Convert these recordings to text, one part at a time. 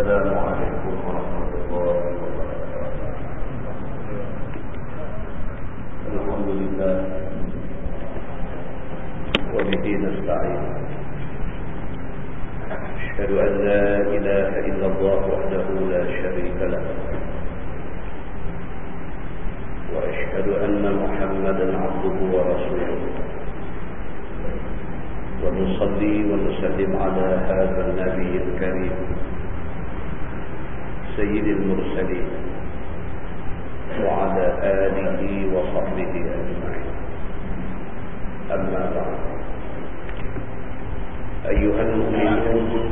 السلام عليكم ورحمة الله وبركاته. الحمد لله. وبه نستعين. أشهد أن لا إله إلا الله وحده لا شريك له. وأشهد أن محمدا عبده ورسوله. ونصلي ونسلم على هذا النبي الكريم. سيد المرسلين وعلى آله وصحبه أجمعين. أما بعد. أيها المؤمنون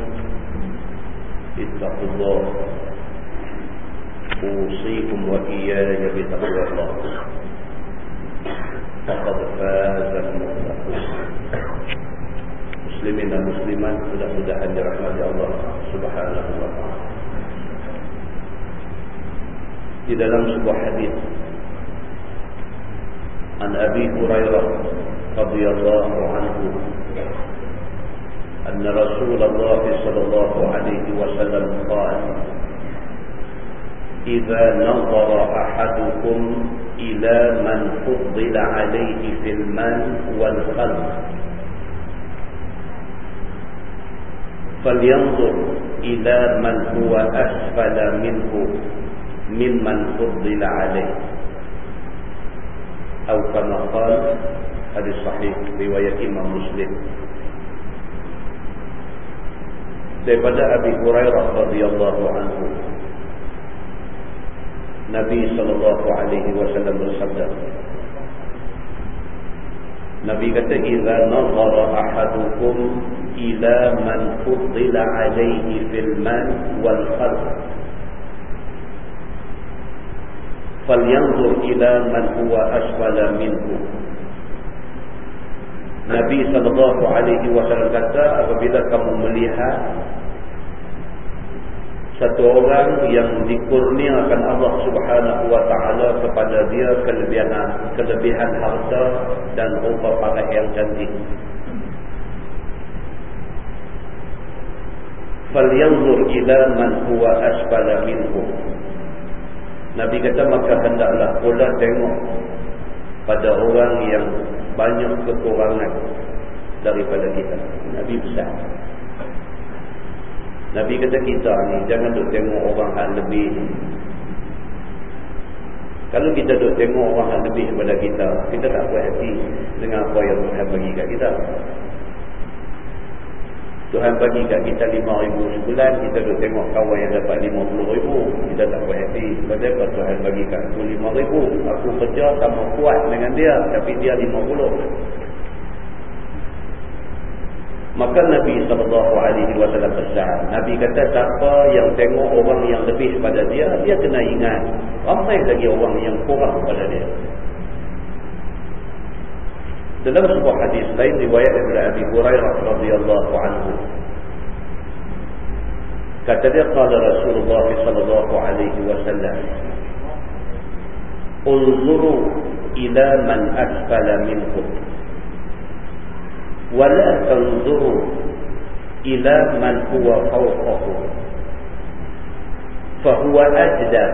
اتقوا الله. أوصيكم وإياي بتقوى الله. فقد فاز المتقون. muslimin dan muslimat mudah-mudahan dirahmati Allah Subhanahu wa taala. Di dalam sebuah hadis. An Abi Hurairah radhiyallahu anhu أن رسول الله صلى الله عليه وسلم قال إذا نظر أحدكم إلى من فضل عليه في المال والخلق فلينظر إلى من هو أسفل منه ممن فضل عليه. أو كما قال هذه الصحيح رواية إمام مسلم. بدأ أبي هريرة رضي الله عنه. نبي صلى الله عليه وسلم بالصدق نبي قال إذا نظر أحدكم إلى من فضل عليه في المال والخلق falyanzur ila man huwa asfala minhu Nabi sallallahu alaihi wasallam kata apabila kamu melihat satu orang yang dikurniakan Allah Subhanahu wa taala kepada dia kelebihan kelebihan harta dan rupa pakaian yang cantik. Falyanzur ila man huwa asfala minhu Nabi kata maka hendaklah pula tengok pada orang yang banyak kekurangan daripada kita. Nabi besar. Nabi kata kita ni jangan duk tengok orang yang lebih kalau kita duk tengok orang yang lebih daripada kita kita tak puas hati dengan apa yang Tuhan bagi kat kita Tuhan bagi kat kita RM5,000 sebulan, kita duduk tengok kawan yang dapat RM50,000. Kita tak puas hati. Sebab Tuhan bagi kat aku RM5,000. Aku kerja sama kuat dengan dia, tapi dia RM50,000. Maka Nabi SAW pesan. Nabi kata, siapa yang tengok orang yang lebih pada dia, dia kena ingat. Ramai lagi orang yang kurang pada dia. Dalam sebuah hadis lain riwayat daripada Abi Hurairah radhiyallahu anhu. Kata dia qala Rasulullah sallallahu alaihi wasallam Unzuru ila man asfala minkum wa la tanzuru ila man huwa fawqahu fa huwa ajda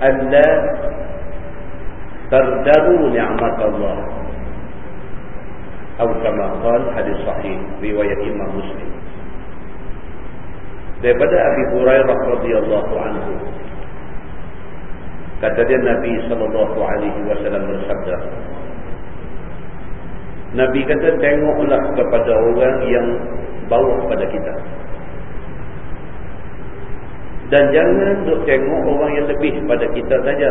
an la tardaru ni'mat Allah atau kama hadis sahih riwayat Imam Muslim. Daripada Abi Hurairah radhiyallahu anhu kata dia Nabi sallallahu alaihi wasallam bersabda Nabi kata tengoklah kepada orang yang bawah pada kita. Dan jangan duk tengok orang yang lebih pada kita saja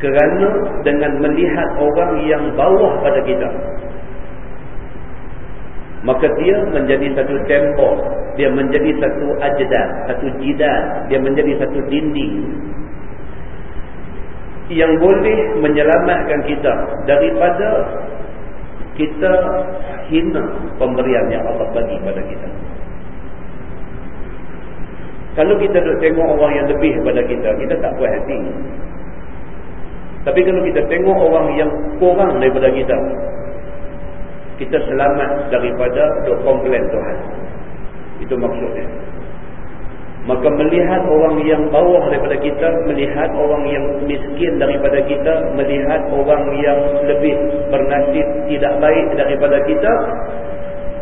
kerana dengan melihat orang yang bawah pada kita. Maka dia menjadi satu tembok dia menjadi satu ajdan satu jidan dia menjadi satu dinding yang boleh menyelamatkan kita daripada kita hina pemberian yang Allah bagi pada kita. Kalau kita duk tengok orang yang lebih daripada kita kita tak puas hati tapi kalau kita tengok orang yang kurang daripada kita, kita selamat daripada duk komplain Tuhan. Itu maksudnya. Maka melihat orang yang bawah daripada kita, melihat orang yang miskin daripada kita, melihat orang yang lebih bernasib tidak baik daripada kita,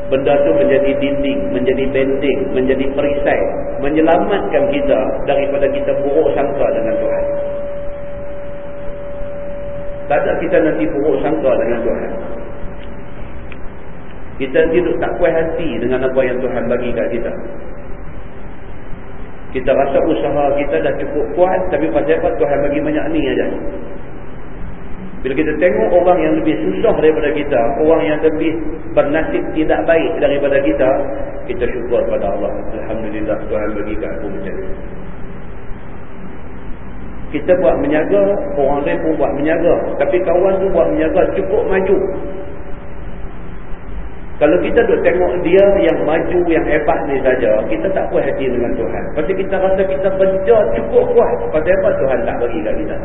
benda tu menjadi dinding, menjadi benteng, menjadi perisai, menyelamatkan kita daripada kita buruk sangka dengan Tuhan. Tak ada kita nanti buruk sangka dengan Tuhan. Kita hidup tak puas hati dengan apa yang Tuhan bagi kat kita. Kita rasa usaha kita dah cukup kuat tapi pasal apa Tuhan bagi banyak ni aja. Bila kita tengok orang yang lebih susah daripada kita, orang yang lebih bernasib tidak baik daripada kita, kita syukur pada Allah. Alhamdulillah Tuhan bagi kat aku macam ni. Kita buat menyaga, orang lain pun buat menyaga. Tapi kawan tu buat menyaga cukup maju. Kalau kita duk tengok dia yang maju, yang hebat ni saja, kita tak puas hati dengan Tuhan. Pasal kita rasa kita kerja cukup kuat. Pasal apa Tuhan tak bagi kat kita.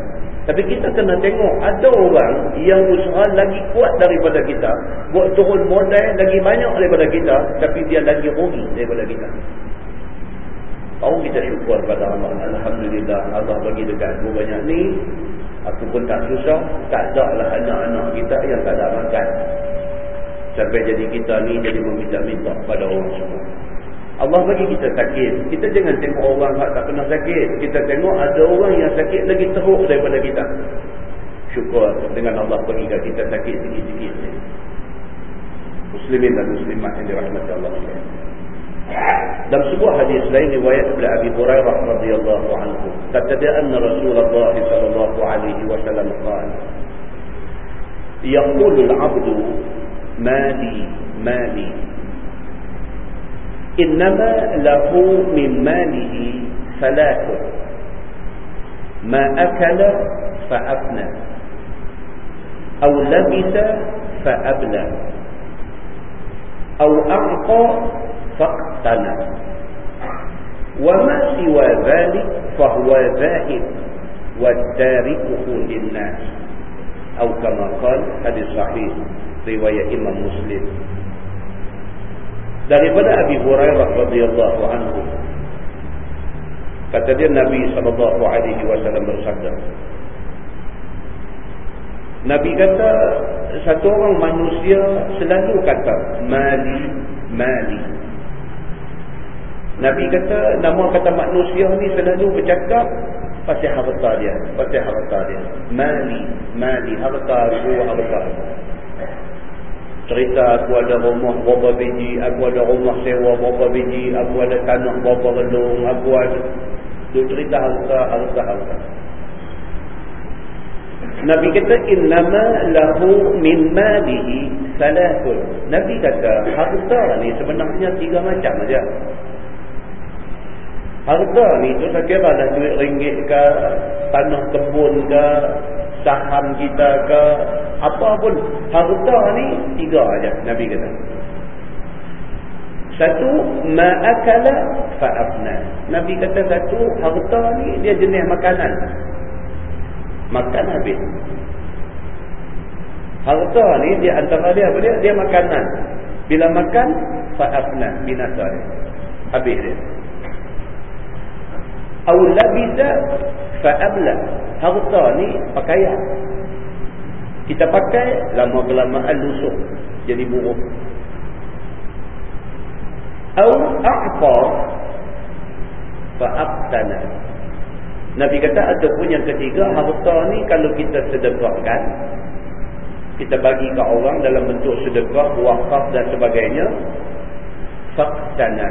Tapi kita kena tengok, ada orang yang usaha lagi kuat daripada kita, buat turun modal lagi banyak daripada kita, tapi dia lagi rugi daripada kita. Tahu kita syukur pada Allah. Alhamdulillah, Allah bagi dekat aku banyak ni. Aku pun tak susah. Tak ada lah anak-anak kita yang tak ada makan. Sampai jadi kita ni jadi meminta-minta pada orang semua. Allah bagi kita sakit. Kita jangan tengok orang tak pernah sakit. Kita tengok ada orang yang sakit lagi teruk daripada kita. Syukur dengan Allah bagi kita sakit sikit-sikit. Muslimin dan muslimat yang dirahmati Allah. Dalam sebuah hadis lain riwayat oleh Abi Hurairah radhiyallahu anhu, kata dia anna Rasulullah sallallahu alaihi wasallam qala: "Yaqulu al-'abdu مالي مالي إنما له من ماله ثلاث ما أكل فأفنى أو لبس فأبلى أو أعطى فاقتنى وما سوى ذلك فهو ذاهب والتاركه للناس أو كما قال hadis صحيح riwayat Imam Muslim daripada Abi Hurairah radhiyallahu anhu kata dia Nabi sallallahu alaihi wasallam bersabda Nabi kata satu orang manusia selalu kata mali mali Nabi kata nama kata manusia ni selalu bercakap pasal harta dia pasal harta dia mali mali harta aku harta aku cerita aku ada rumah berapa biji, aku ada rumah sewa berapa biji, aku ada tanah berapa gedung, aku ada tu cerita harta, harta, harta. Nabi kata innama lahu min malihi salahun. Nabi kata harta ni sebenarnya tiga macam aja. Harta ni tu saya kira dah duit ringgit ke, tanah kebun ke, saham kita ke apa pun. Harta ni tiga aja nabi kata. Satu ma'akala fa'afna nabi kata satu harta ni dia jenis makanan. Makan habis. Harta ni dia antara dia apa dia? Dia makanan. Bila makan fa'afna binasa dia. Habis dia aw labisa fa'abla harta ni pakaian kita pakai lama kelamaan lusuh jadi buruk. Au a'ta fa'abtana Nabi kata ataupun yang ketiga harta ni kalau kita sedekahkan kita bagi ke orang dalam bentuk sedekah wakaf dan sebagainya fa'abtana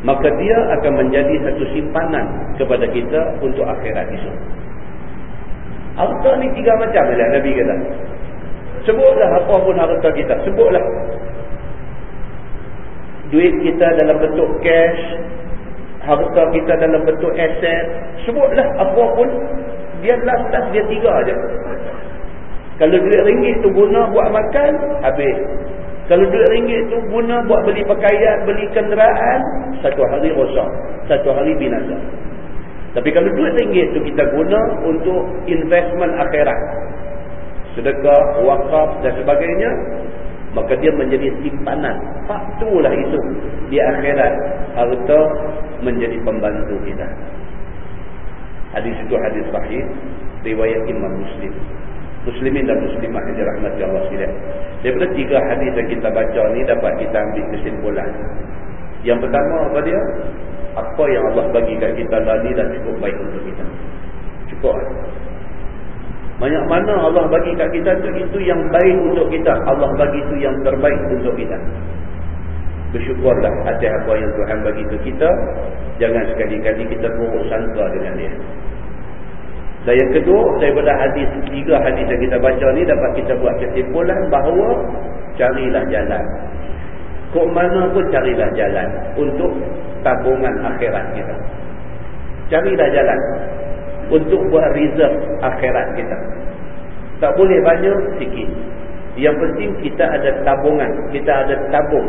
maka dia akan menjadi satu simpanan kepada kita untuk akhirat esok. Harta ni tiga macam saja Nabi kata. Sebutlah apa pun harta kita, sebutlah. Duit kita dalam bentuk cash, harta kita dalam bentuk aset, sebutlah apa pun dia last dia tiga aja. Kalau duit ringgit tu guna buat makan, habis. Kalau duit ringgit tu guna buat beli pakaian, beli kenderaan, satu hari rosak, satu hari binasa. Tapi kalau duit ringgit tu kita guna untuk investment akhirat, sedekah, wakaf dan sebagainya, maka dia menjadi simpanan. Faktulah itu di akhirat. Harta menjadi pembantu kita. Hadis itu hadis sahih riwayat Imam Muslim Muslimin dan Muslimah yang dirahmati Allah sekalian. Daripada tiga hadis yang kita baca ni dapat kita ambil kesimpulan. Yang pertama apa dia? Apa yang Allah bagi kat kita tadi dah cukup baik untuk kita. Cukup. Banyak mana Allah bagi kat kita tu itu yang baik untuk kita. Allah bagi itu yang terbaik untuk kita. Bersyukurlah atas apa yang Tuhan bagi ke kita. Jangan sekali-kali kita buruk sangka dengan dia. Dan yang kedua, daripada hadis tiga hadis yang kita baca ni dapat kita buat kesimpulan bahawa carilah jalan. Kok mana pun carilah jalan untuk tabungan akhirat kita. Carilah jalan untuk buat reserve akhirat kita. Tak boleh banyak, sikit. Yang penting kita ada tabungan, kita ada tabung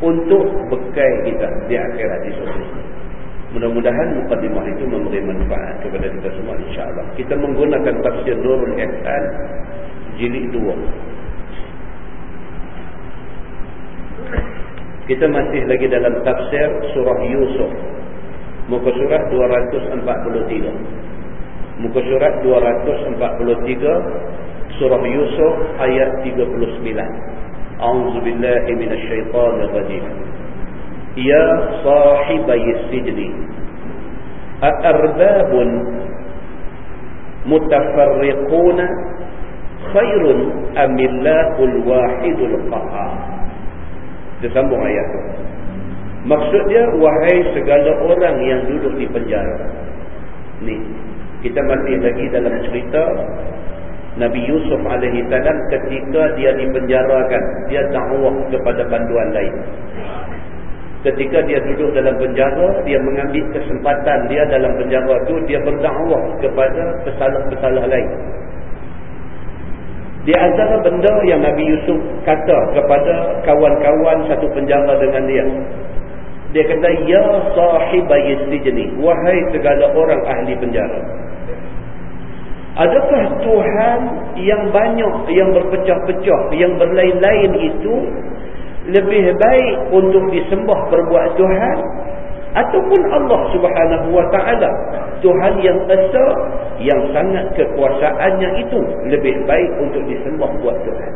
untuk bekal kita di akhirat surga. Mudah-mudahan mukadimah itu memberi manfaat kepada kita semua insya-Allah. Kita menggunakan tafsir Nurul Ihsan jilid 2. Kita masih lagi dalam tafsir surah Yusuf. Muka surat 243. Muka surat 243 surah Yusuf ayat 39. A'udzubillahi minasyaitonirrajim. Ya sahibai sijni A'arbabun Mutafarriquna Khairun Amillahul wahidul qahar Dia sambung ayat tu. Maksud dia Wahai segala orang yang duduk di penjara. Ni Kita masih lagi dalam cerita Nabi Yusuf alaihi salam ketika dia dipenjarakan. Dia dakwah kepada banduan lain Ketika dia duduk dalam penjara, dia mengambil kesempatan dia dalam penjara itu, dia berdakwah kepada pesalah-pesalah lain. Di antara benda yang Nabi Yusuf kata kepada kawan-kawan satu penjara dengan dia. Dia kata, Ya sahibai sijni, wahai segala orang ahli penjara. Adakah Tuhan yang banyak, yang berpecah-pecah, yang berlain-lain itu lebih baik untuk disembah perbuat Tuhan ataupun Allah Subhanahu wa taala. Tuhan yang esa yang sangat kekuasaannya itu lebih baik untuk disembah buat Tuhan.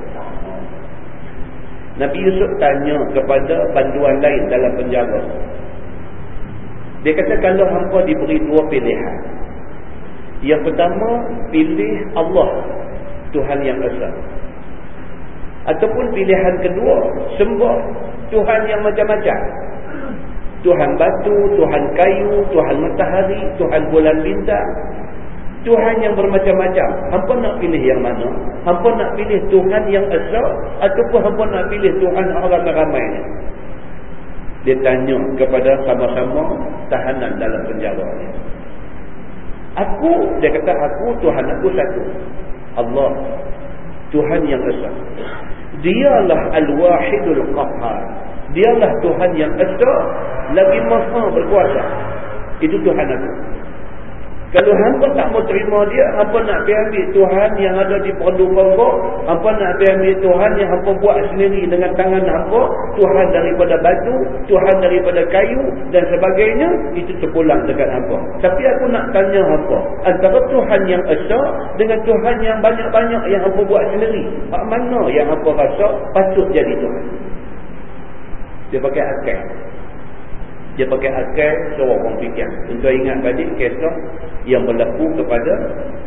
Nabi Yusuf tanya kepada banduan lain dalam penjara. Dia kata kalau hampa diberi dua pilihan. Yang pertama pilih Allah Tuhan yang esa Ataupun pilihan kedua, sembah Tuhan yang macam-macam. Tuhan batu, Tuhan kayu, Tuhan matahari, Tuhan bulan bintang. Tuhan yang bermacam-macam. Hampa nak pilih yang mana? Hampa nak pilih Tuhan yang esok ataupun hampa nak pilih Tuhan orang ramai ni? Dia tanya kepada sama-sama tahanan dalam penjara ni. Aku, dia kata aku, Tuhan aku satu. Allah. Tuhan yang esok. Dialah Al-Wahidul Qahar. Dialah Tuhan yang esa lagi maha berkuasa. Itu Tuhan aku. Kalau hampa tak mau terima dia, hampa nak ambil Tuhan yang ada di Perdu Kongo, hampa nak ambil Tuhan yang hampa buat sendiri dengan tangan hampa, Tuhan daripada batu, Tuhan daripada kayu dan sebagainya, itu terpulang dekat hampa. Tapi aku nak tanya hampa, antara Tuhan yang esa dengan Tuhan yang banyak-banyak yang hampa buat sendiri, mana yang hampa rasa patut jadi Tuhan? Dia pakai akal dia pakai akal seorang orang fikir untuk ingat balik kisah yang berlaku kepada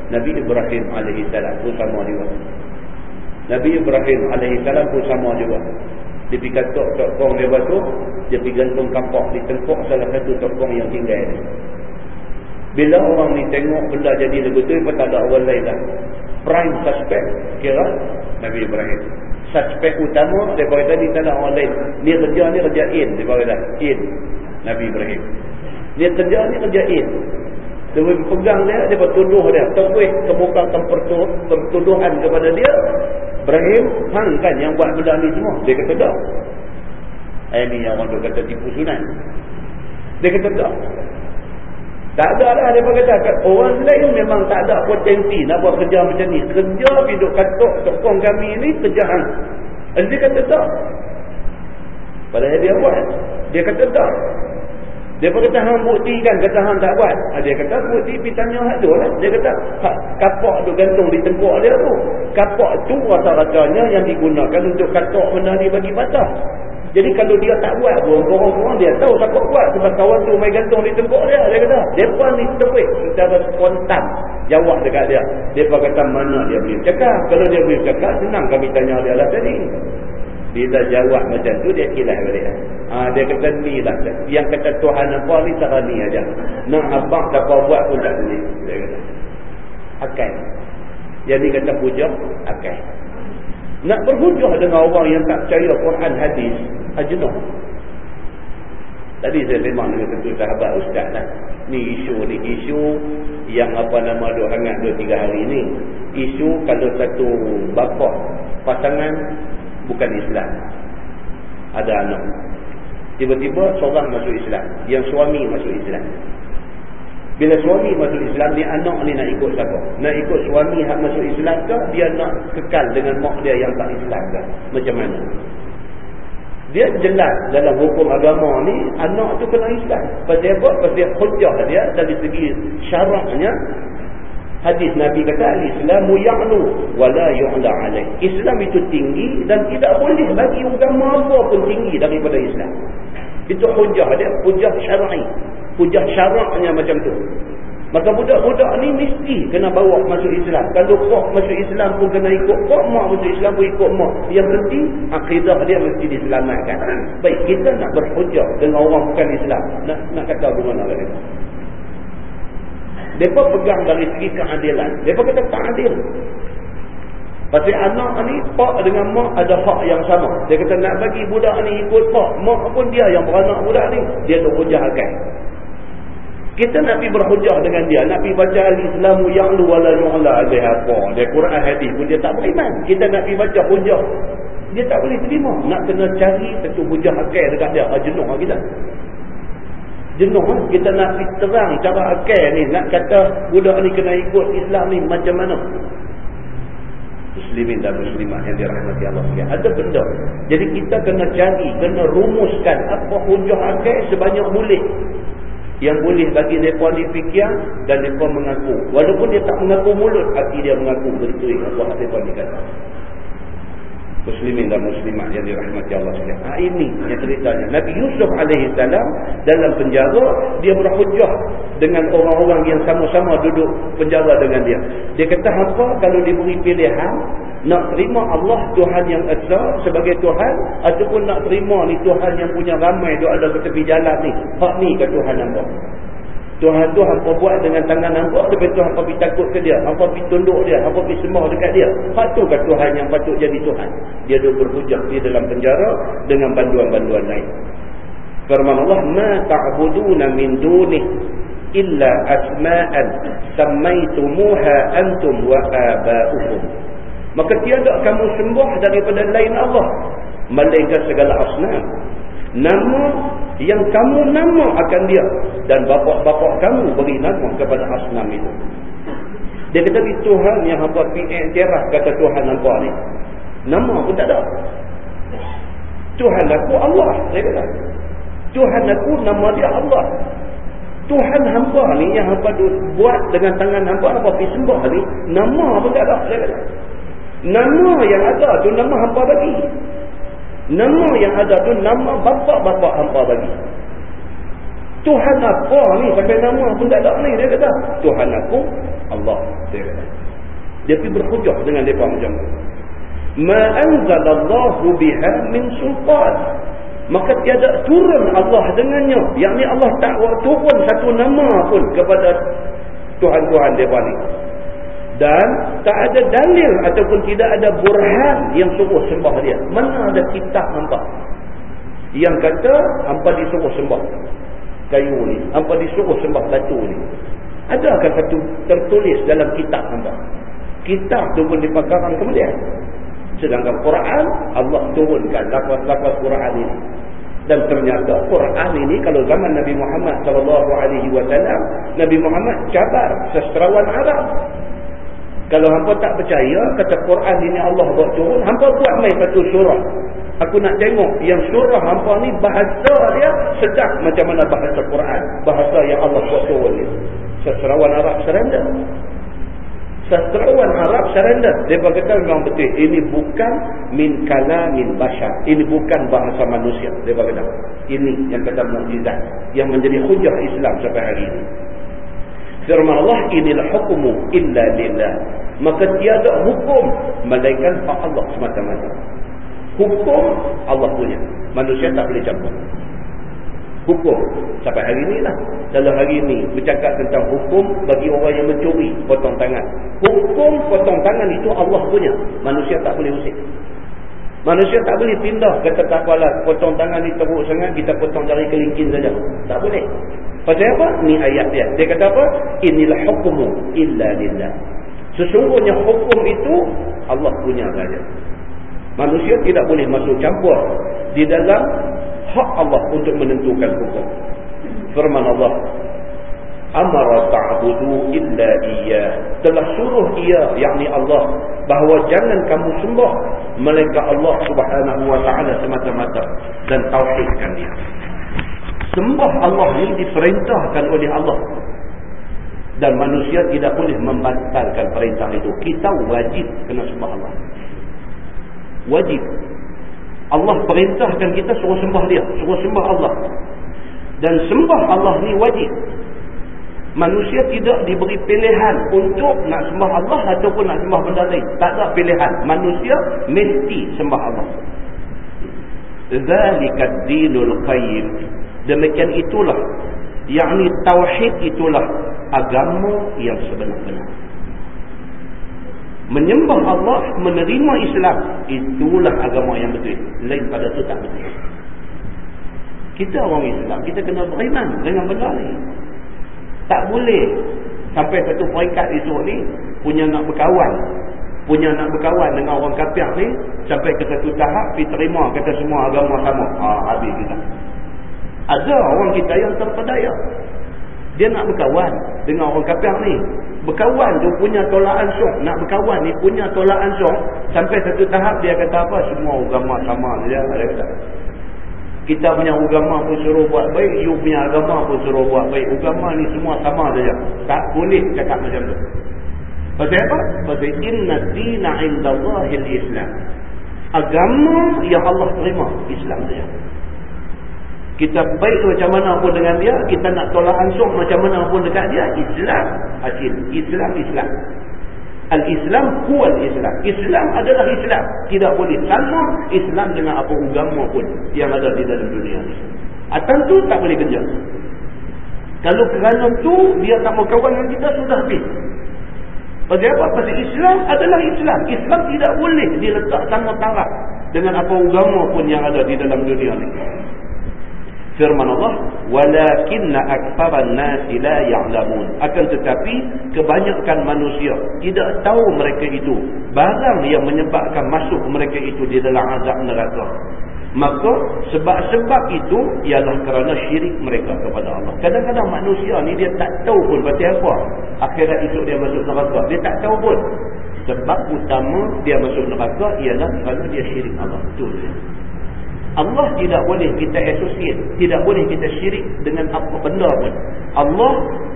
Nabi Ibrahim AS pun sama juga Nabi Ibrahim AS pun sama juga dia pergi katuk tokong dia batu dia pergi gantung kapak di tengkok salah satu tokong yang tinggal ni bila orang ni tengok benda jadi betul pun tak ada orang lain lah prime suspect kira Nabi Ibrahim. Suspect utama daripada tadi tak ada orang lain. Ni kerja ni kerja in daripada in Nabi Ibrahim. Dia kerja ni kerja in. Dia pegang dia, dia bertuduh dia. Terwih kebukakan pertuduhan kepada dia. Ibrahim, hang kan yang buat benda ni semua. Dia kata tak. Ini yang orang tu kata tipu sunat. Dia kata tak. Tak ada lah dia berkata. Orang lain memang tak ada potensi nak buat kerja macam ni. Kerja hidup katuk tokong kami ni kerja hang. Dia kata tak. Padahal dia buat. Dia kata tak. Dia pun kata hang buktikan kata hang tak buat. Ha, dia kata bukti pergi tanya hak tu lah. Dia kata kapak tu gantung di tengkuk dia tu. Kapak tu rasa-rasanya yang digunakan untuk katok benda ni bagi patah. Jadi kalau dia tak buat pun, orang-orang dia tahu siapa buat. Sebab kawan tu main gantung di tengkuk dia. Dia kata, dia pun ni tepik secara spontan. Jawab dekat dia. Pun kata mana dia boleh cakap. Kalau dia boleh cakap, senang kami tanya dia lah tadi. Bila jawab macam tu dia kilas balik. Ha, dia kata ni lah. Yang kata Tuhan apa ni cara ni aja. Nak abang tak apa buat pun tak boleh. Dia kata. Akai. Yang ni kata puja. Akai. Nak berhujah dengan orang yang tak percaya Quran hadis. Ajenuh. Tadi saya memang dengan satu sahabat ustaz lah. Ni isu ni isu yang apa nama duk hangat 2 3 hari ni. Isu kalau satu bapa pasangan bukan Islam. Ada anak. Tiba-tiba seorang masuk Islam. Yang suami masuk Islam. Bila suami masuk Islam, ni anak ni nak ikut siapa? Nak ikut suami yang masuk Islam ke? Dia nak kekal dengan mak dia yang tak Islam ke? Macam mana? Dia jelas dalam hukum agama ni, anak tu kena Islam. Pasal apa? Pasal hujah dia dari segi syaraknya, Hadis Nabi kata al-Islamu ya'lu wa la yu'la alaih. Islam itu tinggi dan tidak boleh bagi agama apa pun tinggi daripada Islam. Itu hujah dia, hujah syar'i. Hujah syaraknya macam tu. Maka budak-budak ni mesti kena bawa masuk Islam. Kalau kok masuk Islam pun kena ikut kok, mak masuk Islam pun ikut mak. Yang penting akidah dia mesti diselamatkan. Baik, kita nak berhujah dengan orang bukan Islam. Nak nak kata bagaimana? Mereka pegang dari segi keadilan. Mereka kata tak adil. Pasti anak ni, pak dengan mak ada hak yang sama. Dia kata nak bagi budak ni ikut pak. Mak pun dia yang beranak budak ni. Dia tu hujahkan. Kita nak pergi berhujah dengan dia. Nak pergi baca al-Islamu ya'lu wala yu'la alih apa. Dia Quran hadis pun dia tak beriman. Kita nak pergi baca hujah. Dia tak boleh terima. Nak kena cari satu hujah akal dekat dia. Jenuh kita jenuh kan? kita nak terang cara akal ni. Nak kata budak ni kena ikut Islam ni macam mana? Muslimin dan muslimah yang dirahmati Allah sekalian. Ada benda. Jadi kita kena cari kena rumuskan apa hujah akal sebanyak boleh. Yang boleh bagi mereka ni fikir dan mereka mengaku. Walaupun dia tak mengaku mulut hati dia mengaku betul apa mereka ni kata muslimin dan muslimat yang dirahmati Allah sekalian. Ha, ini yang ceritanya. Nabi Yusuf salam dalam penjara dia berhujah dengan orang-orang yang sama-sama duduk penjara dengan dia. Dia kata apa kalau diberi pilihan nak terima Allah Tuhan yang esa sebagai Tuhan ataupun nak terima ni Tuhan yang punya ramai dia ada ke tepi jalan ni. Hak ni ke Tuhan hamba. Tuhan tu hampa buat dengan tangan hampa tapi tu hampa pergi takut ke dia? Hampa pergi tunduk dia? Hampa pergi sembah dekat dia? Patutkah Tuhan yang patut jadi Tuhan? Dia duduk berhujah di dalam penjara dengan banduan-banduan lain. Firman Allah ma ta'buduna min dunih illa asma'an sammaitumuha antum wa aba'ukum. Maka tiada kamu sembah daripada lain Allah melainkan segala asnam nama yang kamu nama akan dia. Dan bapak-bapak kamu beri nama kepada asnam itu. Dia kata di Tuhan yang hamba iktiraf kata Tuhan hamba ni. Nama pun tak ada. Tuhan aku Allah dia kata. Tuhan aku nama dia Allah. Tuhan hamba ni yang hamba buat dengan tangan hamba hamba pergi sembah ni nama pun tak ada dia kata. Nama yang ada tu nama hamba bagi Nama yang ada tu nama bapa-bapa hampa bagi. Tuhan apa ni sampai nama pun tak ada ni dia kata. Tuhan aku Allah dia kata. Dia pergi berhujah dengan mereka macam tu. Ma anzalallahu biha min sultan. Maka tiada turun Allah dengannya. Yang ni Allah tak turun satu nama pun kepada Tuhan-Tuhan mereka ni. Dan tak ada dalil ataupun tidak ada burhan yang suruh sembah dia. Mana ada kitab nampak? Yang kata, hampa disuruh sembah kayu ni. Hampa disuruh sembah batu ni. Adakah satu tertulis dalam kitab nampak? Kitab tu pun dipakaran kemudian. Sedangkan Quran, Allah turunkan lapas-lapas Quran ini. Dan ternyata Quran ini kalau zaman Nabi Muhammad SAW, Nabi Muhammad cabar sastrawan Arab Kalau hampa tak percaya, kata Quran ini Allah buat turun, hampa buat mai satu surah. Aku nak tengok yang surah hampa ni bahasa dia sedap macam mana bahasa Quran. Bahasa yang Allah buat turun ni. Sastrawan Arab serenda. Sastrawan Arab serenda. Dia berkata memang betul. Ini bukan min kalamin bashar. Ini bukan bahasa manusia. Dia berkata. Ini yang kata mukjizat. Yang menjadi hujah Islam sampai hari ini. Firman Allah inilah hukumu illa lillah. Maka tiada hukum melainkan hak Allah semata-mata. Hukum Allah punya. Manusia tak boleh campur. Hukum. Sampai hari ini lah. Dalam hari ini bercakap tentang hukum bagi orang yang mencuri potong tangan. Hukum potong tangan itu Allah punya. Manusia tak boleh usik. Manusia tak boleh pindah. Kata tak apalah potong tangan ni teruk sangat. Kita potong dari kelingkin saja. Tak boleh. Pasal apa? Ni ayat dia. Dia kata apa? Inilah hukumu illa lillah. Sesungguhnya hukum itu Allah punya saja. Manusia tidak boleh masuk campur di dalam hak Allah untuk menentukan hukum. Firman Allah, "Amara ta'budu illa Iyyah." Telah suruh ia, yakni Allah, bahawa jangan kamu sembah melainkan Allah Subhanahu wa taala semata-mata dan tauhidkan dia. Sembah Allah ini diperintahkan oleh Allah. Dan manusia tidak boleh membatalkan perintah itu. Kita wajib kena sembah Allah. Wajib. Allah perintahkan kita suruh sembah dia. Suruh sembah Allah. Dan sembah Allah ni wajib. Manusia tidak diberi pilihan untuk nak sembah Allah ataupun nak sembah benda lain. Tak ada pilihan. Manusia mesti sembah Allah. Zalikat dinul qayyim Demikian itulah. Yang ni tauhid itulah agama yang sebenar-benar. Menyembah Allah, menerima Islam. Itulah agama yang betul. Lain pada itu tak betul. Kita orang Islam, kita kena beriman dengan benda ni. Tak boleh sampai satu peringkat esok ni punya nak berkawan. Punya nak berkawan dengan orang kafir ni sampai ke satu tahap pergi terima kata semua agama sama. Ha, habis kita. Ada orang kita yang terpedaya. Dia nak berkawan dengan orang kafir ni. Berkawan tu punya tolak ansur. Nak berkawan ni punya tolak ansur. Sampai satu tahap dia kata apa? Semua agama sama. Dia kata. Kita punya agama pun suruh buat baik. You punya agama pun suruh buat baik. Agama ni semua sama saja. Tak boleh cakap macam tu. Pasal apa? Pasal inna dina indallahil islam. Agama yang Allah terima. Islam saja. Kita baik macam mana pun dengan dia, kita nak tolak ansur macam mana pun dekat dia, Islam hasil. Islam, Islam. Al-Islam kual Islam. Islam adalah Islam. Tidak boleh sama Islam dengan apa agama pun yang ada di dalam dunia ini. Ah, tentu tak boleh kerja. Kalau kerana tu dia tak mau kawan dengan kita, sudah habis. Pasal apa? Pasal Islam adalah Islam. Islam tidak boleh diletak sama taraf dengan apa agama pun yang ada di dalam dunia ini firman Allah walakinna aktsaran nasi la ya'lamun. Akan tetapi kebanyakan manusia tidak tahu mereka itu. Barang yang menyebabkan masuk mereka itu di dalam azab neraka. Maka sebab-sebab itu ialah kerana syirik mereka kepada Allah. Kadang-kadang manusia ni dia tak tahu pun pasal apa. Akhirat esok dia masuk neraka. Dia tak tahu pun. Sebab utama dia masuk neraka ialah kerana dia syirik Allah. Betul Allah tidak boleh kita associate, tidak boleh kita syirik dengan apa benda pun. Allah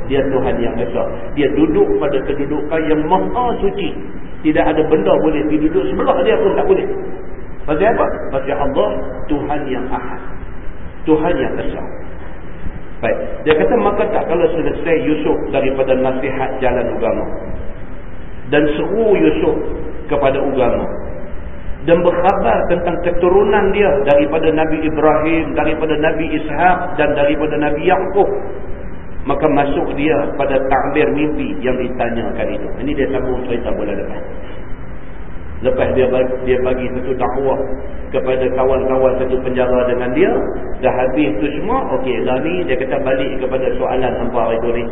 dia Tuhan yang besar. Dia duduk pada kedudukan yang maha suci. Tidak ada benda boleh duduk sebelah dia pun tak boleh. Pasal apa? Pasal Allah Tuhan yang ahad. Tuhan yang besar. Baik. Dia kata maka tak kalau selesai Yusuf daripada nasihat jalan agama. Dan seru Yusuf kepada agama dan berkhabar tentang keturunan dia daripada Nabi Ibrahim, daripada Nabi Ishaq dan daripada Nabi Yaqub. Maka masuk dia pada takbir mimpi yang ditanyakan itu. Ini dia sambung cerita bulan depan. Lepas dia bagi, dia bagi satu dakwah kepada kawan-kawan satu penjara dengan dia. Dah habis tu semua. Okey, lah ni dia kata balik kepada soalan hampa itu ni.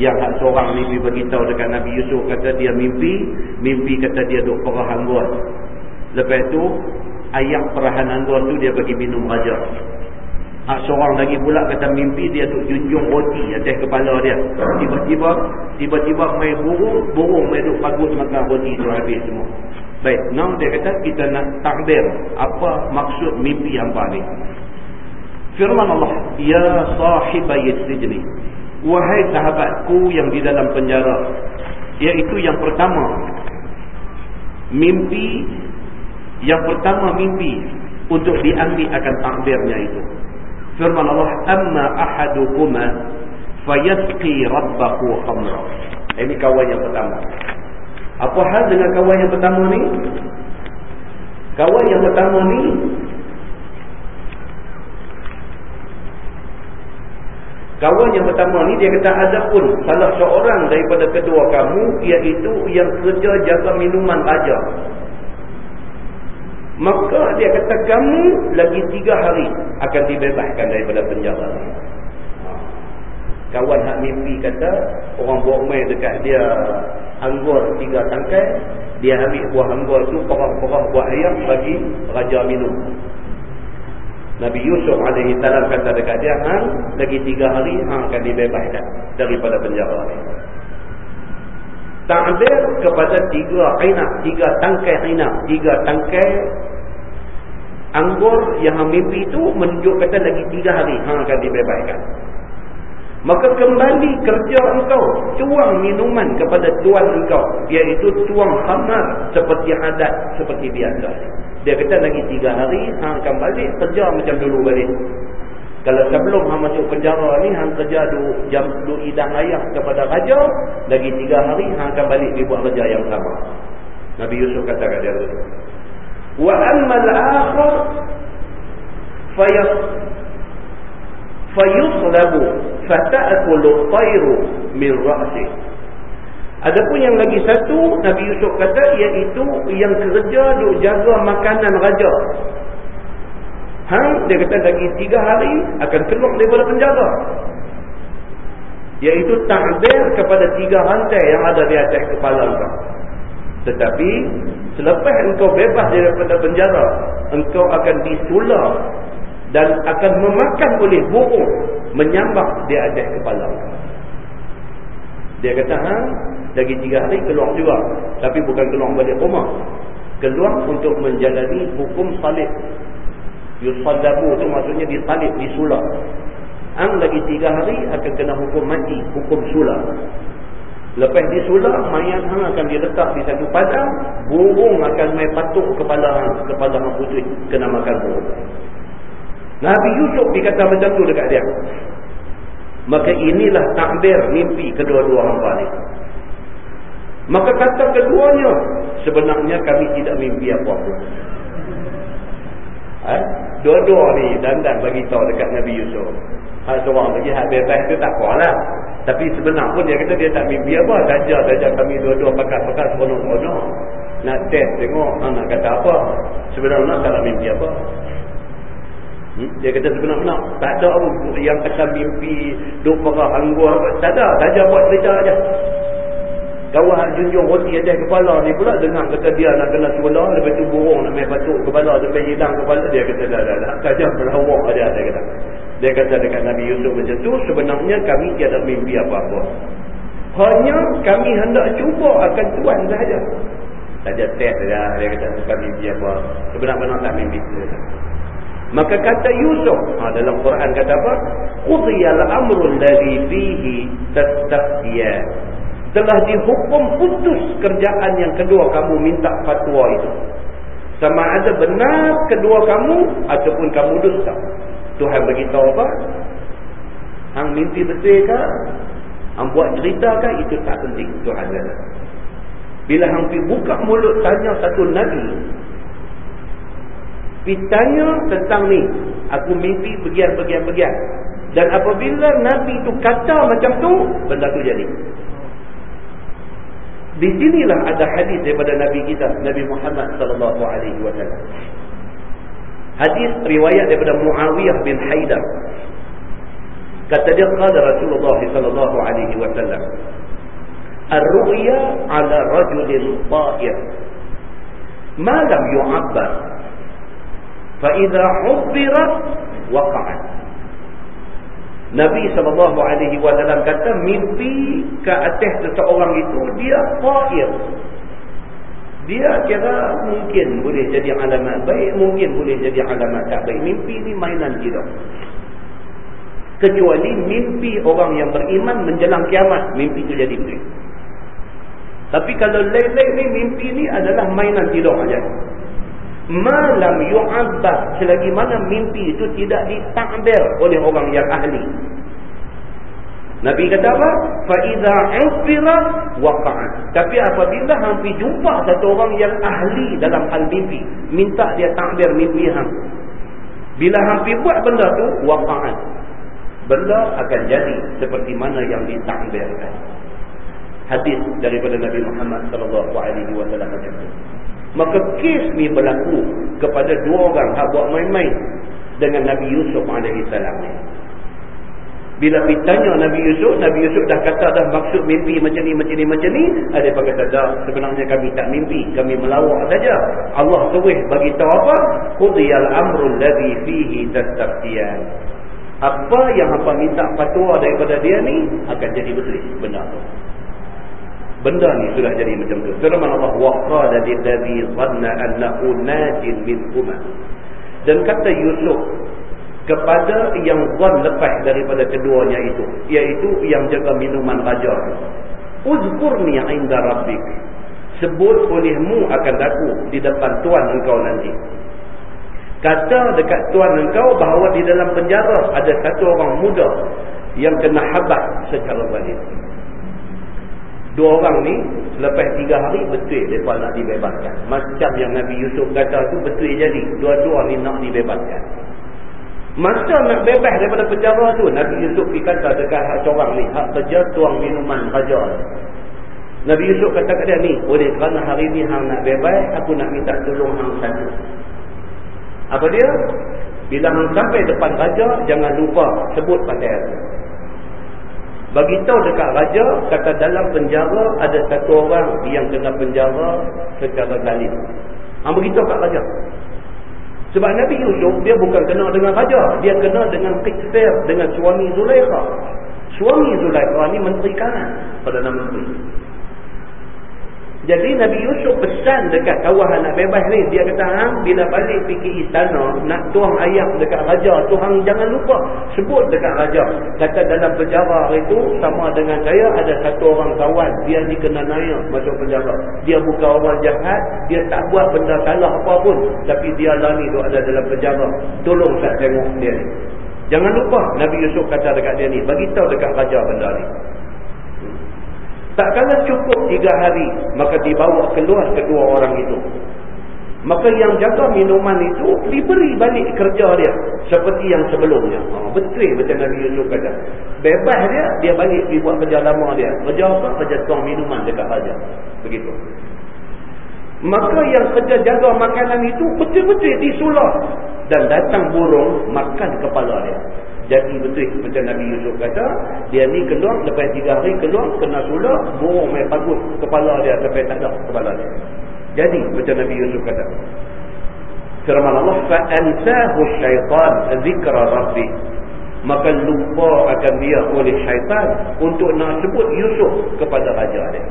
Yang seorang mimpi beritahu dekat Nabi Yusuf kata dia mimpi. Mimpi kata dia duk perah anggur. Lepas tu ayam perahan anggur tu dia bagi minum raja. Ha, seorang lagi pula kata mimpi dia duk junjung roti atas kepala dia. Tiba-tiba, tiba-tiba main burung, burung main duk bagus makan roti tu habis semua. Baik, now dia kata kita nak takbir. Apa maksud mimpi hampa ni? Firman Allah, Ya sahibayit sijni. Wahai sahabatku yang di dalam penjara. Iaitu yang pertama. Mimpi. Yang pertama mimpi. Untuk diambil akan takbirnya itu. Firman Allah amma ahadukuma fayasqi rabbahu khamra. Ini kawan yang pertama. Apa hal dengan kawan yang pertama ni? Kawan yang pertama ni kawan yang pertama ni dia kata ada pun salah seorang daripada kedua kamu iaitu yang kerja jaga minuman raja Maka dia kata kamu lagi tiga hari akan dibebaskan daripada penjara. Ha. Kawan hak mimpi kata orang buat main dekat dia anggur tiga tangkai. Dia ambil buah anggur tu perah-perah buah ayam bagi raja minum. Nabi Yusuf alaihi salam kata dekat dia, hang lagi tiga hari hang akan dibebaskan daripada penjara ta'bir kepada tiga inap, tiga tangkai inap, tiga tangkai anggur yang mimpi itu menunjuk kata lagi tiga hari hang akan dibebaskan. Maka kembali kerja engkau, tuang minuman kepada tuan engkau, iaitu tuang khamar seperti adat, seperti biasa. Dia kata lagi tiga hari, hang akan balik kerja macam dulu balik. Kalau sebelum hang masuk penjara ni hang kerja du jam du idang ayah kepada raja, lagi tiga hari hang akan balik di buat kerja yang sama. Nabi Yusuf kata kat dia tu. Wa amma al-akhir fayuslabu fata'kulu at-tayru min ra'si. Adapun yang lagi satu Nabi Yusuf kata iaitu yang kerja duk jaga makanan raja. Hang dia kata lagi tiga hari akan keluar daripada penjara. Iaitu takbir kepada tiga rantai yang ada di atas kepala engkau. Tetapi selepas engkau bebas daripada penjara, engkau akan disular dan akan memakan oleh burung menyambak di atas kepala engkau. Dia kata, ha, lagi tiga hari keluar juga. Tapi bukan keluar balik rumah. Keluar untuk menjalani hukum salib Yusadabu tu maksudnya disalib, disulak. Ang lagi tiga hari akan kena hukum mati, hukum sulak. Lepas disulak, mayat hang akan diletak di satu padang, burung akan main patuk kepala hang, kepala hang putih, kena makan burung. Nabi Yusuf dikata macam tu dekat dia. Maka inilah takbir mimpi kedua-dua hamba ni. Maka kata keduanya, sebenarnya kami tidak mimpi apa-apa. Ha? Dua-dua ni dandan bagi tahu dekat Nabi Yusuf. Hak seorang lagi hak bebas tu tak apalah. Tapi sebenar pun dia kata dia tak mimpi apa. Saja-saja kami dua-dua pakat-pakat seronok-seronok. Nak test tengok ha, nak kata apa. Sebenarnya tak nak mimpi apa. Hmm? Dia kata sebenar-benar tak ada yang kata mimpi duk perah anggur. Tak ada. Saja buat cerita aja. Kawan junjung roti atas kepala ni pula dengar kata dia nak kena sulah. Lepas tu burung nak main batuk kepala. Sampai hilang kepala. Dia kata dah dah dah. Kajah berlawak dia. Dia kata. Dia kata dekat Nabi Yusuf macam tu. Sebenarnya kami tiada mimpi apa-apa. Hanya kami hendak cuba akan tuan sahaja. Saja test saja. Dia kata bukan mimpi apa. Sebenarnya tak mimpi. Maka kata Yusuf. Ha, dalam Quran kata apa? Qudiyal amrul dari fihi tastafiyah telah dihukum putus kerjaan yang kedua kamu minta fatwa itu. Sama ada benar kedua kamu ataupun kamu dusta. Tuhan beritahu apa? Hang mimpi betul ke? Hang buat cerita ke? Itu tak penting Tuhan kata. Bila hang pergi buka mulut tanya satu Nabi. Pergi tanya tentang ni. Aku mimpi bagian-bagian-bagian. Dan apabila Nabi itu kata macam tu, benda tu jadi. Di sinilah ada hadis daripada Nabi kita, Nabi Muhammad sallallahu alaihi wasallam. Hadis riwayat daripada Muawiyah bin Haidar. Kata dia qala Rasulullah sallallahu alaihi wasallam, "Ar-ru'ya 'ala rajulin ta'ir ma lam yu'abbar fa idza 'ubbira waqa'at." Nabi SAW kata mimpi ke atas seseorang itu dia fa'ir. Dia kira mungkin boleh jadi alamat baik, mungkin boleh jadi alamat tak baik. Mimpi ni mainan tidak. Kecuali mimpi orang yang beriman menjelang kiamat, mimpi itu jadi baik. Tapi kalau lain-lain ni mimpi ni adalah mainan tidur saja malam yu'abbas selagi mana mimpi itu tidak ditakbir oleh orang yang ahli Nabi kata apa? Faiza ufira waqa'a. Tapi apabila hang jumpa satu orang yang ahli dalam hal mimpi, minta dia takbir mimpi hang. Bila hang buat benda tu, waqa'a. Benda akan jadi seperti mana yang ditakbirkan. Hadis daripada Nabi Muhammad sallallahu alaihi wasallam. Maka kes ni berlaku kepada dua orang hak buat main-main dengan Nabi Yusuf AS. Bila ditanya Nabi Yusuf, Nabi Yusuf dah kata dah maksud mimpi macam ni, macam ni, macam ni. Yang kata dah sebenarnya kami tak mimpi, kami melawak saja. Allah terus bagi tahu apa? Qudiyal amrul ladhi fihi tastaftiyan. Apa yang apa minta fatwa daripada dia ni akan jadi betul benda tu. Benda ni sudah jadi macam tu. Firman Allah waqala lillazi dhanna annahu najin minhuma. Dan kata Yusuf kepada yang zan lepas daripada keduanya itu, iaitu yang jaga minuman raja. Uzkurni 'inda rabbik. Sebut olehmu akan daku di depan tuan engkau nanti. Kata dekat tuan engkau bahawa di dalam penjara ada satu orang muda yang kena habas secara zalim. Dua orang ni Lepas tiga hari betul mereka nak dibebaskan. Macam yang Nabi Yusuf kata tu betul jadi. Dua-dua ni nak dibebaskan. Masa nak bebas daripada penjara tu Nabi Yusuf kata dekat hak corang ni Hak kerja tuang minuman raja. Nabi Yusuf kata kat dia ni Boleh kerana hari ni hang nak bebas Aku nak minta tolong hang satu. Apa dia? Bila hang sampai depan raja Jangan lupa sebut pasal bagi tahu dekat raja kata dalam penjara ada satu orang yang kena penjara secara zalim. Hang beritahu kat raja. Sebab Nabi Yusuf dia bukan kena dengan raja, dia kena dengan Qitfir dengan suami Zulaikha. Suami Zulaikha ni menteri kanan pada nama menteri. Jadi Nabi Yusuf pesan dekat kawahan nak bebas ni. Dia kata, hang bila balik pergi istana, nak tuang ayam dekat raja tu, hang jangan lupa sebut dekat raja. Kata dalam penjara itu, sama dengan saya, ada satu orang kawan. Dia ni kena naik masuk penjara. Dia bukan orang jahat, dia tak buat benda salah apa pun. Tapi dia lah ni tu ada dalam penjara. Tolong saya tengok dia ni. Jangan lupa Nabi Yusuf kata dekat dia ni, bagi tahu dekat raja benda ni. Tak kala cukup tiga hari, maka dibawa keluar kedua orang itu. Maka yang jaga minuman itu diberi balik kerja dia seperti yang sebelumnya. Ha, betul macam Nabi Yusuf kata. Bebas dia, dia balik pergi buat kerja lama dia. Kerja apa? Kerja tuang minuman dekat raja. Begitu. Maka yang kerja jaga makanan itu betul-betul disulah. Dan datang burung makan kepala dia jadi betul macam Nabi Yusuf kata dia ni keluar lepas tiga hari keluar kena sulak burung main pagut kepala dia sampai tak ada kepala dia. Jadi macam Nabi Yusuf kata. Firman Allah fa'ansahu syaitan zikra rabbi. Maka lupa akan dia oleh syaitan untuk nak sebut Yusuf kepada raja dia.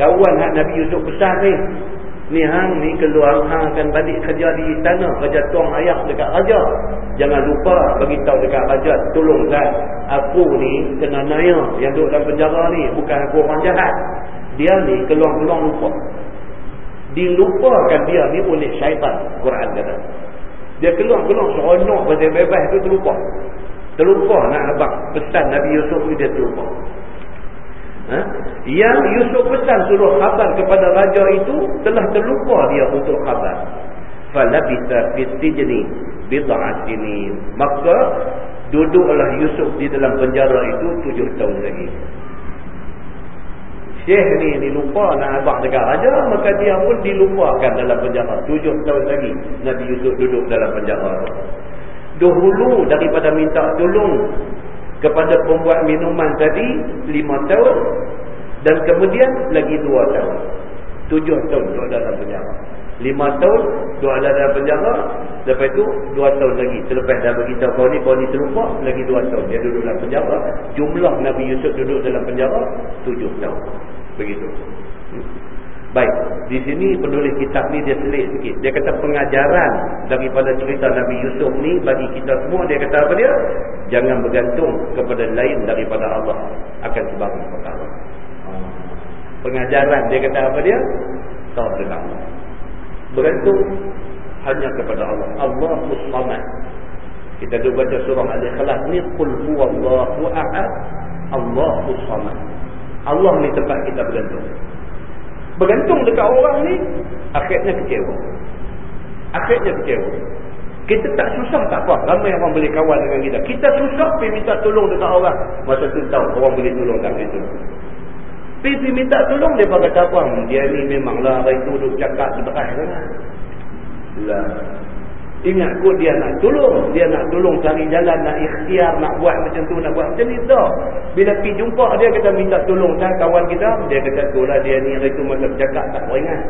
Kawan Nabi Yusuf pesan ni Ni hang ni keluar hang akan balik kerja di istana, kerja tuang ayah dekat raja. Jangan lupa bagi tahu dekat raja, tolong aku ni kena naya yang duduk dalam penjara ni bukan aku orang jahat. Dia ni keluar-keluar lupa. Dilupakan dia ni oleh syaitan, Quran kata. Dia keluar-keluar seronok pada bebas tu terlupa. Terlupa nak abang pesan Nabi Yusuf ni dia terlupa. Ha? Yang Yusuf pesan suruh khabar kepada raja itu telah terlupa dia untuk khabar. Falabitha fitijni bid'at ini. Maka duduklah Yusuf di dalam penjara itu tujuh tahun lagi. Syekh ni ni lupa nak abang dekat raja maka dia pun dilupakan dalam penjara tujuh tahun lagi Nabi Yusuf duduk dalam penjara dahulu daripada minta tolong kepada pembuat minuman tadi lima tahun dan kemudian lagi dua tahun tujuh tahun duduk dalam penjara lima tahun duduk dalam penjara Lepas tu dua tahun lagi. Selepas dah beritahu kau ni, kau ni terlupa. Lagi dua tahun. Dia duduk dalam penjara. Jumlah Nabi Yusuf duduk dalam penjara. Tujuh tahun. Begitu. Baik. Di sini penulis kitab ni dia selit sikit. Dia kata pengajaran daripada cerita Nabi Yusuf ni bagi kita semua. Dia kata apa dia? Jangan bergantung kepada lain daripada Allah. Akan sebarang perkara. Pengajaran dia kata apa dia? Tahu Allah. Bergantung hanya kepada Allah. Allahu Samad. Kita dulu baca surah Al-Ikhlas ni qul ahad. Allahu Samad. Allah ni tempat kita bergantung. Bergantung dekat orang ni akhirnya kecewa. Akhirnya kecewa. Kita tak susah tak apa. Ramai orang boleh kawan dengan kita. Kita susah pergi minta tolong dekat orang. Masa tu tahu orang boleh tolong tak tolong. Pergi minta tolong dia kata apa? Dia ni memanglah hari tu duduk cakap seberai sangat lah. Ingat kot dia nak tolong. Dia nak tolong cari jalan, nak ikhtiar, nak buat macam tu, nak buat macam ni. Tak. Bila pergi jumpa dia, kata minta tolong kan kawan kita. Dia kata tu lah dia ni hari tu masa bercakap tak beringat.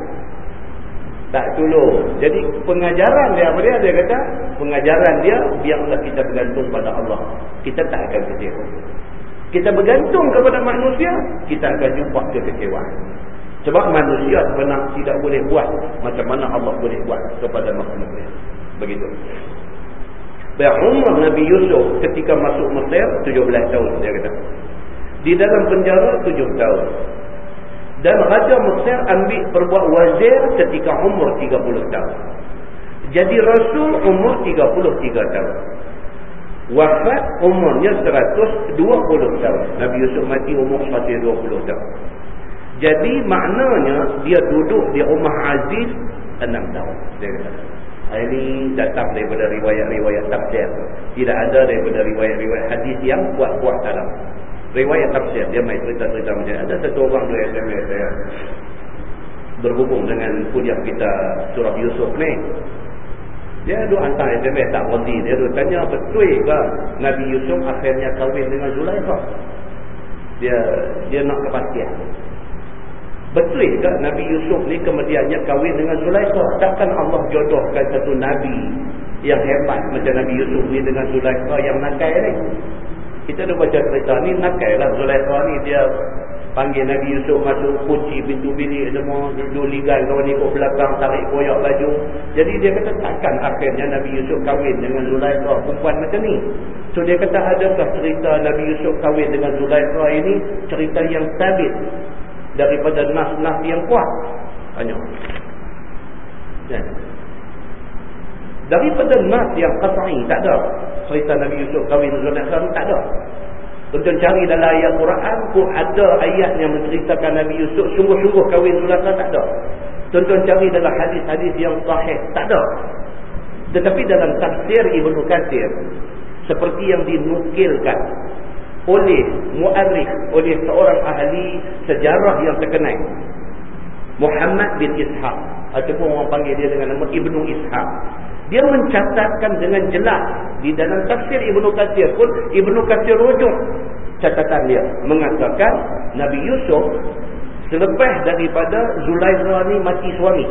Tak tolong. Jadi pengajaran dia apa dia? Dia kata pengajaran dia biarlah kita bergantung pada Allah. Kita tak akan kecewa. Kita bergantung kepada manusia, kita akan jumpa kekecewaan. Sebab manusia sebenarnya tidak boleh buat macam mana Allah boleh buat kepada makhluknya. Begitu. Baik umur Nabi Yusuf ketika masuk Mesir 17 tahun dia kata. Di dalam penjara 7 tahun. Dan Raja Mesir ambil perbuat wazir ketika umur 30 tahun. Jadi Rasul umur 33 tahun. Wafat umurnya 120 tahun. Nabi Yusuf mati umur 120 tahun. Jadi maknanya dia duduk di rumah Aziz enam tahun. Dia kata. Ini datang daripada riwayat-riwayat tafsir. Tidak ada daripada riwayat-riwayat hadis yang kuat-kuat dalam. Riwayat tafsir. Dia main cerita-cerita macam Ada satu orang dua SMS saya. Berhubung dengan kuliah kita surah Yusuf ni. Dia ada hantar SMS tak berhenti. Dia ada tanya betul ke Nabi Yusuf akhirnya kahwin dengan Zulaikha. Dia dia nak kepastian. Betul ke Nabi Yusuf ni kemudiannya kahwin dengan Zulaikha? Takkan Allah jodohkan satu Nabi yang hebat macam Nabi Yusuf ni dengan Zulaikha yang nakal ni? Kita dah baca cerita ni nakal lah Zulaikha ni dia panggil Nabi Yusuf masuk kunci pintu bilik semua duduk ligan kawan ikut belakang tarik koyak baju jadi dia kata takkan akhirnya Nabi Yusuf kahwin dengan Zulaikha perempuan macam ni so dia kata adakah cerita Nabi Yusuf kahwin dengan Zulaikha ini cerita yang sabit daripada nas-nas yang kuat tanya ya. daripada nas yang qat'i tak ada cerita Nabi Yusuf kahwin dengan tak ada Tuan cari dalam ayat Quran pun ada ayat yang menceritakan Nabi Yusuf sungguh-sungguh kahwin Zulaikha tak ada. Tuan-tuan cari dalam hadis-hadis yang sahih tak ada. Tetapi dalam tafsir Ibnu Katsir seperti yang dinukilkan oleh muarrikh oleh seorang ahli sejarah yang terkenal. Muhammad bin Ishaq. Ataupun orang panggil dia dengan nama Ibnu Ishaq. Dia mencatatkan dengan jelas di dalam tafsir Ibnu Katsir pun Ibnu Katsir rujuk catatan dia. Mengatakan Nabi Yusuf selepas daripada Zulaikha ni mati suami.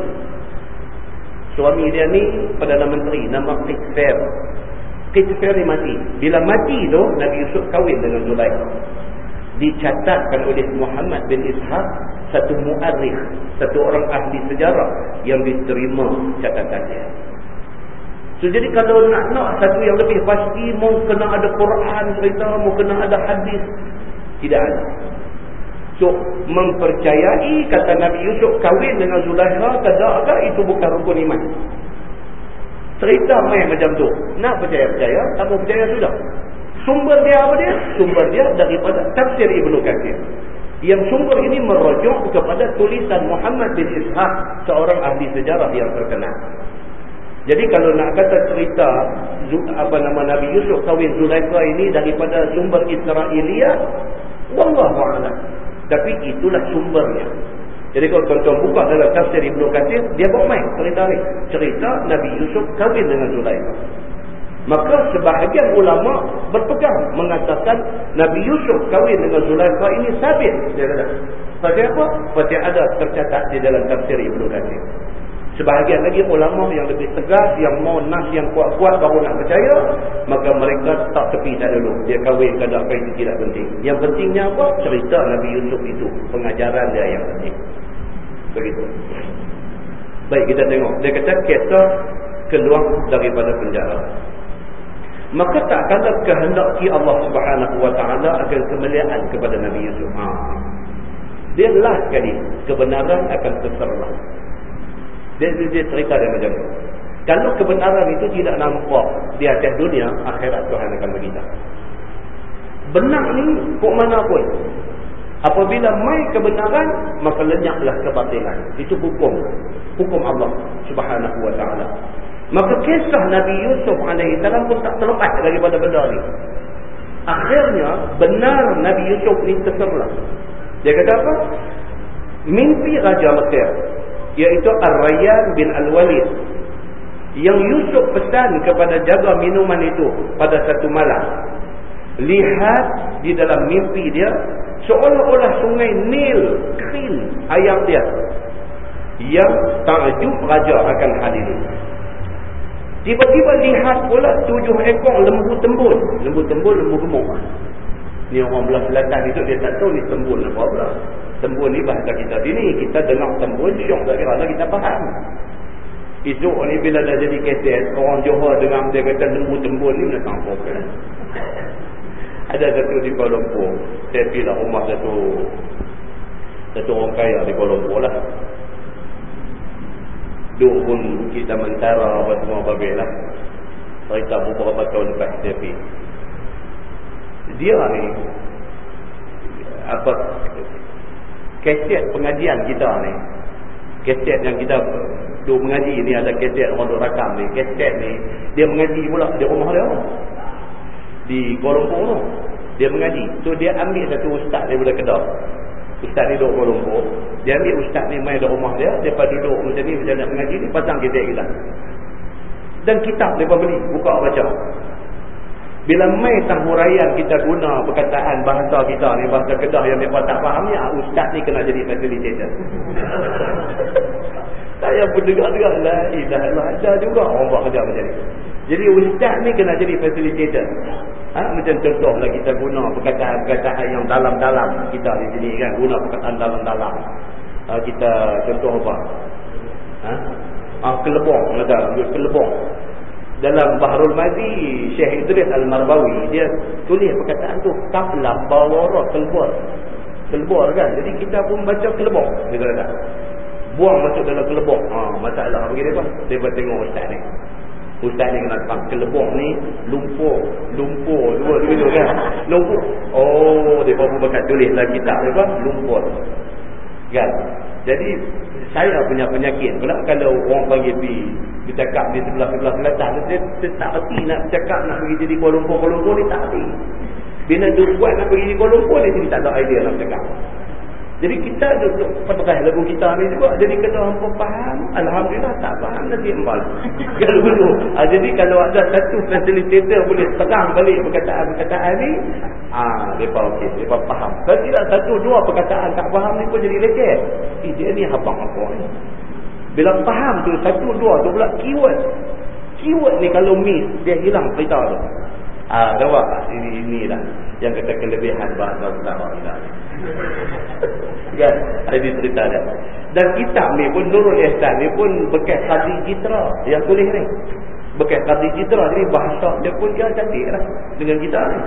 Suami dia ni Perdana Menteri nama Qitfir Ni mati bila mati tu Nabi Yusuf kahwin dengan Zulaikha dicatatkan oleh Muhammad bin Ishaq satu muarrikh satu orang ahli sejarah yang diterima catatannya So jadi kalau nak nak satu yang lebih pasti mau kena ada Quran cerita, mau kena ada hadis. Tidak ada. So mempercayai kata Nabi Yusuf kahwin dengan Zulaikha tak itu bukan rukun iman. Cerita main macam tu. Nak percaya-percaya, tak percaya sudah. Sumber dia apa dia? Sumber dia daripada tafsir Ibnu Katsir. Yang sumber ini merujuk kepada tulisan Muhammad bin Ishaq, seorang ahli sejarah yang terkenal. Jadi kalau nak kata cerita apa nama Nabi Yusuf kahwin Zulaikha ini daripada sumber Israiliyah, wallahu a'lam. Tapi itulah sumbernya. Jadi kalau tuan-tuan buka dalam tafsir Ibnu Katsir, dia buat main cerita ni. Cerita Nabi Yusuf kahwin dengan Zulaikha. Maka sebahagian ulama berpegang mengatakan Nabi Yusuf kahwin dengan Zulaikha ini sabit dia kata. Pasal apa? Pasal ada tercatat di dalam tafsir Ibnu Katsir. Sebahagian lagi ulama yang lebih tegas, yang mau nas yang kuat-kuat baru nak percaya, maka mereka tak tepi tak dulu. Dia kahwin ke tak itu tidak penting. Yang pentingnya apa? Cerita Nabi Yusuf itu. Pengajaran dia yang penting. Begitu. Baik kita tengok. Dia kata kisah keluar daripada penjara. Maka tak kala kehendaki Allah Subhanahu Wa Taala akan kemuliaan kepada Nabi Yusuf. Ha. Dia last kali kebenaran akan terserlah. Dia, dia, dia cerita dia macam tu. Kalau kebenaran itu tidak nampak di atas dunia, akhirat Tuhan akan beritahu. Benar ni, kok mana pun. Apabila mai kebenaran, maka lenyaplah kebatilan. Itu hukum. Hukum Allah subhanahu wa ta'ala. Maka kisah Nabi Yusuf AS pun tak terlepas daripada benda ni. Akhirnya, benar Nabi Yusuf ni terserlah. Dia kata apa? Mimpi Raja Mesir iaitu Ar-Rayyan bin Al-Walid yang Yusuf pesan kepada jaga minuman itu pada satu malam. Lihat di dalam mimpi dia seolah-olah sungai Nil kering ayam dia yang takjub raja akan hadir. Tiba-tiba lihat pula tujuh ekor lembu tembul lembu tembul lembu gemuk. Ni orang belah selatan itu dia tak tahu ni tembul apa pula Tembun ni bahasa kita sini. Kita dengar tembun syok tak kira kita faham. Esok ni bila dah jadi keset. Orang Johor dengar dia kata lembu tembun ni. Mana tahu apa Ada satu di Kuala Lumpur. Saya pergi lah rumah satu. Satu orang kaya di Kuala Lumpur lah. Duk pun kita mentara apa semua babil lah. Cerita beberapa tahun lepas saya pergi. Dia ni. Apa keset pengajian kita ni. Keset yang kita duk mengaji ni ada keset orang duk rakam ni. Keset ni dia mengaji pula di rumah dia. Di Kuala tu dia mengaji. So dia ambil satu ustaz daripada Kedah. Ustaz ni duduk Kuala Lumpur. Dia ambil ustaz ni main di rumah dia. Dia duduk macam ni macam nak mengaji ni pasang keset kita. Dan kitab dia beli buka baca bila mai tanghuraian kita guna perkataan bahasa kita ni, bahasa kedah yang mereka tak faham ya, ustaz ni kena jadi facilitator. Saya pun dengar-dengar, la ilah ada juga orang buat kerja macam ni. Jadi ustaz ni kena jadi facilitator. Ha? Macam contohlah kita guna perkataan-perkataan yang dalam-dalam kita di sini kan, guna perkataan dalam-dalam. Ha, kita contoh apa? Ha? Ah, kelebong, kata, kelebong dalam Bahrul Mazi Syekh Idris Al-Marbawi dia tulis perkataan tu kaplah bawara kelbor kelbor kan? Jadi kita pun baca kelbor dia kata. Buang masuk dalam kelbor ha, masalah bagi dia? Dia tengok ustaz ni. Ustaz ni kena tang kelbor ni lumpur lumpur dua dua dua kan? Lumpur. Oh dia pun berkat tulis lah kitab dia lumpur kan? Jadi saya punya penyakit. Pula kalau orang panggil pergi bercakap di sebelah-sebelah selatan dia, dia tak erti nak bercakap nak pergi jadi Kuala Lumpur. Kuala Lumpur ni tak erti bila dia buat nak pergi di Kuala Lumpur dia tak ada idea nak bercakap jadi kita duduk peterah lagu kita ni juga. Jadi kena hampa faham. Alhamdulillah tak faham nanti embal. Kalau dulu. Ha, jadi kalau ada satu facilitator boleh terang balik perkataan-perkataan ni ah, mereka okey mereka faham. Kalau tidak satu dua perkataan tak faham ni pun jadi leceh. Eh, dia ni habang apa ni? Bila faham tu satu dua tu pula keyword. Keyword ni kalau miss dia hilang cerita tu ah, dah ini, ini lah yang kata kelebihan bahasa utara kita ni kan? Ada cerita dia. Dan kitab ni pun Nurul Ihsan ni pun bekas Qadi Jitra yang tulis ni. Bekas Qadi Jitra jadi bahasa dia pun dia cantik lah dengan kita ni.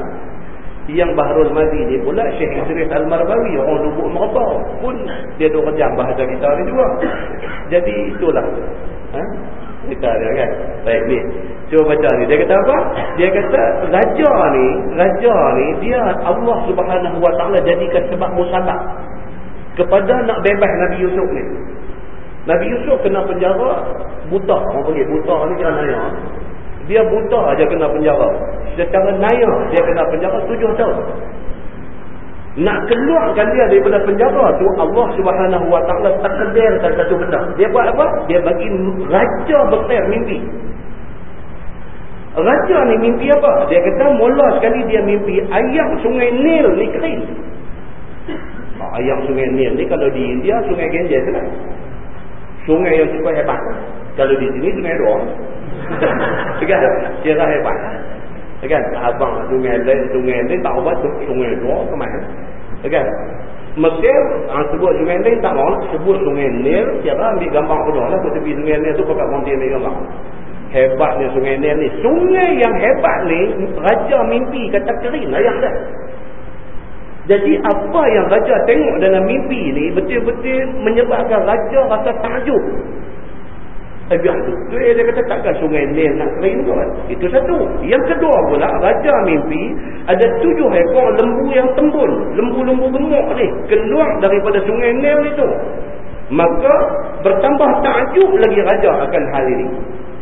Yang Bahrul Mazi ni pula Syekh Idris Al-Marbawi orang duduk mereka pun dia duk rejam bahasa kita ni juga. Jadi itulah. Ha? Kita dia kan? Baik ni. Cuba baca ni. Dia kata apa? Dia kata raja ni raja ni dia Allah subhanahu wa ta'ala jadikan sebab musabak kepada nak bebas Nabi Yusuf ni. Nabi Yusuf kena penjara buta. Orang panggil buta ni kena naya dia buta aja kena penjara. Secara naya dia kena penjara tujuh tahun nak keluarkan dia daripada penjara tu Allah subhanahu wa ta'ala takdirkan satu benda dia buat apa? dia bagi raja besar mimpi raja ni mimpi apa? dia kata mula sekali dia mimpi ayam sungai Nil ni kering ayam sungai Nil ni kalau di India sungai Ganges lah Sungai yang cukup hebat. Kalau di sini sungai dua. kan? Kira hebat. Kan? Abang sungai lain, sungai lain tak ubat. Sungai dua kemana? Kan? Mesir ha, sebut sungai lain tak mau sebut sungai Nil kira ambil gambar kedua lah kat tepi sungai Nil tu pakai montir ambil gambar hebatnya sungai Nil ni sungai yang hebat ni raja mimpi kata kering ayah dah jadi apa yang raja tengok dalam mimpi ni betul-betul menyebabkan raja rasa takjub Abiah tu. Tu dia kata takkan sungai Nil nak kering tu kan. Itu satu. Yang kedua pula, Raja mimpi ada tujuh ekor lembu yang tembun. Lembu-lembu gemuk ni. Keluar daripada sungai Nil itu. Maka bertambah takjub lagi Raja akan hal ini.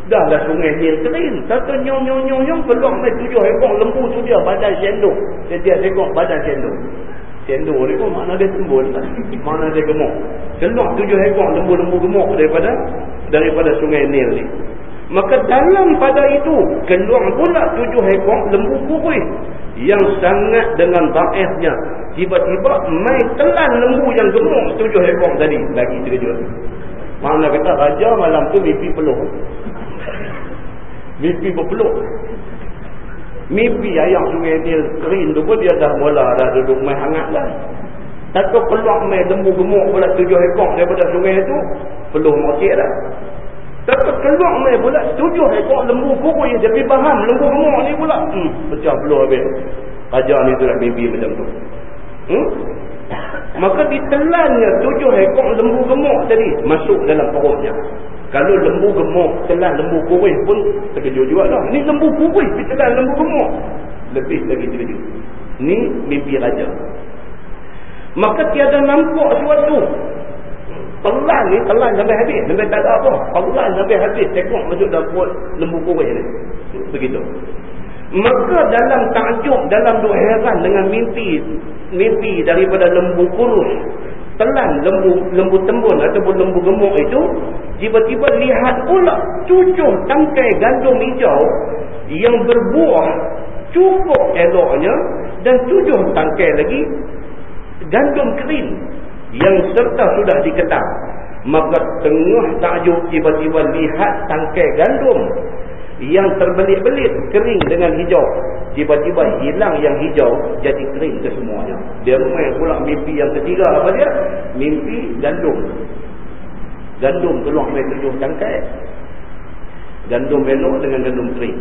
Dah lah sungai Nil kering. Satu nyong-nyong-nyong keluar ni tujuh ekor lembu tu dia badan sendok. Setiap ekor badan sendok. Sendok ni pun mana dia tembun. Mana dia gemuk. Keluar tujuh ekor lembu-lembu gemuk daripada daripada sungai Nil ni. Maka dalam pada itu keluar pula tujuh ekor lembu kurus yang sangat dengan baifnya. Tiba-tiba mai telan lembu yang gemuk tujuh ekor tadi. Lagi terkejut. Mana kata raja malam tu mimpi peluh. Mimpi berpeluh. Mimpi ayam sungai Nil kering tu pun dia dah mula dah duduk mai hangat dah. Takut peluang mai lembu gemuk pula tujuh ekor daripada sungai itu peluh mokek dah. Takut keluar mai pula tujuh ekor lembu yang jadi faham lembu gemuk ni pula. Hmm, pecah peluh habis. Raja ni tu nak mimpi macam tu. Hmm? Maka ditelannya tujuh ekor lembu gemuk tadi masuk dalam perutnya. Kalau lembu gemuk telan lembu kurus pun terkejut juga lah. Ni lembu kurus ditelan lembu gemuk. Lebih lagi terkejut. Ni mimpi raja. Maka tiada nampak sesuatu Pelan ni, pelan sampai habis. Sampai tak ada apa. Pelan sampai habis. Tengok masuk dalam perut lembu kurus ni. Begitu. Maka dalam takjub, dalam duk heran dengan mimpi, mimpi daripada lembu kurus, telan lembu lembu tembun ataupun lembu gemuk itu, tiba-tiba lihat pula cucuk tangkai gandum hijau yang berbuah cukup eloknya dan tujuh tangkai lagi gandum kering yang serta sudah diketak. Maka tengah takjub tiba-tiba lihat tangkai gandum yang terbelit-belit kering dengan hijau. Tiba-tiba hilang yang hijau jadi kering ke semuanya. Dia main pula mimpi yang ketiga apa dia? Mimpi gandum. Gandum keluar main tujuh tangkai gandum belok dengan gandum kering.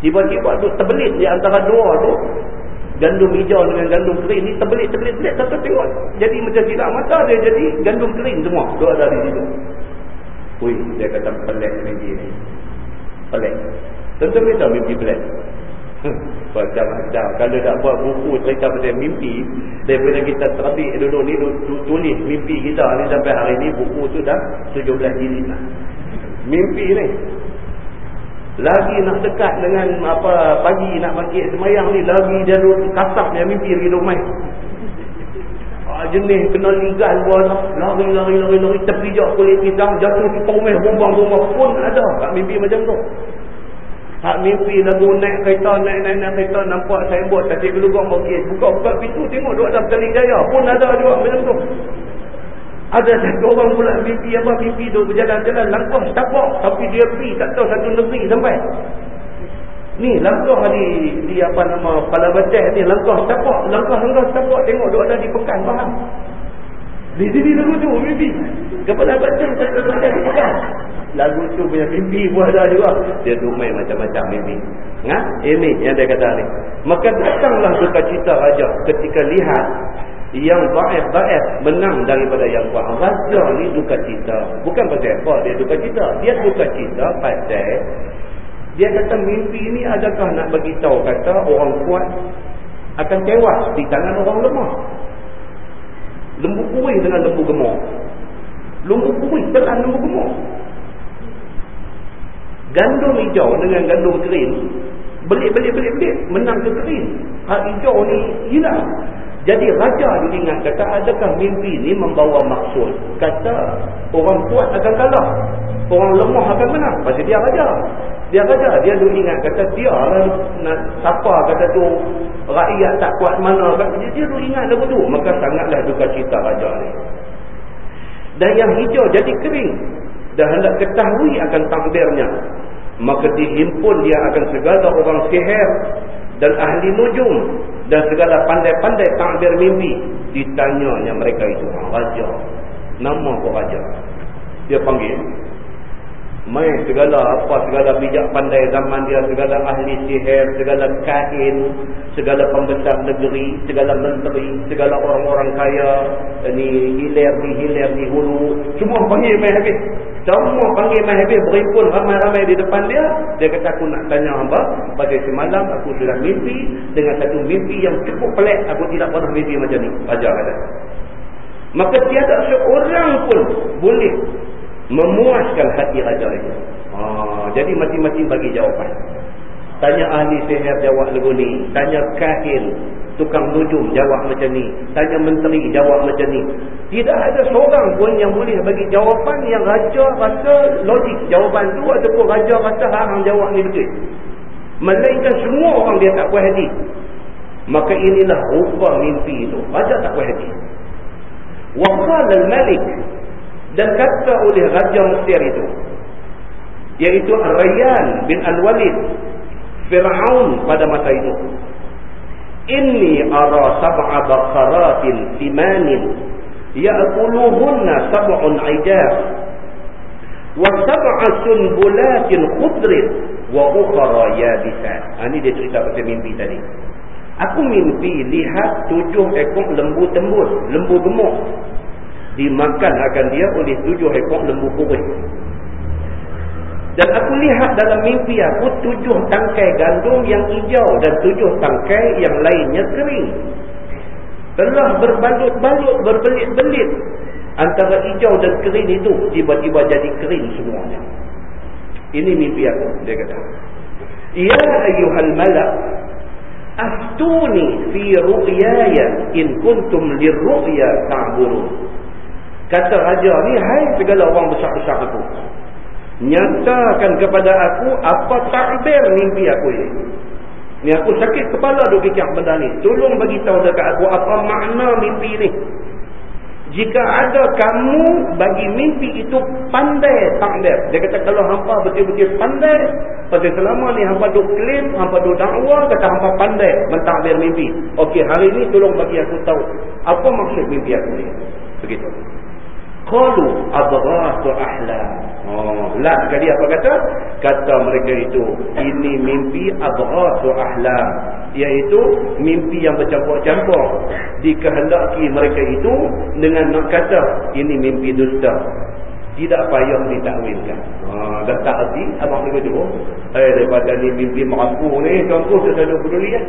Tiba-tiba tu terbelit di antara dua tu. Gandum hijau dengan gandum kering ni terbelit-terbelit satu tengok jadi macam tidak mata dia jadi gandum kering semua. Tu ada di situ. Ui, dia kata pelik mimpi ni pelik tentu kita mimpi pelik macam-macam kalau tak buat buku cerita pasal mimpi. Daripada kita terbit dulu ni tulis mimpi kita ni sampai hari ni buku tu dah 17 jilid lah. Mimpi ni. Lagi nak dekat dengan apa pagi nak bangkit semayang ni lagi dia kasap dia mimpi lagi duk main. ah, jenis kena ligat buat lari lari lari lari. Terpijak kulit pisang jatuh tumeh bombang bombang pun ada. Kat mimpi macam tu. Hak mimpi lagu naik kereta naik naik naik kereta. Nampak buat tapi gelugong bangkit buka-buka pintu tengok duk ada sekali jaya. Pun ada juga macam tu. Ada satu orang pula mimpi apa? Mimpi tu berjalan-jalan langkah setapak tapi dia pergi tak tahu satu negeri sampai. Ni langkah di di apa nama kepala bateh ni langkah setapak, langkah-langkah setapak tengok dia ada di pekan faham. Di sini lagu tu mimpi. Kepala bateh tak ada di pekan. Lagu tu punya mimpi pun ada juga. Dia tu main macam-macam mimpi. Ha? Ini yang dia kata ni. Maka datanglah suka cita raja ketika lihat yang baik-baik menang daripada yang kuat. Raja ni duka cita. Bukan pasal apa dia duka cita. Dia duka cita pasal dia kata mimpi ini adakah nak bagi tahu kata orang kuat akan tewas di tangan orang lemah. Lembu kuih dengan lembu gemuk. Lembu kuih telan lembu gemuk. Gandum hijau dengan gandum kering. Belit-belit-belit-belit. Menang ke kering. Hak hijau ni hilang. Jadi raja ingat kata adakah mimpi ni membawa maksud. Kata orang kuat akan kalah. Orang lemah akan menang. Pasal dia raja. Dia raja. Dia dulu ingat kata dia lah siapa kata tu rakyat tak kuat mana. Kata, dia, dulu ingat lagu tu. Maka sangatlah duka cita raja ni. Dan yang hijau jadi kering. Dan hendak ketahui akan takdirnya. Maka dihimpun dia akan segala orang sihir. Dan ahli nujum. Dan segala pandai-pandai takdir mimpi. Ditanyanya mereka itu. Raja. Nama apa raja? Dia panggil main segala apa segala bijak pandai zaman dia segala ahli sihir segala kain segala pembesar negeri segala menteri segala orang-orang kaya ni hilir di hilir di hulu. Semua panggil main habis. Semua panggil main habis. Berimpun ramai-ramai di depan dia dia kata aku nak tanya hamba pada semalam aku sudah mimpi dengan satu mimpi yang cukup pelik aku tidak pernah mimpi macam ni. Raja kata. Maka tiada seorang pun boleh memuaskan hati raja itu. Ha, jadi masing-masing bagi jawapan. Tanya ahli sihir jawab lagu ni. Tanya kahin, tukang nujum jawab macam ni. Tanya menteri jawab macam ni. Tidak ada seorang pun yang boleh bagi jawapan yang raja rasa logik jawapan tu ataupun raja rasa hang jawab ni betul. Melainkan semua orang dia tak puas hati. Maka inilah rupa mimpi itu. Raja tak puas hati. Waqal al-malik dan kata oleh Raja Mesir itu iaitu Rayyan bin Al-Walid Fir'aun pada masa itu Inni ara sab'a bakharatin simanin ya'kuluhunna sab'un ijab wa sab'a sunbulatin khudrin wa ukhra yabisat ha, ini dia cerita pasal mimpi tadi. Aku mimpi lihat tujuh ekor lembu tembus lembu gemuk dimakan akan dia oleh tujuh ekor lembu kurus. Dan aku lihat dalam mimpi aku tujuh tangkai gandum yang hijau dan tujuh tangkai yang lainnya kering. Telah berbalut-balut, berbelit-belit. Antara hijau dan kering itu tiba-tiba jadi kering semuanya. Ini mimpi aku, dia kata. Ya ayuhal malak, aftuni fi ru'yaya in kuntum lirru'ya ta'burun. Kata raja ni, hai segala orang besar-besar itu. Nyatakan kepada aku apa takbir mimpi aku ini. Ni aku sakit kepala duk fikir benda ni. Tolong bagi tahu dekat aku apa makna mimpi ni. Jika ada kamu bagi mimpi itu pandai takbir. Dia kata kalau hampa betul-betul pandai. Pasal selama ni hampa duk klaim, hampa duk dakwa, kata hampa pandai mentakbir mimpi. Okey, hari ni tolong bagi aku tahu. Apa maksud mimpi aku ni. Begitu. Qalu adghasu ahlam. Oh, lah sekali apa kata? Kata mereka itu, ini mimpi adghasu ahlam, iaitu mimpi yang bercampur-campur. Dikehendaki mereka itu dengan nak kata ini mimpi dusta. Tidak payah ditakwilkan. Ha, dah tak erti abang mereka tu. Eh daripada ni mimpi mengaku ni, tuanku sesuatu peduli ya.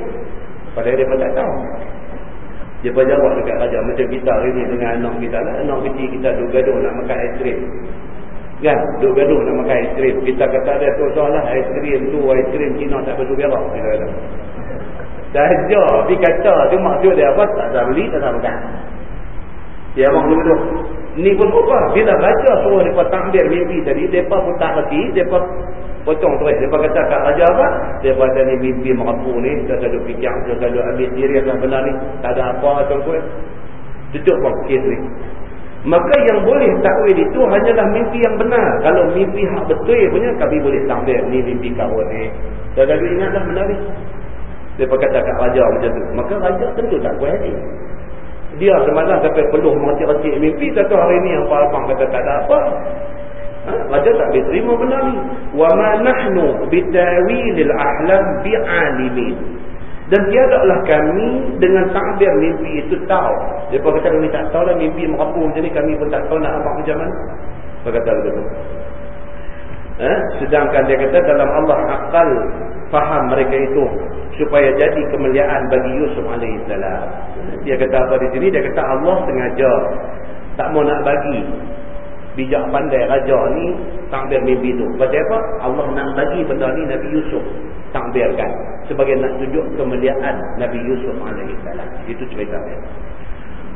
Padahal pun tak tahu. Dia pun jawab dekat raja macam kita hari ni dengan anak kita lah. Anak kecil kita duduk gaduh nak makan aiskrim. Kan? Duduk gaduh nak makan aiskrim. Kita kata ada tu soalan aiskrim tu aiskrim Cina tak betul berak. Kita kata. Saja. Tapi kata tu maksud dia apa? Tak ada beli, tak ada makan. Dia abang dulu Ni pun apa? Bila raja suruh mereka takbir mimpi tadi, mereka pun tak reti, mereka Potong terus. Dia kata kat raja apa? Dia kata ni mimpi merapu ni. Dia selalu fikir. Dia selalu ambil diri yang benar ni. Tak ada apa tuan-tuan. Tutup pun kes ni. Maka yang boleh takwil itu hanyalah mimpi yang benar. Kalau mimpi hak betul punya, kami boleh takwil ni mimpi kawan ni. Dia selalu ingatlah benar ni. Dia kata kat raja macam tu. Maka raja tentu tak kuat hati. Dia semalam sampai peluh meracik-racik mimpi. Satu hari ni abang kata tak ada apa. Ha? Raja tak boleh terima benda ni. Ma nahnu bitawilil ahlam bi'alimin. Dan tiadalah kami dengan takbir mimpi itu tahu. Pun kata kami tak tahu lah mimpi merapu macam ni. Kami pun tak tahu nak apa macam mana. Dia kata begitu. Ha? Sedangkan dia kata dalam Allah akal faham mereka itu supaya jadi kemuliaan bagi Yusuf AS. Dia kata apa di sini? Dia kata Allah sengaja tak mau nak bagi bijak pandai raja ni takbir mimpi tu. Pasal apa? Allah nak bagi benda ni Nabi Yusuf takbirkan sebagai nak tunjuk kemuliaan Nabi Yusuf alaihi salam. Itu cerita dia.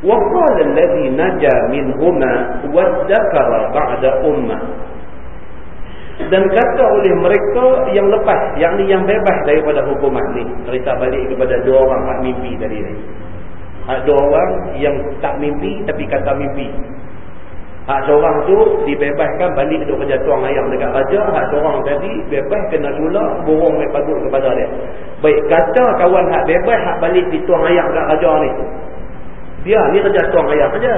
Wa qala allazi naja minhuma wa dzakara ba'da ummah. Dan kata oleh mereka yang lepas, yang ni yang bebas daripada hukuman ni. Cerita balik kepada dua orang hak mimpi tadi ni. Ada orang yang tak mimpi tapi kata mimpi. Hak seorang tu dibebaskan balik duduk kerja tuang ayam dekat raja. Hak seorang tadi bebas kena sulak burung main pagut kepada dia. Baik kata kawan hak bebas hak balik di tuang ayam dekat raja ni. Dia ni kerja tuang ayam aja.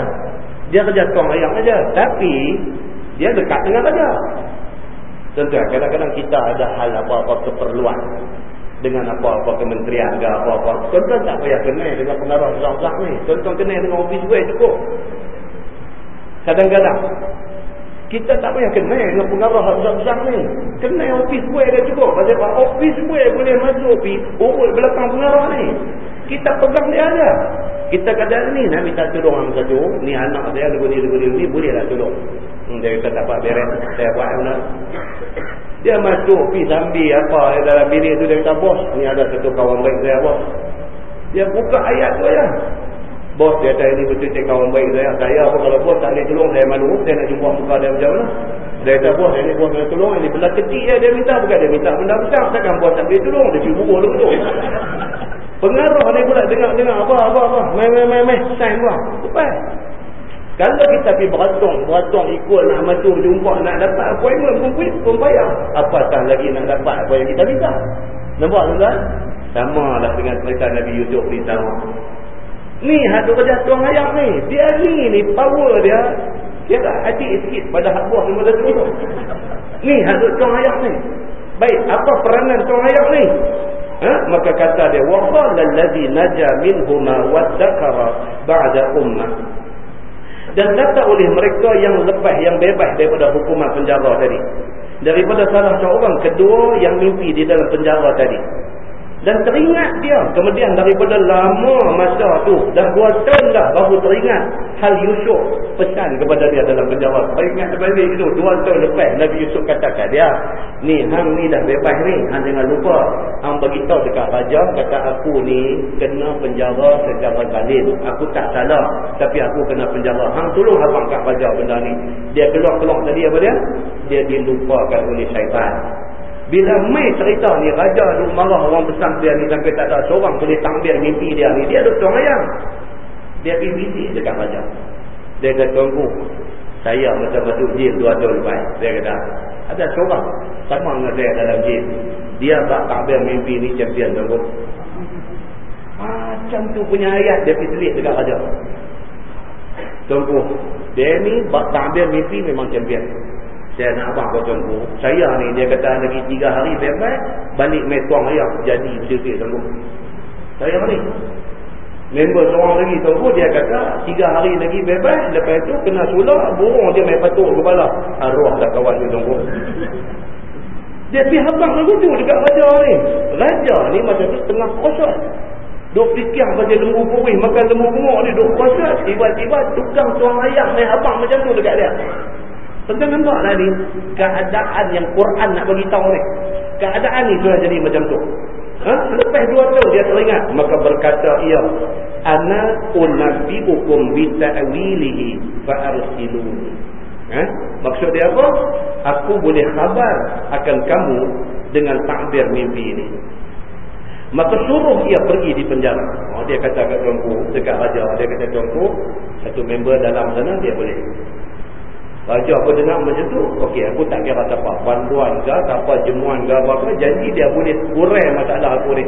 Dia kerja tuang ayam aja. Tapi dia dekat dengan raja. Tentu kadang-kadang kita ada hal apa-apa keperluan dengan apa-apa kementerian ke apa-apa. Tuan-tuan tak payah kenal dengan pengarah besar-besar ni. Tuan-tuan kenal dengan ofis gue cukup. Kadang-kadang kita tak payah kenal dengan pengarah besar-besar ni. Kenal ofis gue dah cukup. Apa? Ofis gue boleh masuk pi urut belakang pengarah ni. Kita pegang dia ada. Kita kadang ni nak minta tolong orang satu. Ni anak saya lebih-lebih ni boleh tak tolong. Hmm, dia kata dapat beres. Saya buat mana. Dia masuk pi sambil apa dalam bilik tu dia kata bos. Ni ada satu kawan baik saya bos. Dia buka ayat tu ya. Bos dia kata ini betul-betul kawan baik saya. Saya pun kalau bos tak boleh tolong saya malu. Saya nak jumpa muka dia macam mana. Dia kata bos ini bos boleh tolong. Ini benda kecil ya dia minta. Bukan dia minta benda besar. Takkan bos tak boleh tolong. Dia cuma buruk tu. Pengaruh ni pula dengar-dengar apa apa apa. Meh meh meh meh. Sign buah. Lepas. Kalau kita pergi beratung, beratung ikut nak masuk jumpa nak dapat appointment pun pun, pun bayar. Apatah lagi nak dapat apa yang kita minta. Nampak tuan? Sama lah dengan cerita Nabi Yusuf sama. Ni hadu kerja tuang ayam ni. Dia ni ni power dia. Dia tak hati sikit pada hak buah lima ratus ribu. Ni hadu tuang ayam ni. Baik, apa peranan tuang ayam ni? Ha? Maka kata dia, وَقَالَ الَّذِي نَجَى مِنْهُمَا وَالذَّكَرَ بَعْدَ أُمَّةِ Dan kata oleh mereka yang lepas, yang bebas daripada hukuman penjara tadi. Daripada salah seorang kedua yang mimpi di dalam penjara tadi. Dan teringat dia kemudian daripada lama masa tu dah dua tahun dah baru teringat hal Yusuf pesan kepada dia dalam penjara. Teringat balik itu dua tahun lepas Nabi Yusuf katakan dia, ni hang ni dah bebas ni, hang jangan lupa. Hang bagi tahu dekat raja kata aku ni kena penjara secara galin. Aku tak salah tapi aku kena penjara. Hang tolong abang kat raja benda ni. Dia keluar-keluar tadi apa dia? Dia dilupakan oleh syaitan. Bila mai cerita ni raja duk marah orang besar dia ni sampai tak ada seorang boleh takbir mimpi dia ni. Dia duk tuang ayam. Dia pergi visit dekat raja. Dia kata tuanku, saya macam masuk jin dua tahun lepas. Dia kata, ada seorang sama dengan saya dalam jin. Dia tak takbir mimpi ni champion tuanku. Macam tu punya ayat dia pergi selit dekat raja. Tuanku, dia ni takbir mimpi memang champion. Saya nak abang kau tuanku. Saya ni dia kata lagi tiga hari bebas. Balik main tuang ayam. Jadi tuanku. Saya ni. Member seorang lagi tuanku dia kata tiga hari lagi bebas. Lepas tu kena sulak. Burung dia main patuk kepala. Arwah dah kawan tu tuanku. Dia pergi habang lagu tu dekat raja ni. Raja ni macam tu tengah kosong. Duk fikir pasal lembu purih. Makan lembu purih ni duk kosong. Tiba-tiba tukang tuang ayam main habang macam tu dekat dia. Tentang nampak lah ni keadaan yang Quran nak bagi tahu ni. Keadaan ni sudah jadi macam tu. Ha? Lepas dua tahun dia teringat. Maka berkata ia. Ana unabbi'ukum bita'wilihi fa'arsiluni. Ha? Maksud dia apa? Aku boleh khabar akan kamu dengan takbir mimpi ini. Maka suruh ia pergi di penjara. Oh, dia kata kat tuanku, dekat raja. Dia kata tuanku, satu member dalam sana dia boleh. Raja aku dengar macam tu, okey aku tak kira apa bantuan ke, apa jemuan ke, apa ke, janji dia boleh kurang masalah aku ni.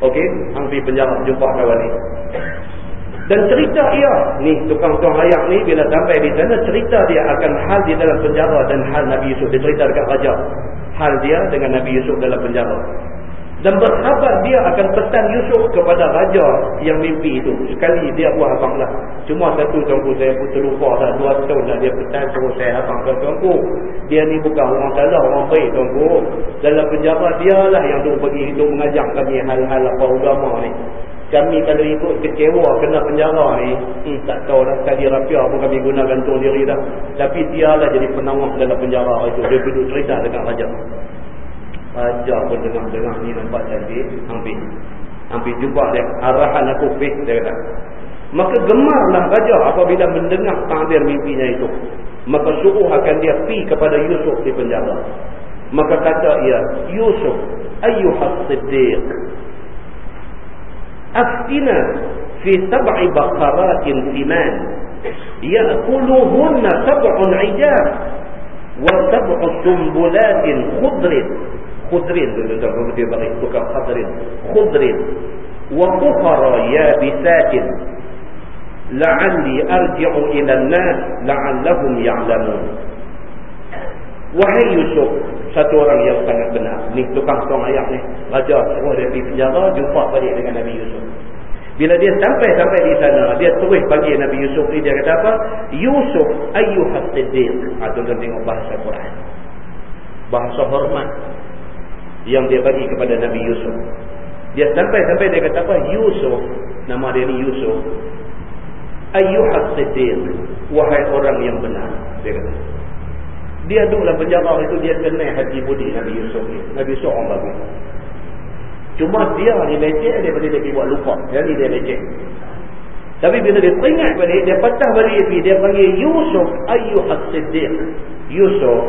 Okey, hampir penjara jumpa kawan ni. Dan cerita ia, ni tukang-tukang layak ni bila sampai di sana, cerita dia akan hal di dalam penjara dan hal Nabi Yusuf. Dia cerita dekat raja. Hal dia dengan Nabi Yusuf dalam penjara dan berkhabar dia akan pesan Yusuf kepada raja yang mimpi itu. Sekali dia buat abang lah. Cuma satu tuanku saya pun terlupa dah. Dua tahun dah dia pesan suruh saya abang ke tuanku dia ni bukan orang salah orang baik tuanku dalam penjara dia lah yang duk pergi hidup mengajar kami hal-hal apa agama ni. Kami kalau ikut kecewa kena penjara ni hmm, tak tahu dah sekali rapiah pun kami guna gantung diri dah. Tapi dia lah jadi penawak dalam penjara itu. Dia duduk cerita dekat raja Raja pun dengar-dengar ni nampak cantik. Hampir. Hampir jumpa dia. Arahan aku fix dia kata. Maka gemarlah Raja apabila mendengar takdir mimpinya itu. Maka suruh akan dia pi kepada Yusuf di penjara. Maka kata ia, Yusuf, ayuhas siddiq. Aftina fi sab'i baqaratin siman. ya'kuluhunna sab'un 'ijab wa sab'u sumbulatin khudrin tu tuan-tuan dia bagi bukan khudrin. Khudrin. Wa kufara yabisatin. La'alli arji'u ila an-nas la'allahum ya'lamun. Wahai yusuf satu orang yang sangat benar. Ni tukang tuang ayat ni. Raja suruh dia pergi penjara jumpa balik dengan Nabi Yusuf. Bila dia sampai-sampai di sana dia terus panggil Nabi Yusuf ni. Dia kata apa? Yusuf ayyuhas siddiq. Ha, tuan-tuan tengok bahasa Quran. Bahasa hormat yang dia bagi kepada Nabi Yusuf. Dia sampai-sampai dia kata apa? Yusuf. Nama dia ni Yusuf. Ayyuhas siddiq. Wahai orang yang benar. Dia kata. Dia duduk dalam penjara itu, dia kenal hati budi Nabi Yusuf ni. Nabi Yusuf orang bagus. Cuma dia ni dia boleh dia buat lupa. Jadi dia leceh. Tapi bila dia teringat balik, dia patah balik api. Dia panggil Yusuf ayyuhas siddiq. Yusuf,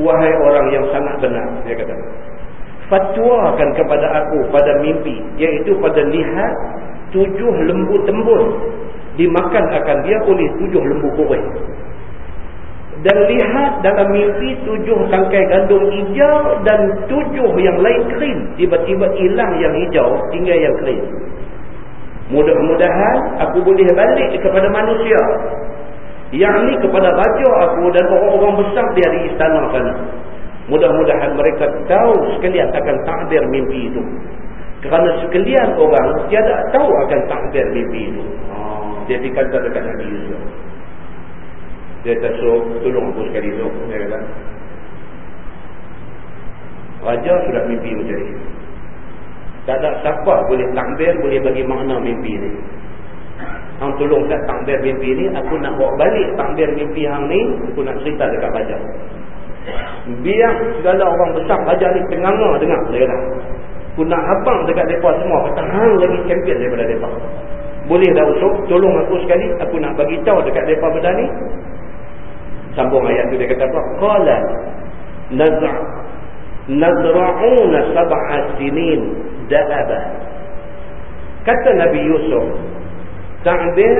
wahai orang yang sangat benar. Dia kata fatwakan kepada aku pada mimpi iaitu pada lihat tujuh lembu tembun dimakan akan dia oleh tujuh lembu kureng dan lihat dalam mimpi tujuh tangkai gandum hijau dan tujuh yang lain kering tiba-tiba hilang yang hijau tinggal yang kering mudah-mudahan aku boleh balik kepada manusia. Yang ni kepada raja aku dan orang-orang besar di istana sana Mudah-mudahan mereka tahu sekalian akan takdir mimpi itu. Kerana sekalian orang tiada tahu akan takdir mimpi itu. Oh, dia dikata dekat Nabi Yusuf. Dia kata, so, tolong aku sekali tu. Dia kata, Raja sudah mimpi macam ni. Tak ada siapa boleh takdir, boleh bagi makna mimpi ni. Hang tolong tak takdir mimpi ni, aku nak bawa balik takdir mimpi hang ni, aku nak cerita dekat raja. Biar segala orang besar raja ni tenganga dengar dia kata. Aku nak abang dekat mereka semua. Kata hang lagi champion daripada mereka. Boleh dah usuk. Tolong aku sekali. Aku nak bagi tahu dekat mereka benda ni. Sambung ayat tu dia kata apa? Qala naz'a nazra'una sab'a sinin da'aba. Kata Nabi Yusuf, takdir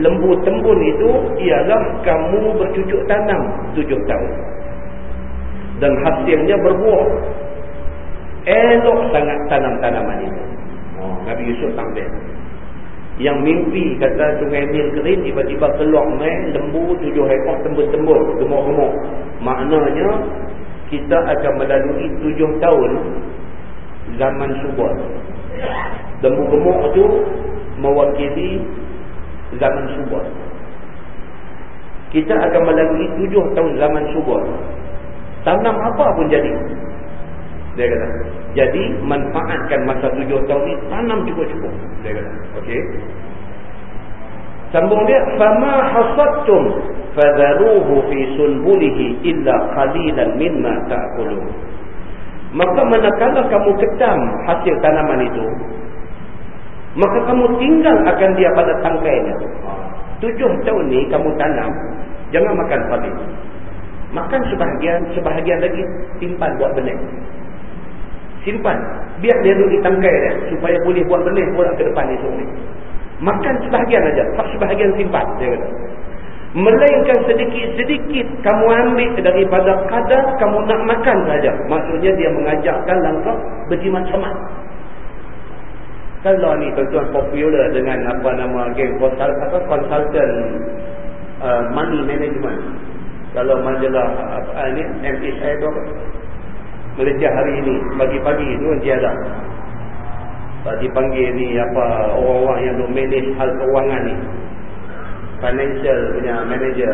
lembu tembun itu ialah kamu bercucuk tanam tujuh tahun dan hasilnya berbuah. Elok sangat tanam-tanaman itu. Oh, Nabi Yusuf tampil. Yang mimpi kata sungai Nil kering tiba-tiba keluar main lembu tujuh ekor tembus-tembus gemuk-gemuk. Maknanya kita akan melalui tujuh tahun zaman subur. Lembu gemuk itu mewakili zaman subur. Kita akan melalui tujuh tahun zaman subur. Tanam apa pun jadi. Dia kata. Jadi manfaatkan masa tujuh tahun ni tanam cukup-cukup. Dia kata. Okey. Sambung dia fama hasadtum fadharuhu fi sunbulihi illa qalilan mimma ta'kulun. Maka manakala kamu ketam hasil tanaman itu maka kamu tinggal akan dia pada tangkainya. Tujuh tahun ni kamu tanam jangan makan habis. Makan sebahagian, sebahagian lagi simpan buat benih. Simpan. Biar dia duduk di tangkai dia. Supaya boleh buat benih pula ke depan esok ni. Makan sebahagian aja, Tak sebahagian simpan. Dia kata. Melainkan sedikit-sedikit kamu ambil daripada kadar kamu nak makan saja. Maksudnya dia mengajarkan langkah berjimat-cemat. Kalau ni tuan-tuan popular dengan apa nama geng konsultan, uh, money management kalau majalah apa ni MHI tu Malaysia hari ini pagi-pagi tu tiada tadi panggil ni apa orang-orang yang duk manage hal kewangan ni financial punya manager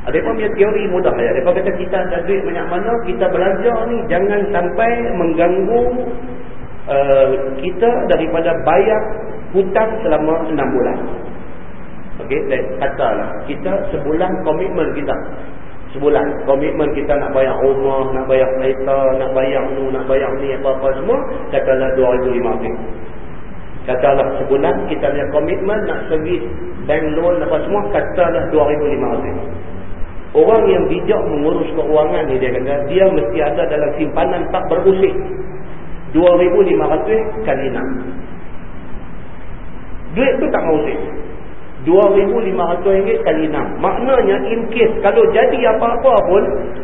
ada pun punya teori mudah ya. Dia kata kita ada duit banyak mana, kita belajar ni jangan sampai mengganggu uh, kita daripada bayar hutang selama 6 bulan. Okey, katalah kita sebulan komitmen kita. Sebulan komitmen kita nak bayar rumah, nak bayar kereta, nak bayar tu, nak bayar ni apa-apa semua, katalah 2500. Katalah sebulan kita punya komitmen nak servis bank loan apa semua, katalah 2500. Orang yang bijak mengurus keuangan ni dia kata, dia mesti ada dalam simpanan tak berusik. 2500 kali 6. Duit tu tak mau usik. RM2,500 kali 6. Maknanya in case kalau jadi apa-apa pun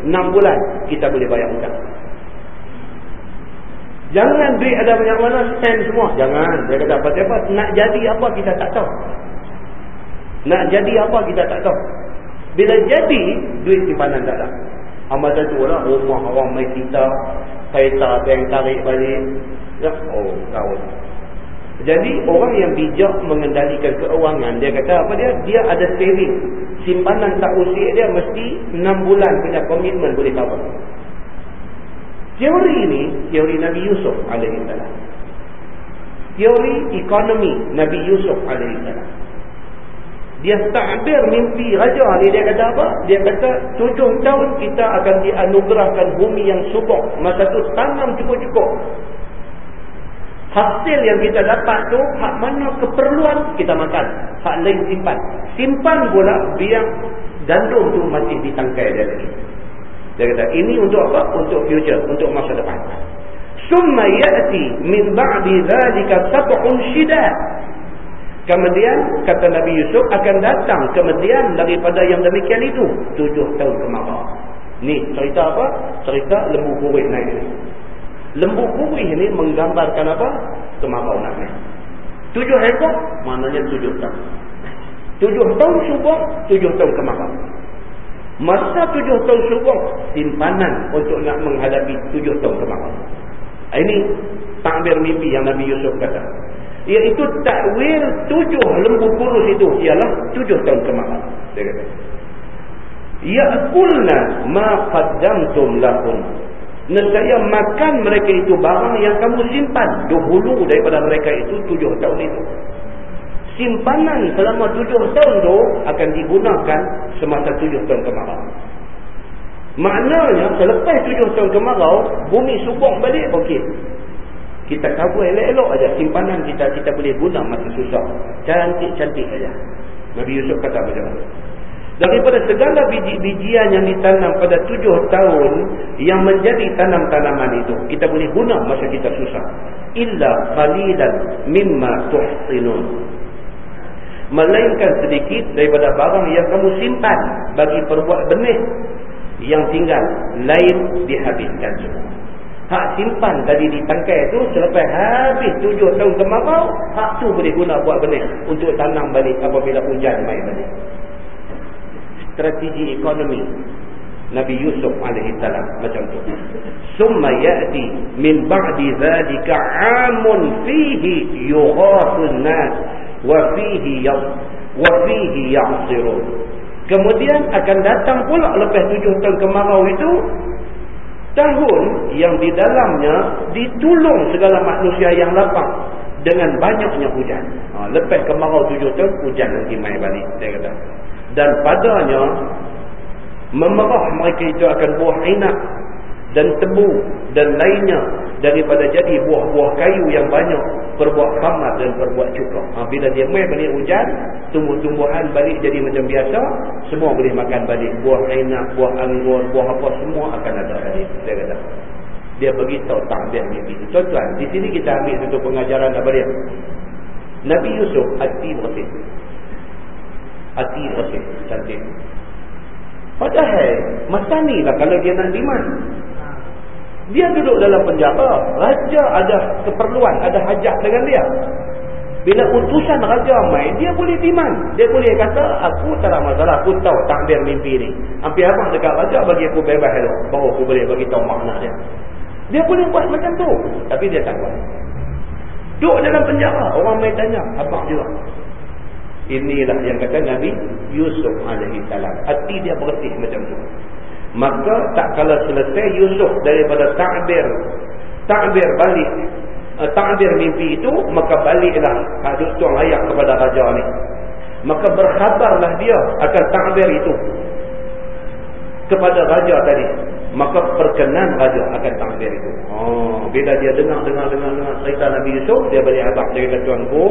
6 bulan kita boleh bayar hutang. Jangan duit ada banyak mana spend semua. Jangan. Dia kata apa-apa. Nak jadi apa kita tak tahu. Nak jadi apa kita tak tahu. Bila jadi duit simpanan tak ada. Amal satu lah. Rumah orang main kita. Kereta bank tarik balik. Ya. Oh tahun. Jadi orang yang bijak mengendalikan keuangan dia kata apa dia? Dia ada saving. Simpanan tak usia dia mesti 6 bulan punya komitmen boleh cover. Teori ini teori Nabi Yusuf alaihi salam. Teori ekonomi Nabi Yusuf alaihi salam. Dia takbir mimpi raja ni dia kata apa? Dia kata tujuh tahun kita akan dianugerahkan bumi yang subur. Masa tu tanam cukup-cukup hasil yang kita dapat tu hak mana keperluan kita makan. Hak lain simpan. Simpan pula biar gandum tu masih di tangkai dia lagi dia kata ini untuk apa? Untuk future untuk masa depan. Summa ya'ti min ba'di dhalika sab'un shidad kemudian kata Nabi Yusuf akan datang kemudian daripada yang demikian itu tujuh tahun kemarau ni cerita apa? Cerita lembu kurit naik Lembu kurih ni menggambarkan apa? Kemarau nak naik. Tujuh ekor, maknanya tujuh tahun. Tujuh tahun subur, tujuh tahun kemarau. Masa tujuh tahun subur, simpanan untuk nak menghadapi tujuh tahun kemarau. Ini takbir mimpi yang Nabi Yusuf kata. Iaitu takwil tujuh lembu kurus itu ialah tujuh tahun kemarau. Dia kata. Ya'kulna ma qaddamtum lahum Nescaya makan mereka itu barang yang kamu simpan dahulu daripada mereka itu tujuh tahun itu. Simpanan selama tujuh tahun itu akan digunakan semasa tujuh tahun kemarau. Maknanya selepas tujuh tahun kemarau, bumi subur balik, okey. Kita cover elok-elok aja simpanan kita kita boleh guna masa susah. Cantik-cantik aja. Nabi Yusuf kata macam mana? Daripada segala biji-bijian yang ditanam pada tujuh tahun yang menjadi tanam-tanaman itu. Kita boleh guna masa kita susah. Illa khalilan mimma tuhsinun. Melainkan sedikit daripada barang yang kamu simpan bagi perbuat benih yang tinggal. Lain dihabiskan. Hak simpan tadi di tangkai itu selepas habis tujuh tahun kemarau, hak tu boleh guna buat benih untuk tanam balik apabila hujan main balik strategi ekonomi Nabi Yusuf alaihi salam macam tu. Summa ya'ti min ba'di dhalika 'amun fihi yughathun nas wa fihi yaw wa fihi ya'sirun. Kemudian akan datang pula lepas tujuh tahun kemarau itu tahun yang di dalamnya ditolong segala manusia yang lapang dengan banyaknya hujan. Ha, lepas kemarau tujuh tahun hujan nanti mai balik dia kata dan padanya memerah mereka itu akan buah inak dan tebu dan lainnya daripada jadi buah-buah kayu yang banyak berbuat khamar dan berbuat cukup. Ha, bila dia main balik hujan, tumbuh-tumbuhan balik jadi macam biasa, semua boleh makan balik. Buah inak, buah anggur, buah apa semua akan ada balik. Dia kata. Dia beritahu takbir mimpi itu. Tuan-tuan, di sini kita ambil satu pengajaran apa dia? Nabi Yusuf hati bersih hati bersih cantik. Padahal masa ni lah kalau dia nak diman dia duduk dalam penjara raja ada keperluan ada hajat dengan dia. Bila utusan raja mai dia boleh diman dia boleh kata aku tak ada masalah aku tahu takbir mimpi ni. Hampir abang dekat raja bagi aku bebas hello. baru aku boleh bagi tahu makna dia. Dia boleh buat macam tu tapi dia tak buat. Duduk dalam penjara orang mai tanya abang juga Inilah yang kata Nabi Yusuf salam. Hati dia bersih macam tu. Maka tak kala selesai Yusuf daripada takbir takbir balik uh, takbir mimpi itu maka baliklah hadut tuan layak kepada raja ni. Maka berkhabarlah dia akan takbir itu kepada raja tadi maka perkenan raja akan takdir itu. Oh, bila dia dengar dengar dengar dengar cerita Nabi Yusuf, dia balik abang dia kata tuanku,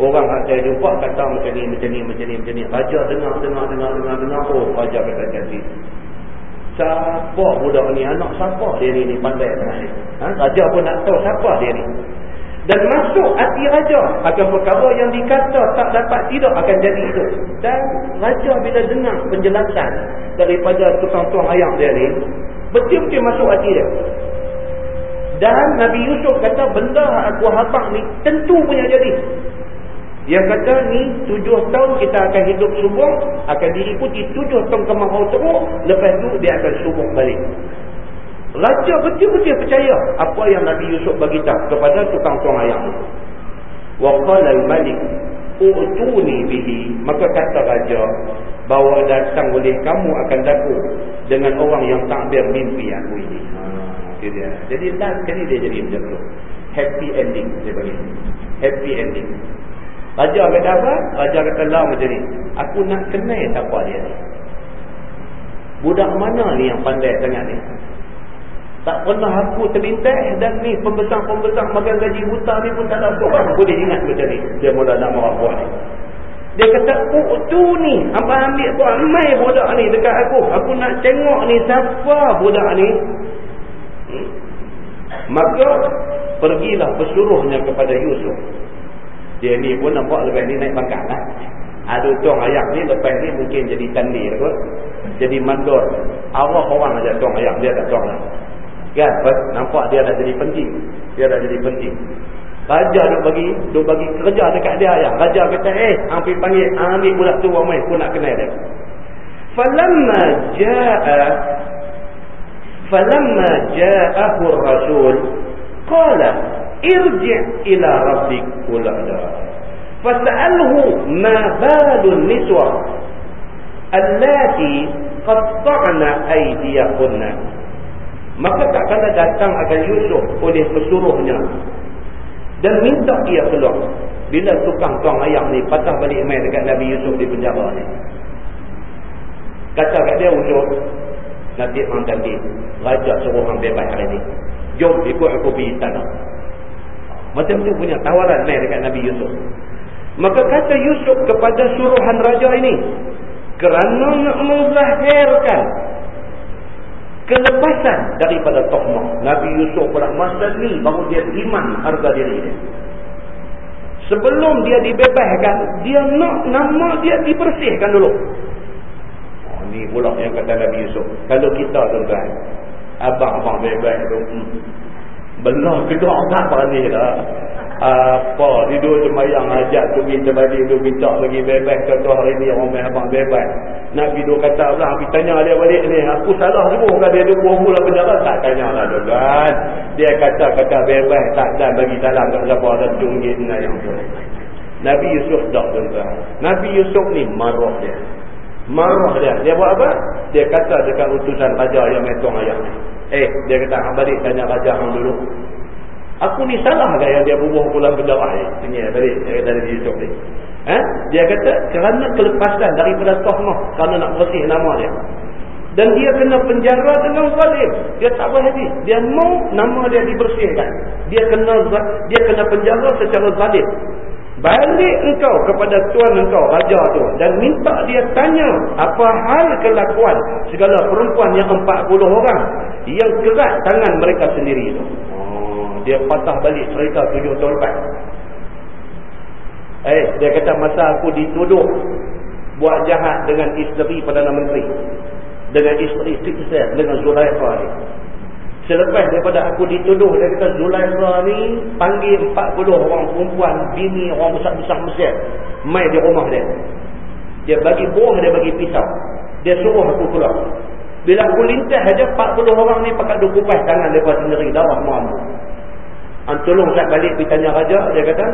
orang yang saya jumpa kata macam ni macam ni macam ni macam ni. Raja dengar dengar oh raja kata jadi. Siapa budak ni anak siapa dia ni ni pandai sangat. Ha? Raja pun nak tahu siapa dia ni. dan masuk hati raja akan perkara yang dikata tak dapat tidak akan jadi itu dan raja bila dengar penjelasan daripada tukang tuang ayam dia ni betul-betul masuk hati dia. Dan Nabi Yusuf kata benda aku habang ni tentu punya jadi. Dia kata ni tujuh tahun kita akan hidup subur akan diikuti tujuh tahun kemarau teruk lepas tu dia akan subur balik. Raja betul-betul percaya apa yang Nabi Yusuf beritahu kepada tukang tuang ayam. Wa qala al-malik utuni bihi maka kata raja bahawa datang oleh kamu akan daku dengan orang yang tak bermimpi aku ini. Ha, dia. Jadi last kali dia jadi macam tu. Happy ending dia bagi. Happy ending. Raja kata apa? Raja kata lah macam ni. Aku nak kenal siapa dia. Budak mana ni yang pandai sangat ni? Tak pernah aku terlintas dan ni pembesar-pembesar makan gaji buta ni pun tak ada seorang boleh ingat macam ni. Dia mula nak marah buat ni. Dia kata, oh tu ni. Apa ambil buat mai budak ni dekat aku. Aku nak tengok ni siapa budak ni. Hmm. Maka pergilah bersuruhnya kepada Yusuf. Dia ni pun nampak lepas ni naik pangkat lah. Ada tuang ayam ni lepas ni mungkin jadi tandir kot. Jadi mandor. Allah orang aja tuang ayam dia tak tuang lah. Kan? Nampak dia dah jadi penting. Dia dah jadi penting. Raja nak bagi, duk bagi kerja dekat dia ya. Raja kata, "Eh, ambil panggil, ambil budak tu ramai, aku nak kenal dia." Falamma jaa Falamma ja'ahu ar-rasul qala irji' ila rabbik qulada. Fas'alhu ma balun niswa allati qatta'na aydiyahunna maka tak kala datang akan Yusuf oleh pesuruhnya. Dan minta dia keluar. Bila tukang tuang ayam ni patah balik main dekat Nabi Yusuf di penjara ni. Kata kat dia Yusuf nanti mengganti raja suruh orang bebas hari ni. Jom ikut aku pergi tanah macam tu punya tawaran main dekat Nabi Yusuf. Maka kata Yusuf kepada suruhan raja ini kerana nak menzahirkan kelepasan daripada tohmah. Nabi Yusuf pada masa ni baru dia iman harga diri dia. Sebelum dia dibebaskan, dia nak nama dia dibersihkan dulu. Oh, ni pula yang kata Nabi Yusuf. Kalau kita tuan-tuan, abang-abang bebas tu, hmm, belah kedok tak berani dah apa tidur semayang ajak tu pergi terbalik tu minta bagi bebas contoh hari ni orang abang bebas nak pergi kata pula pergi tanya dia balik ni aku salah semua kan dia dua mula penjara tak tanya lah tuan dia kata kata bebas tak dan bagi salam kat siapa ada tunggit Nabi Yusuf tak tuan Nabi Yusuf ni marah dia. Marah dia. Dia buat apa? Dia kata dekat utusan raja yang metong ayah. Eh dia kata balik tanya raja dulu Aku ni salah ke yang dia bubuh pulang ni? Tanya balik dia kata dari Yusuf ni. Ha? Dia kata kerana kelepasan daripada tohmah kerana nak bersih nama dia. Dan dia kena penjara dengan zalim. Dia tak berhenti. Dia mau nama dia dibersihkan. Dia kena dia kena penjara secara zalim. Balik engkau kepada tuan engkau, raja tu. Dan minta dia tanya apa hal kelakuan segala perempuan yang 40 orang. Yang kerat tangan mereka sendiri tu dia patah balik cerita tujuh tahun lepas. Eh dia kata masa aku dituduh buat jahat dengan isteri Perdana Menteri dengan isteri Siksa dengan Zulaikha ni. Selepas daripada aku dituduh dia kata Zulaikha ni panggil 40 orang perempuan bini orang besar-besar Mesir mai di rumah dia. Dia bagi buah dia bagi pisau. Dia suruh aku keluar. Bila aku lintas saja 40 orang ni pakai dua kupas tangan mereka sendiri darah mampu Han tolong saya balik pergi tanya raja, dia kata,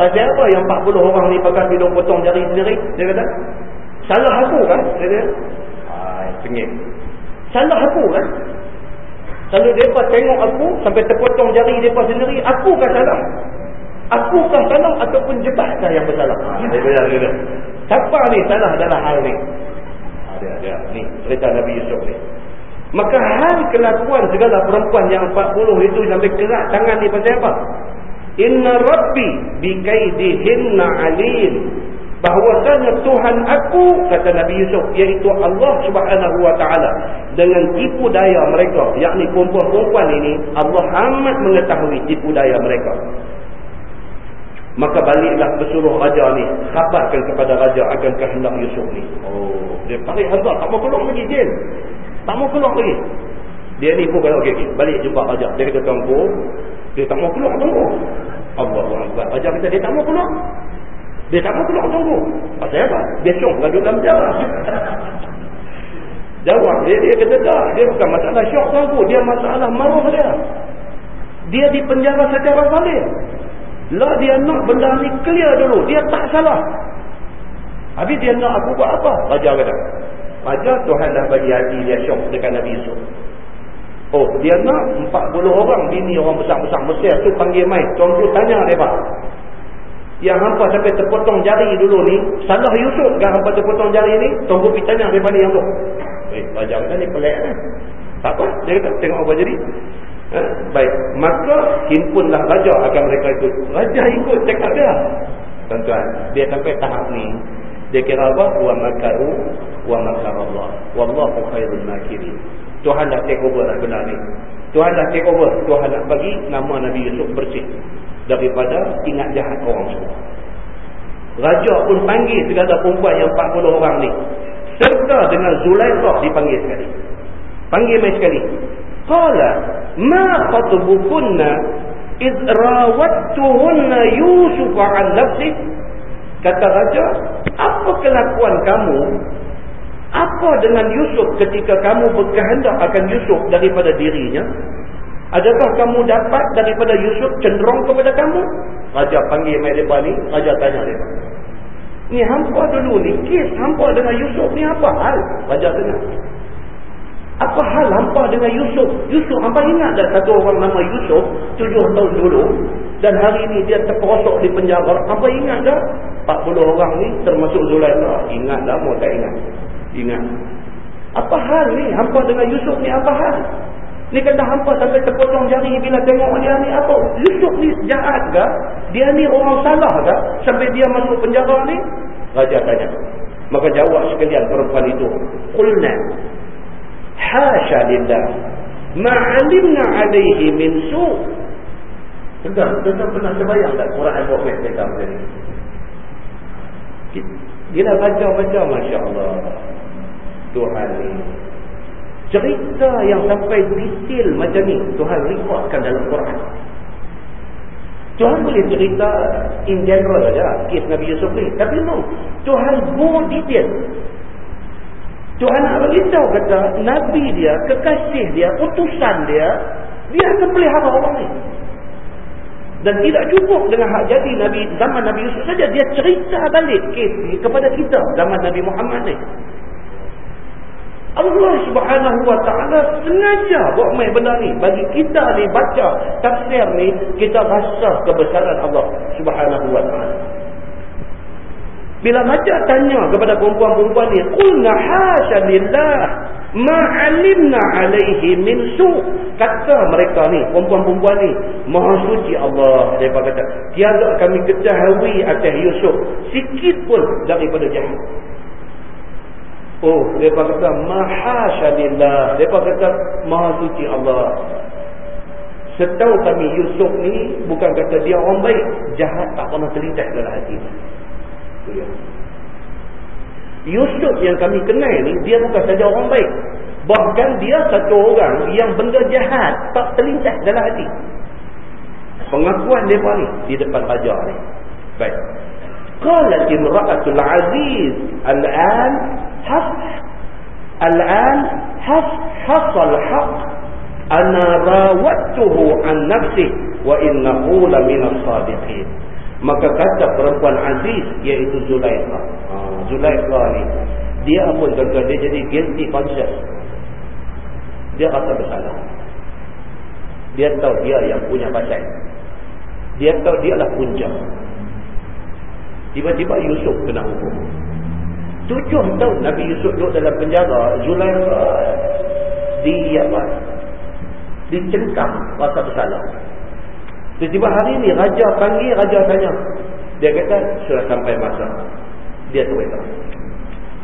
pasal apa yang 40 orang ni pakai hidung potong jari sendiri? Dia kata, salah aku kan? Dia kata, ah, sengit. Salah aku kan? Kalau mereka tengok aku sampai terpotong jari mereka sendiri, aku kan salah? Aku kan salah ataupun jebatkan yang bersalah? Dia kata, dia kata, siapa ni salah dalam hal ni? Ada, ada. Ni, cerita Nabi Yusuf ni. Maka hal kelakuan segala perempuan yang 40 itu sampai kerak tangan ni pasal apa? Inna rabbi bikaidihinna alim. bahwasanya Tuhan aku kata Nabi Yusuf iaitu Allah Subhanahu wa taala dengan tipu daya mereka yakni perempuan-perempuan ini Allah amat mengetahui tipu daya mereka maka baliklah bersuruh raja ni khabarkan kepada raja akan kehendak Yusuf ni oh dia tarik harga tak mau keluar lagi jin tak mau keluar lagi dia ni pun kata okey okay, balik jumpa raja dia kata tuanku dia tak mau keluar tunggu Allahu akbar raja kata dia tak mau keluar dia tak mau keluar tunggu. Pasal apa? Dia syok lagi dalam jalan. Jawab dia, dia kata tak. Dia bukan masalah syok tunggu. Dia masalah maruh dia. Dia di penjara secara balik. Lah dia nak benda ni clear dulu. Dia tak salah. Habis dia nak aku buat apa? Raja kata. Raja Tuhan dah bagi hati dia syok dekat Nabi Yusuf. Oh, dia nak 40 orang bini orang besar-besar Mesir tu panggil mai. Tuan tanya dia pak yang hampa sampai terpotong jari dulu ni salah Yusuf kan hampa terpotong jari ni? Tunggu pitanya daripada yang tu. Eh raja kata ni pelik kan tak apa dia kata tengok apa jadi. Eh, baik. Maka himpunlah raja akan mereka ikut. Raja ikut cakap dia. Tuan-tuan dia sampai tahap ni dia kira apa wa makaru wa makar Allah wallahu khairul makirin Tuhan dah take over dah benar ni Tuhan dah take over Tuhan nak bagi nama Nabi Yusuf bersih daripada ingat jahat orang semua. Raja pun panggil segala perempuan yang 40 orang ni. Serta dengan Zulaikha dipanggil sekali. Panggil mai sekali. Qala ma khatubukunna id rawattuhunna Yusuf an nafsi? Kata raja, apa kelakuan kamu? Apa dengan Yusuf ketika kamu berkehendak akan Yusuf daripada dirinya? Adakah kamu dapat daripada Yusuf cenderung kepada kamu? Raja panggil depan ni, raja tanya dia. Ni hampa dulu ni, kes hampa dengan Yusuf ni apa hal? Raja tanya. Apa hal hampa dengan Yusuf? Yusuf hampa ingat dah satu orang nama Yusuf tujuh tahun dulu dan hari ini dia terperosok di penjara. Hampa ingat dah? 40 orang ni termasuk Zulaikha. Ingat dah, mau tak ingat? Ingat. Apa hal ni? Hampa dengan Yusuf ni apa hal? Ni kata hampa sampai terpotong jari bila tengok dia ni apa? Yusuf ni jahat ke? Dia ni orang salah ke? Sampai dia masuk penjara ni? Raja tanya. Maka jawab sekalian perempuan itu. Qulna. Hasha lillah. Ma'alimna alaihi min su' Tentang, tentang pernah terbayang tak Quran Al-Quran cakap macam ni? Dia baca-baca Masya Allah Tuhan ni. Cerita yang sampai detail macam ni Tuhan rekodkan dalam Quran. Tuhan boleh cerita in general saja kes Nabi Yusuf ni. Tapi no Tuhan go detail Tuhan nak beritahu kata Nabi dia, kekasih dia, utusan dia dia akan pelihara orang ni dan tidak cukup dengan hak jadi Nabi zaman Nabi Yusuf saja dia cerita balik kes ni kepada kita zaman Nabi Muhammad ni Allah subhanahu wa ta'ala sengaja buat main benda ni. Bagi kita ni baca tafsir ni, kita rasa kebesaran Allah subhanahu wa ta'ala. Bila baca tanya kepada perempuan-perempuan ni, Qulna hasya lillah ma'alimna alaihi min su' Kata mereka ni, perempuan-perempuan ni, Maha suci Allah. Dia kata, tiada kami ketahui atas Yusuf sikit pun daripada jahat. Oh, mereka kata mahasyadillah. Mereka kata maha suci Allah. Setahu kami Yusuf ni bukan kata dia orang baik. Jahat tak pernah terlintas dalam hati. Yusuf yang kami kenal ni, dia bukan saja orang baik. Bahkan dia satu orang yang benda jahat tak terlintas dalam hati. Pengakuan mereka ni di depan raja ni. Baik. Qalat imra'atul aziz al-an haf al-an haf hasal haq ana rawattuhu an nafsi wa innahu la min as-sadiqin maka kata perempuan aziz iaitu Zulaikha ha, Zulaikha ni dia pun tuan dia jadi guilty conscious dia rasa bersalah dia tahu dia yang punya pasal dia tahu dia lah punca Tiba-tiba Yusuf kena hukum. Tujuh tahun Nabi Yusuf duduk dalam penjara. Zulaikha di apa? Dicengkam rasa bersalah. Tiba-tiba hari ini Raja panggil, Raja tanya. Dia kata, sudah sampai masa. dia terweta.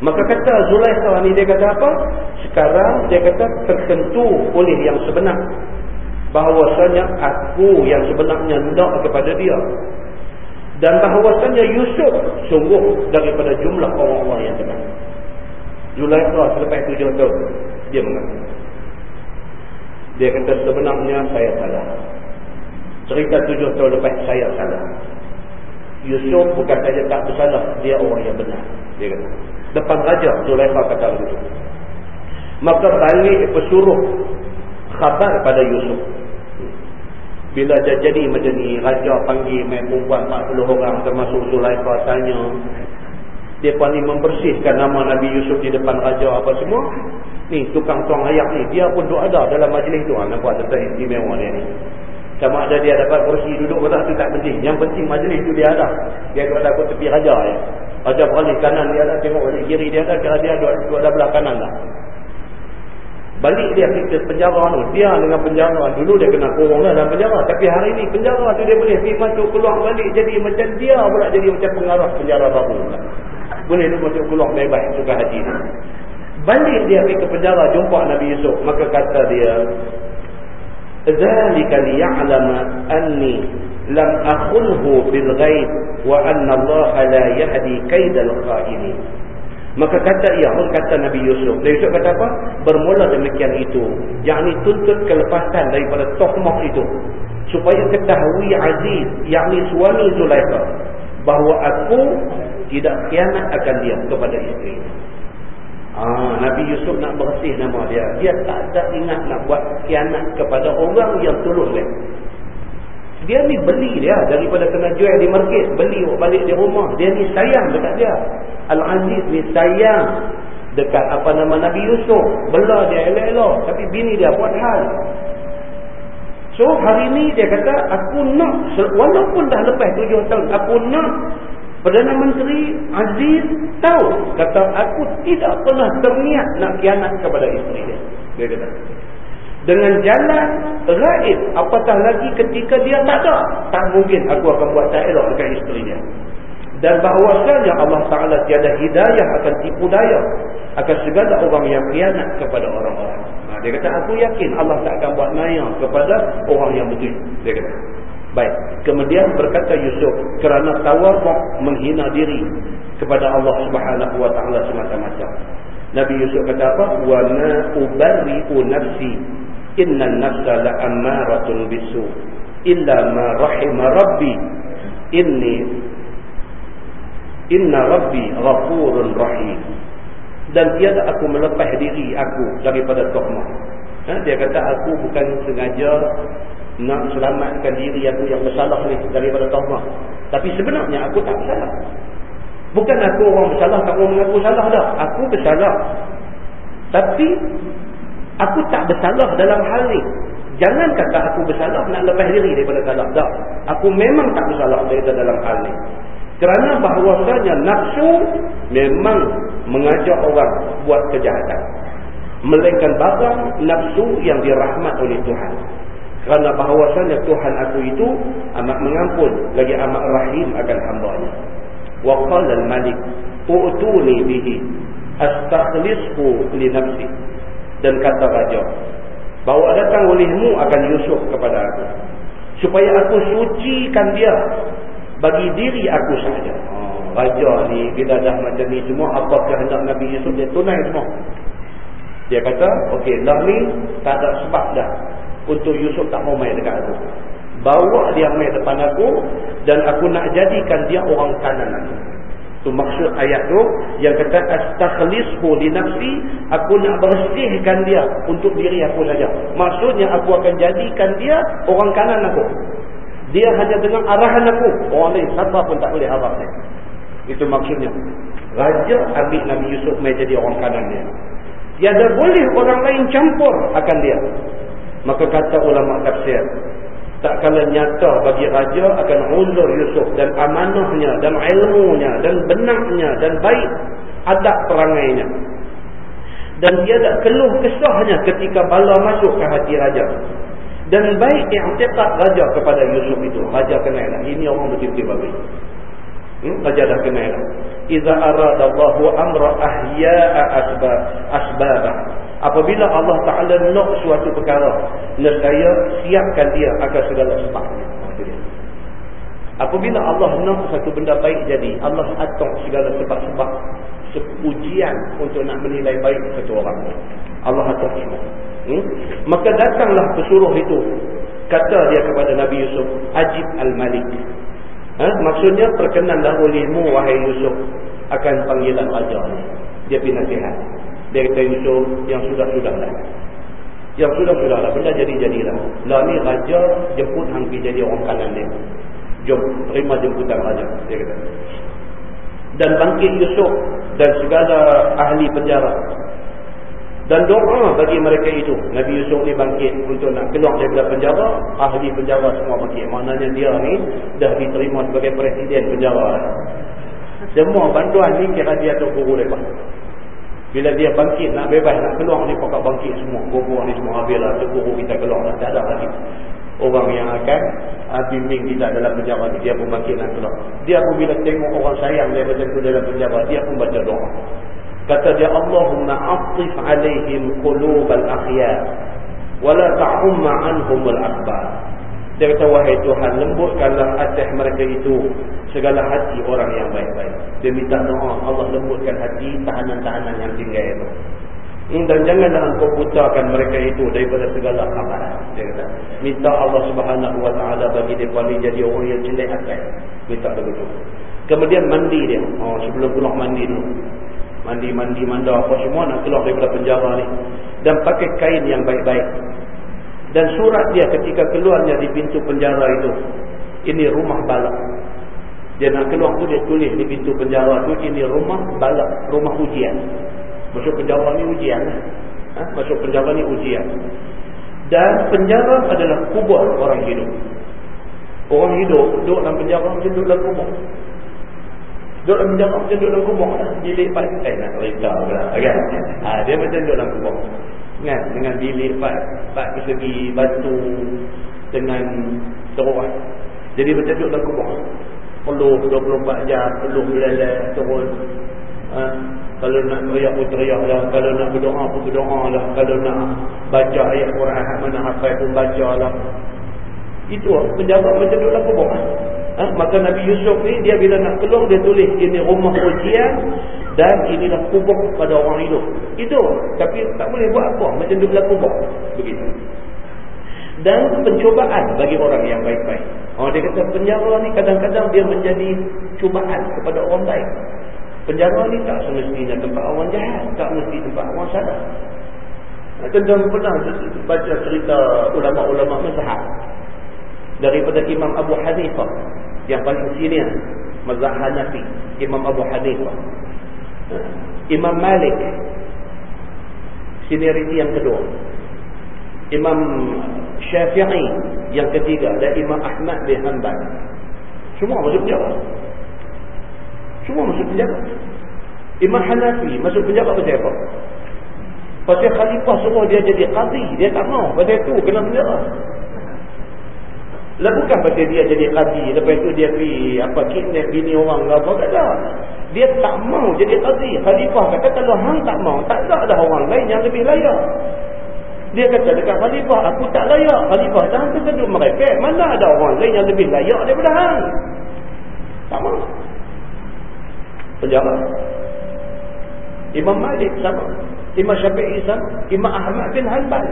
Maka kata Zulaikha ni dia kata apa? Sekarang dia kata tersentuh oleh yang sebenar. Bahawasanya aku yang sebenarnya nak kepada dia. Dan bahawasanya Yusuf sungguh daripada jumlah orang-orang yang benar. Zulaikha selepas tujuh tahun dia mengaku. Dia kata sebenarnya saya salah. Cerita tujuh tahun lepas saya salah. Yusuf bukan saja tak bersalah, dia orang yang benar. Dia kata. Depan raja Zulaikha kata begitu. Maka balik pesuruh khabar pada Yusuf. Bila dia jadi macam ni, raja panggil main perempuan 40 orang termasuk Zulaikha tanya. Dia paling membersihkan nama Nabi Yusuf di depan raja apa semua. Ni tukang tuang ayat ni, dia pun duduk ada dalam majlis tu. Ha, nampak tentang istimewa dia ni. Sama ada dia dapat kursi duduk atau tu tak penting. Yang penting majlis tu dia ada. Dia duduk ada tepi raja ya. Raja beralih kanan dia ada, tengok balik kiri dia ada, kira dia duduk, duduk ada belah kanan lah. Balik dia ke penjara tu. Dia dengan penjara. Dulu dia kena kurung lah dalam penjara. Tapi hari ni penjara tu dia boleh pergi masuk keluar balik. Jadi macam dia pula jadi macam pengarah penjara baru. Boleh tu masuk keluar bebas suka hati tu. Balik dia pergi ke penjara jumpa Nabi Yusuf. Maka kata dia, ذَلِكَ لِيَعْلَمَ أَنِّي لَمْ أَخُنْهُ بِالْغَيْبِ وَأَنَّ Allah la yahdi كَيْدَ الْقَائِلِ Maka kata ia, pun kata Nabi Yusuf. Nabi Yusuf kata apa? Bermula demikian itu. Yang ini tuntut kelepasan daripada tohmah itu. Supaya ketahui Aziz, yang ini suami Zulaikah. Bahawa aku tidak khianat akan dia kepada isteri. Ah, Nabi Yusuf nak bersih nama dia. Dia tak ada ingat nak buat kianat kepada orang yang tolong dia. Dia ni beli dia daripada kena jual di market. Beli balik di rumah. Dia ni sayang dekat dia. Al-Aziz ni sayang dekat apa nama Nabi Yusuf. Bela dia elok-elok. Tapi bini dia buat hal. So hari ni dia kata aku nak walaupun dah lepas tujuh tahun aku nak Perdana Menteri Aziz tahu kata aku tidak pernah terniat nak kianat kepada isteri dia. Dia kata. Dengan jalan raib apatah lagi ketika dia tak ada. Tak mungkin aku akan buat tak elok dekat isteri dia. Dan bahawasanya Allah Ta'ala tiada hidayah akan tipu daya. Akan segala orang yang kianat kepada orang-orang. Nah, dia kata aku yakin Allah tak akan buat naya kepada orang yang betul. Dia kata. Baik. Kemudian berkata Yusuf kerana tawaduk menghina diri kepada Allah Subhanahu wa taala semata-mata. Nabi Yusuf kata apa? Wa ma ubarri'u nafsi inna an-nafsa la'ammaratun bisu illa ma rahima rabbi inni inna rabbi ghafurun rahim. Dan tiada aku melepas diri aku daripada tuhmah. Ha? dia kata aku bukan sengaja nak selamatkan diri aku yang bersalah ni daripada taubat. Tapi sebenarnya aku tak bersalah. Bukan aku orang bersalah, tak mau mengaku salah dah. Aku bersalah. Tapi aku tak bersalah dalam hal ni. Jangan kata aku bersalah nak lepas diri daripada salah. Tak. Aku memang tak bersalah daripada dalam hal ni. Kerana bahawasanya nafsu memang mengajak orang buat kejahatan. Melainkan barang nafsu yang dirahmat oleh Tuhan. Kerana bahawasanya Tuhan aku itu amat mengampun lagi amat rahim akan hamba-Nya. Wa qala al-malik u'tuni bihi astakhlishu li nafsi. Dan kata raja, bawa datang olehmu akan Yusuf kepada aku supaya aku sucikan dia bagi diri aku sahaja. Oh, raja ni bila dah macam ni semua apa kehendak Nabi Yusuf dia tunai semua. Dia kata, okey, dah ni tak ada sebab dah untuk Yusuf tak mau main dekat aku. Bawa dia main depan aku dan aku nak jadikan dia orang kanan aku. Tu maksud ayat tu yang kata astakhlishu li nafsi, aku nak bersihkan dia untuk diri aku saja. Maksudnya aku akan jadikan dia orang kanan aku. Dia hanya dengan arahan aku. Orang lain siapa pun tak boleh arah dia. Itu maksudnya. Raja ambil Nabi Yusuf mai jadi orang kanan dia. Tiada boleh orang lain campur akan dia. Maka kata ulama tafsir, tak kala nyata bagi raja akan uzur Yusuf dan amanahnya dan ilmunya dan benaknya dan baik adab perangainya. Dan dia tak keluh kesahnya ketika bala masuk ke hati raja. Dan baik i'tiqad raja kepada Yusuf itu. Raja kenal lah. Ini orang betul-betul bagus. Hmm? Raja dah kenal lah. idza arada Allahu amra ahya'a asbab asbabah apabila Allah Taala nak suatu perkara nescaya siapkan dia akan segala sebabnya. Apabila Allah nak satu benda baik jadi Allah atur segala sebab-sebab ujian untuk nak menilai baik satu orang. Allah atur hmm? maka datanglah pesuruh itu. Kata dia kepada Nabi Yusuf Ajib Al-Malik ha? maksudnya perkenanlah olehmu wahai Yusuf akan panggilan raja dia pergi nasihat. Dia kata Yusuf yang sudah-sudahlah yang sudah-sudahlah benda jadi-jadilah. Lah ni raja jemput hampir jadi orang kanan dia. Jom terima jemputan raja dia kata. Dan bangkit Yusuf dan segala ahli penjara dan doa bagi mereka itu. Nabi Yusuf ni bangkit untuk nak keluar daripada penjara. Ahli penjara semua bangkit. Maknanya dia ni dah diterima sebagai presiden penjara. Semua bantuan ni kira dia tu guru mereka. Bila dia bangkit nak bebas nak keluar ni pokok bangkit semua. Guru ni semua habis lah. Guru kita keluar dah tak ada lagi. Orang yang akan uh, bimbing kita dalam penjara ni dia pun bangkit nak keluar. Dia pun bila tengok orang sayang dia macam tu dalam penjara dia pun baca doa Kata dia Allahumma atif alaihim qulubal akhyar wala ta'umma anhum al-akbar. Dia kata wahai Tuhan lembutkanlah atas mereka itu segala hati orang yang baik-baik. Dia minta doa Allah lembutkan hati tahanan-tahanan yang tinggal itu. Dan janganlah engkau putakan mereka itu daripada segala amalan. Dia kata, minta Allah subhanahu wa ta'ala bagi dia ni jadi orang yang cintai atas. Minta begitu. Kemudian mandi dia. Oh, sebelum keluar mandi dulu mandi-mandi manda apa semua nak keluar daripada penjara ni. Dan pakai kain yang baik-baik. Dan surat dia ketika keluarnya di pintu penjara itu ini rumah balak. Dia nak keluar tu dia tulis di pintu penjara tu ini rumah balak rumah ujian. Masuk penjara ni ujian ha? masuk penjara ni ujian. Dan penjara adalah kubur orang hidup. Orang hidup duduk dalam penjara macam duduk dalam kubur Duduk dalam penjara macam duduk dalam kubur lah. Bilik empat. Eh nak cerita pula. Kan? Ha, dia macam duduk dalam kubur. Kan? Dengan bilik empat. Empat persegi batu. Dengan teruk Jadi macam duduk dalam kubur. Peluh 24 jam. Peluh meleleh. Turun. Ha? Kalau nak teriak pun teriak lah. Kalau nak berdoa pun berdoa lah. Kalau nak baca ayat Quran. Mana hafal pun baca lah. Itu penjaga macam duduk dalam kubur. Ha? Maka Nabi Yusuf ni dia bila nak keluar dia tulis ini rumah ujian dan inilah kubur pada orang hidup. Itu. Tapi tak boleh buat apa. Macam duduk dalam kubur. Begitu. Dan pencobaan bagi orang yang baik-baik. Oh, dia kata penjara ni kadang-kadang dia menjadi cubaan kepada orang baik. Penjara ni tak semestinya tempat orang jahat. Tak mesti tempat orang salah. Tentang pernah baca cerita ulama-ulama mazhab daripada Imam Abu Hanifah. Yang paling senior mazhab Hanafi Imam Abu Hanifah. Imam Malik senioriti yang kedua. Imam Syafi'i yang ketiga. Dan Imam Ahmad bin Hanbal. Semua masuk penjara. Semua masuk penjara. Imam Hanafi masuk penjara pasal apa? Pasal khalifah suruh dia jadi qadi. Dia tak mau pasal itu kena penjara lah bukan pasal dia jadi qadi. Lepas itu dia pergi apa kidnap bini orang ke apa. Tak ada. Dia tak mau jadi qadi. Khalifah kata kalau hang tak mau. Tak ada dah orang lain yang lebih layak. Dia kata dekat khalifah aku tak layak. Khalifah dah tu sedut mereka. Mana ada orang lain yang lebih layak daripada hang. Tak mau. Penjara. Imam Malik sama. Imam Syafi'i sama. Imam Ahmad bin Hanbal.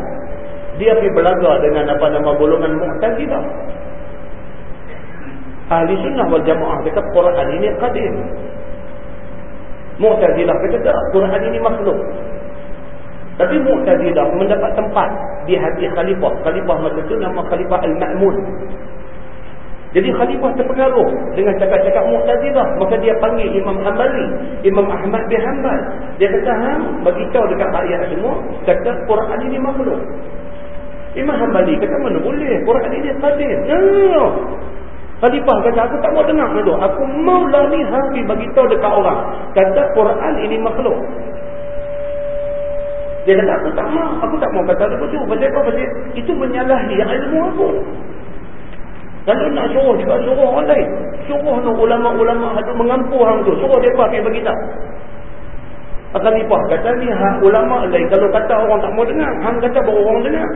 Dia pergi belaga dengan apa nama golongan Mu'tazilah. Ahli sunnah wal jamaah kata Quran ini qadim. Mu'tazilah kata tak, Quran ini makhluk. Tapi Mu'tazilah mendapat tempat di hati khalifah. Khalifah masa itu nama khalifah Al-Ma'mun. Jadi khalifah terpengaruh dengan cakap-cakap Mu'tazilah. Maka dia panggil Imam Hanbali. Imam Ahmad bin Hanbal. Dia kata, Ham, bagi kau dekat rakyat semua, kata Quran ini makhluk. Imam Hanbali kata, mana boleh? Quran ini no, no. Khalifah kata aku tak mau dengar tu. Aku maulah ni habis bagi tahu dekat orang. Kata Quran ini makhluk. Dia kata aku tak mau. Aku tak mau kata begitu. Pasal apa? Pasal itu menyalahi ilmu aku. Kalau nak suruh juga suruh orang lain. Suruh nak ulama-ulama ada mengampu orang tu. Suruh mereka pergi beritahu. Akan nipah. Kata ni ha, ulama lain. Kalau kata orang tak mau dengar. Hang kata baru orang dengar.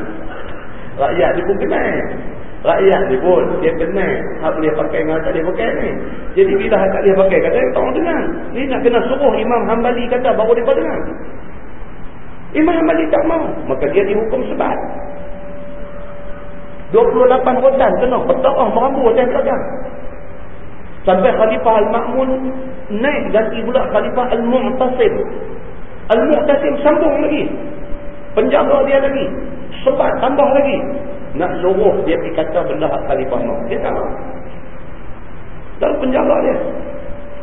Rakyat dia pun kenal. Rakyat dia pun. Dia kenal. Hak boleh pakai dengan tak boleh pakai ni. Jadi bila hak tak boleh pakai. Kata tak orang dengar. Ni nak kena suruh Imam Hanbali kata baru dia dengar. Imam Hanbali tak mau. Maka dia dihukum sebab. 28 rotan kena bertarah merambu atas kerajaan sampai Khalifah Al-Ma'mun naik ganti pula Khalifah Al-Mu'tasim Al-Mu'tasim sambung lagi penjaga dia lagi sebat tambah lagi nak suruh dia pergi kata benda Khalifah Ma'mun dia tak lalu penjaga dia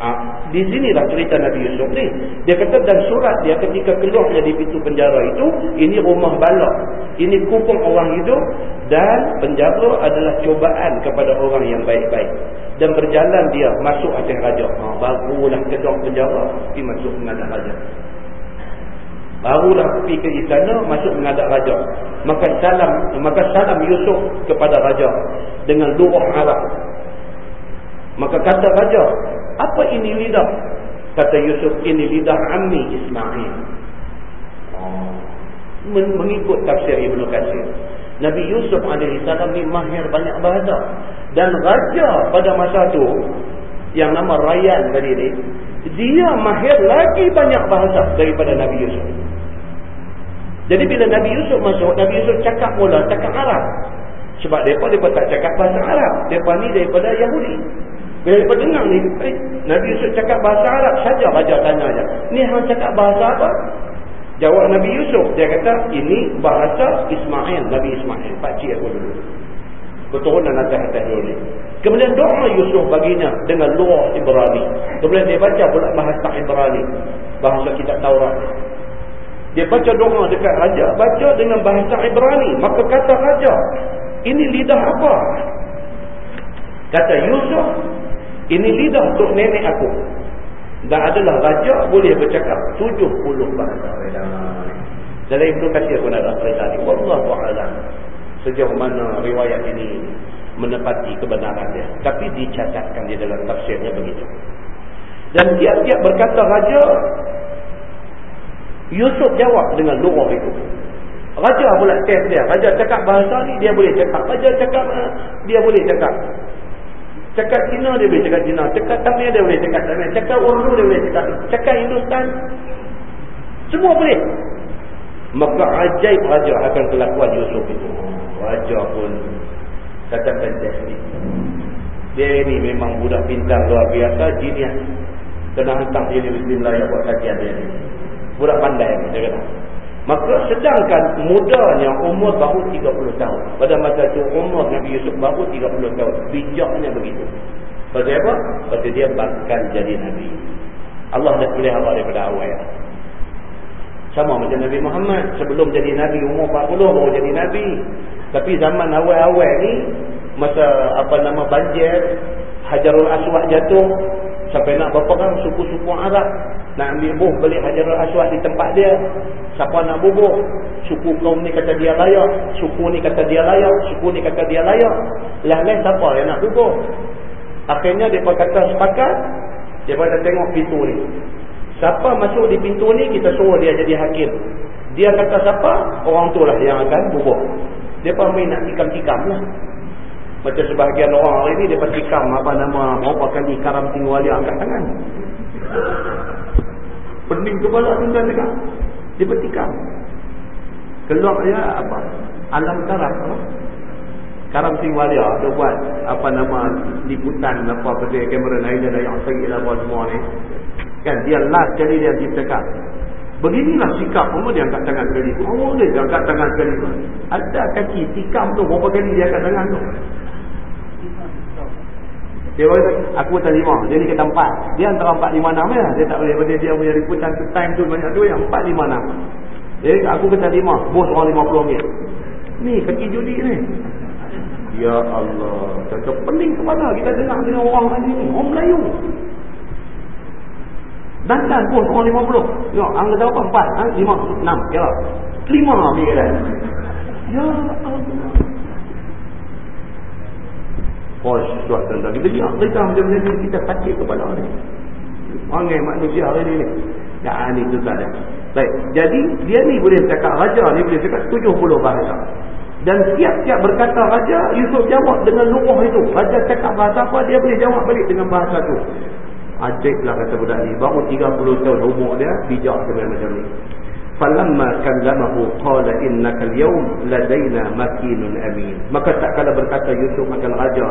Ha, di sinilah cerita Nabi Yusuf ni. Dia kata dan surat dia ketika keluar dari pintu penjara itu, ini rumah balak. Ini kupung orang hidup dan penjara adalah cobaan kepada orang yang baik-baik. Dan berjalan dia masuk atas raja. Ha, barulah kedok penjara, pergi masuk mengadap raja. Barulah pergi ke istana, masuk mengadap raja. Maka salam maka salam Yusuf kepada raja dengan luruh Arab. Maka kata raja, apa ini lidah? Kata Yusuf, ini lidah Ammi Ismail. Oh. Mengikut tafsir Ibn Qasir. Nabi Yusuf AS ni mahir banyak bahasa. Dan raja pada masa tu, yang nama Rayan tadi ni, dia mahir lagi banyak bahasa daripada Nabi Yusuf. Jadi bila Nabi Yusuf masuk, Nabi Yusuf cakap mula, cakap Arab. Sebab mereka, mereka tak cakap bahasa Arab. Mereka ni daripada Yahudi. Bila mereka dengar ni, eh, Nabi Yusuf cakap bahasa Arab saja raja tanya aja. Ni hang cakap bahasa apa? Jawab Nabi Yusuf, dia kata, ini bahasa Ismail, Nabi Ismail. Pakcik aku dulu. Keturunan atas-atas dulu ni. Kemudian doa Yusuf baginya dengan luar Ibrani. Kemudian dia baca pula bahasa Ibrani. Bahasa kitab Taurat. Dia baca doa dekat raja. Baca dengan bahasa Ibrani. Maka kata raja, ini lidah apa? Kata Yusuf, ini lidah untuk nenek aku. Dan adalah raja boleh bercakap 70 bahasa. Dalam Ibn Qasir pun ada cerita ni. Wallahu'alam. Sejauh mana riwayat ini menepati kebenaran dia. Tapi dicatatkan di dalam tafsirnya begitu. Dan tiap-tiap berkata raja, Yusuf jawab dengan luar itu. Raja pula test dia. Raja cakap bahasa ni, dia boleh cakap. Raja cakap, dia boleh cakap. Cakap Cina dia boleh cakap Cina. Cakap Tamil dia boleh cakap Tamil. Cakap Urdu dia boleh cakap. Cakap Hindustan. Semua boleh. Maka ajaib raja akan kelakuan Yusuf itu. Raja pun katakan teknik. Dia ini memang budak pintar luar biasa. Genius. Kena hantar dia di Bismillah buat kajian dia. Budak pandai. Dia kata. Maka sedangkan mudanya umur baru 30 tahun. Pada masa itu umur Nabi Yusuf baru 30 tahun. Bijaknya begitu. Pasal apa? Pasal dia bakal jadi Nabi. Allah dah pilih Allah daripada awal. Sama macam Nabi Muhammad. Sebelum jadi Nabi umur 40 baru jadi Nabi. Tapi zaman awal-awal ni. Masa apa nama banjir. Hajarul Aswad jatuh. Sampai nak berperang suku-suku Arab. Nak ambil buh balik Hajarul Aswad di tempat dia. Siapa nak bubuh? Suku kaum ni kata dia layak. Suku ni kata dia layak. Suku ni kata dia layak. Lain-lain siapa yang nak bubuh? Akhirnya dia kata sepakat. Dia pada tengok pintu ni. Siapa masuk di pintu ni, kita suruh dia jadi hakim. Dia kata siapa? Orang tu lah yang akan bubuh. Pun main nak tikam-tikam lah. Macam sebahagian orang hari ni, dia pun tikam apa nama, berapa kali karam tinggal dia angkat tangan. Pening kepala tuan dekat. Dia bertikam. Keluar dia apa? Alam karam. Apa? Karam Singwalia dia buat apa nama liputan apa pasal kamera lain dia yang segi lah buat semua ni. Kan dia last kali dia dicakap. Beginilah sikap umur dia angkat tangan sekali. Oh dia angkat tangan sekali. Ada kaki tikam tu berapa kali dia angkat tangan tu. Dia kata, aku terima. Dia ni kata empat. Dia antara empat lima enam ya. Dia tak boleh. Benda dia punya liputan tu time tu banyak yang empat lima enam. Jadi aku kata lima. Bos orang lima puluh ringgit. Ni kaki judi ni. Ya Allah. Kata pening kepala kita dengar dengan orang lagi ni. Orang Melayu. Dandan bos orang lima puluh. Ya, angka kata apa? Empat. Ha? Lima. Enam. Ya. Lima. Ya Allah. Oh, sesuatu tentang kita dia cerita macam ni kita sakit kepala ni. Orang manusia hari ni. Ya, ni tu tak ada. Baik, jadi dia ni boleh cakap raja ni boleh cakap 70 bahasa. Dan tiap-tiap berkata raja, Yusuf jawab dengan luruh itu. Raja cakap bahasa apa, dia boleh jawab balik dengan bahasa tu. Ajaiblah kata budak ni. Baru 30 tahun umur dia, bijak dia macam ni. Falamma kallamahu qala innaka al-yawm ladaina makinun amin. Maka tak kala berkata Yusuf akan raja,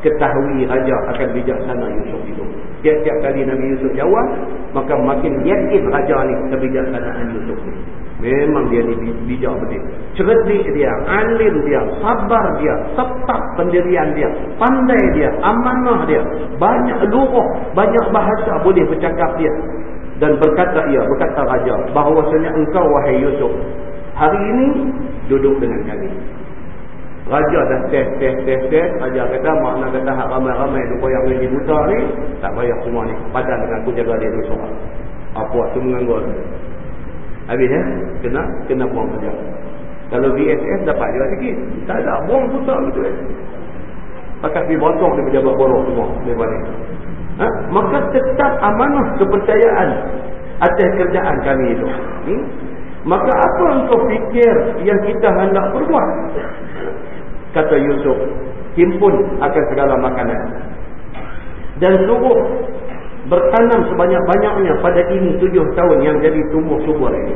ketahui raja akan bijaksana Yusuf itu. Tiap-tiap kali Nabi Yusuf jawab, maka makin yakin raja ni kebijaksanaan Yusuf ni. Memang dia ni bijak betul. Cerdik dia, alim dia, sabar dia, tetap pendirian dia, pandai dia, amanah dia, banyak luruh, banyak bahasa boleh bercakap dia dan berkata ia berkata raja. Bahawasanya engkau wahai Yusuf hari ini duduk dengan kami. Raja dah test test test test. Raja kata makna kata hak ramai-ramai duk yang ini buta ni tak payah semua ni. Padan dengan aku jaga dia seorang apa waktu menganggur habis ya kena kena buang kerja. Kalau VSS dapat juga sikit tak ada. Buang buta gitu eh? Pakat pergi botong dia pejabat borong semua dia balik ha? maka tetap amanah kepercayaan atas kerjaan kami itu hmm? maka apa engkau fikir yang kita hendak berbuat kata Yusuf himpun akan segala makanan dan suruh bertanam sebanyak-banyaknya pada ini tujuh tahun yang jadi tumbuh subur ini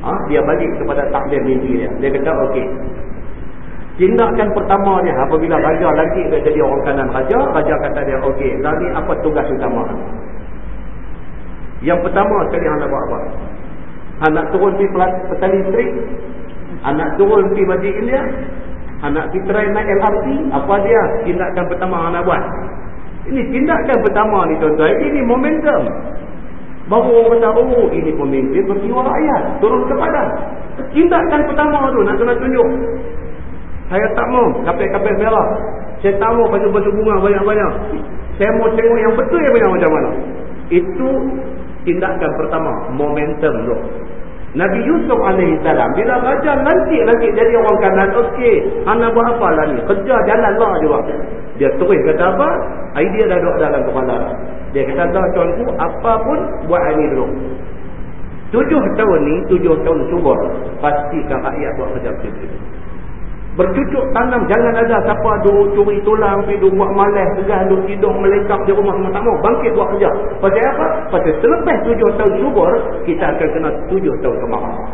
ha? dia balik kepada takdir mimpi dia dia kata okey Tindakan pertama dia apabila raja lagi dia jadi orang kanan raja, raja kata dia okey, tadi apa tugas utama? Yang pertama sekali anda buat apa? Anak turun pergi petani strik, anak turun pergi masjid India, anak pergi try naik LRT, apa dia tindakan pertama anda buat? Ini tindakan pertama ni tuan-tuan, ini momentum. Baru orang kata, oh ini pemimpin berjiwa rakyat, turun ke padang. Tindakan pertama tu nak kena tunjuk. Saya tak mau kapel-kapel merah. Saya tak mau baju-baju bunga banyak-banyak. Saya mau tengok yang betul yang banyak macam mana. Itu tindakan pertama. Momentum tu. Nabi Yusuf AS. Bila raja nanti-nanti jadi orang kanan. Okey. Anak buat apa lah ni? Kerja jalan lah juga. Dia terus kata apa? Idea dah duduk dalam kepala. Dia kata dah tuanku. Apa pun buat ini dulu. Tujuh tahun ni. Tujuh tahun subur. Pastikan rakyat buat kerja betul-betul bercucuk tanam jangan ada siapa duk curi tulang pergi duk buat malas tegah duk tidur melengkap di rumah semua tak mau. Bangkit buat kerja. Pasal apa? pasal selepas tujuh tahun subur kita akan kena tujuh tahun kemarau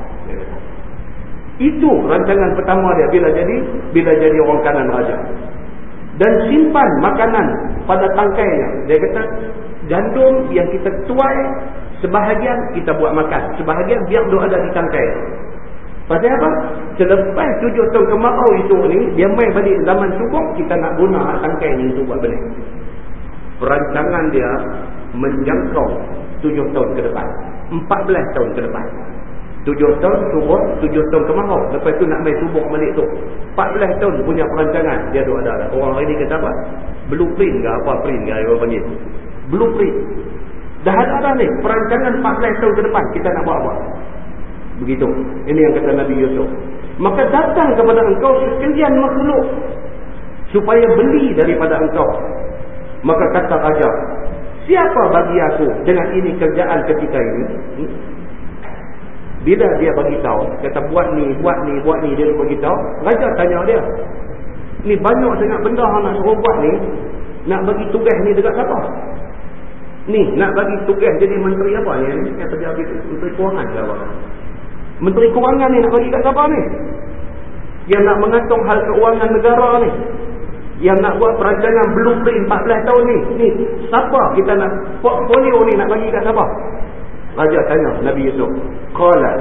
itu rancangan pertama dia. Bila jadi? Bila jadi orang kanan raja. Dan simpan makanan pada tangkainya. Dia kata gandum yang kita tuai sebahagian kita buat makan. Sebahagian biar duk ada di tangkai Pasal apa? Selepas tujuh tahun kemarau itu ni, dia main balik zaman subur, kita nak guna tangkai ni untuk buat balik. Perancangan dia menjangkau tujuh tahun ke depan. Empat belas tahun ke depan. Tujuh tahun subur, tujuh tahun kemarau. Lepas tu nak main subur balik tu. Empat belas tahun punya perancangan. Dia ada ada. Orang hari ni kata apa? Blueprint ke apa print ke orang panggil. Blueprint. Dah ada dah ni. Perancangan empat belas tahun ke depan kita nak buat apa? Begitu. Ini yang kata Nabi Yusuf. Maka datang kepada engkau sekalian makhluk. Supaya beli daripada engkau. Maka kata raja. Siapa bagi aku dengan ini kerjaan ketika ini? Hmm? Bila dia bagi tahu, kata buat ni, buat ni, buat ni, dia bagi tahu. Raja tanya dia. Ni banyak sangat benda nak suruh buat ni. Nak bagi tugas ni dekat siapa? Ni, nak bagi tugas jadi menteri apa ni? Kata dia habis Menteri Kewangan ke apa? Menteri Kewangan ni nak bagi kat siapa ni? Yang nak mengatur hal keuangan negara ni. Yang nak buat perancangan blueprint 14 tahun ni. Ni, siapa kita nak portfolio ni nak bagi kat siapa? Raja tanya Nabi Yusuf. Qala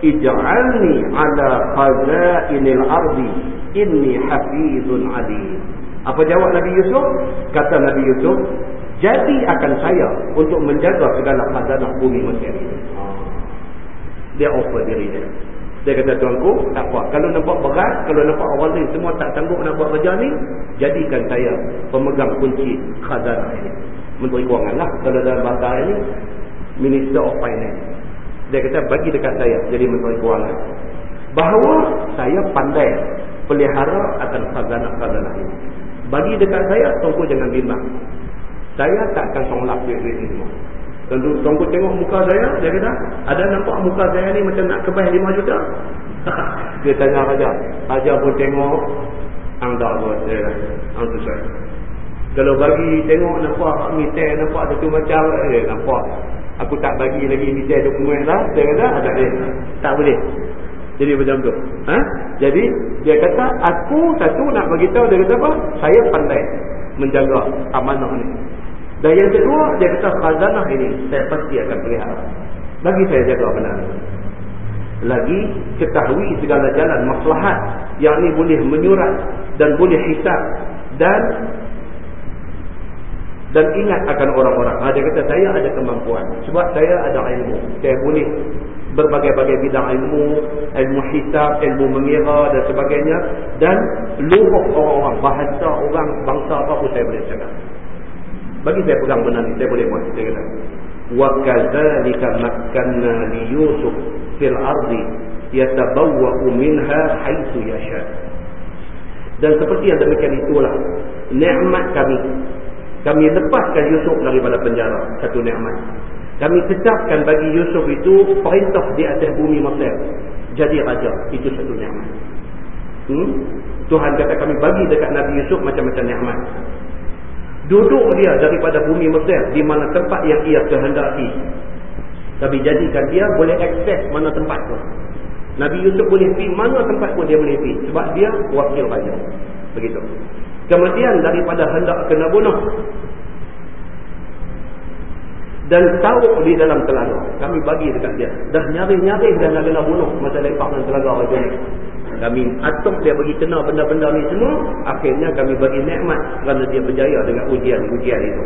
ij'alni ala khazainil ardi inni hafizun alim. Apa jawab Nabi Yusuf? Kata Nabi Yusuf, jadi akan saya untuk menjaga segala khazanah bumi Mesir dia offer diri dia. Dia kata tuanku tak apa. Kalau nampak berat kalau nampak orang lain semua tak sanggup nak buat kerja ni jadikan saya pemegang kunci khazanah ini. Menteri kewangan lah kalau dalam bahasa ini minister of finance. Dia kata bagi dekat saya jadi menteri kewangan bahawa saya pandai pelihara akan khazanah-khazanah ini. Bagi dekat saya, Tuanku jangan bimbang. Saya tak akan tolak duit-duit ini. Tentu Tuanku tengok muka saya, dia kata, ada nampak muka saya ni macam nak kebah 5 juta? dia tanya Raja. Raja pun tengok, Ang tak buat kata. Ang saya. Kalau bagi tengok nampak mitai nampak satu macam eh nampak aku tak bagi lagi mitai dokumen lah dia kata ah, dia tak boleh jadi macam tu ha? jadi dia kata aku satu nak bagi tahu dia kata apa saya pandai menjaga amanah ni dan yang kedua dia kata khazanah ini saya pasti akan pelihara bagi saya jaga benar lagi ketahui segala jalan maslahat yang ni boleh menyurat dan boleh hisap dan dan ingat akan orang-orang. Ha, dia kata saya ada kemampuan. Sebab saya ada ilmu. Saya boleh berbagai-bagai bidang ilmu. Ilmu hisab, ilmu mengira dan sebagainya. Dan luruh orang-orang. Bahasa orang, bangsa apa pun saya boleh cakap. Bagi saya pegang benar ni. Saya boleh buat. Dia kata. وَكَذَلِكَ مَكَّنَّا لِيُوسُفْ فِي الْأَرْضِ يَتَبَوَّأُ مِنْهَا حَيْثُ يَشَاءُ Dan seperti yang demikian itulah. Ni'mat kami kami lepaskan Yusuf daripada penjara. Satu nikmat. Kami tetapkan bagi Yusuf itu perintah di atas bumi Mesir. Jadi raja. Itu satu nikmat. Hmm? Tuhan kata kami bagi dekat Nabi Yusuf macam-macam nikmat. Duduk dia daripada bumi Mesir di mana tempat yang ia kehendaki. Tapi jadikan dia boleh akses mana tempat tu. Nabi Yusuf boleh pergi mana tempat pun dia boleh pergi. Sebab dia wakil raja. Begitu. Kemudian daripada hendak kena bunuh. Dan tahu di dalam telaga. Kami bagi dekat dia. Dah nyari-nyari dah nak kena bunuh. Masa lepak dalam telaga raja. Kami atuk dia bagi kena benda-benda ni semua. Akhirnya kami bagi nikmat. Kerana dia berjaya dengan ujian-ujian itu.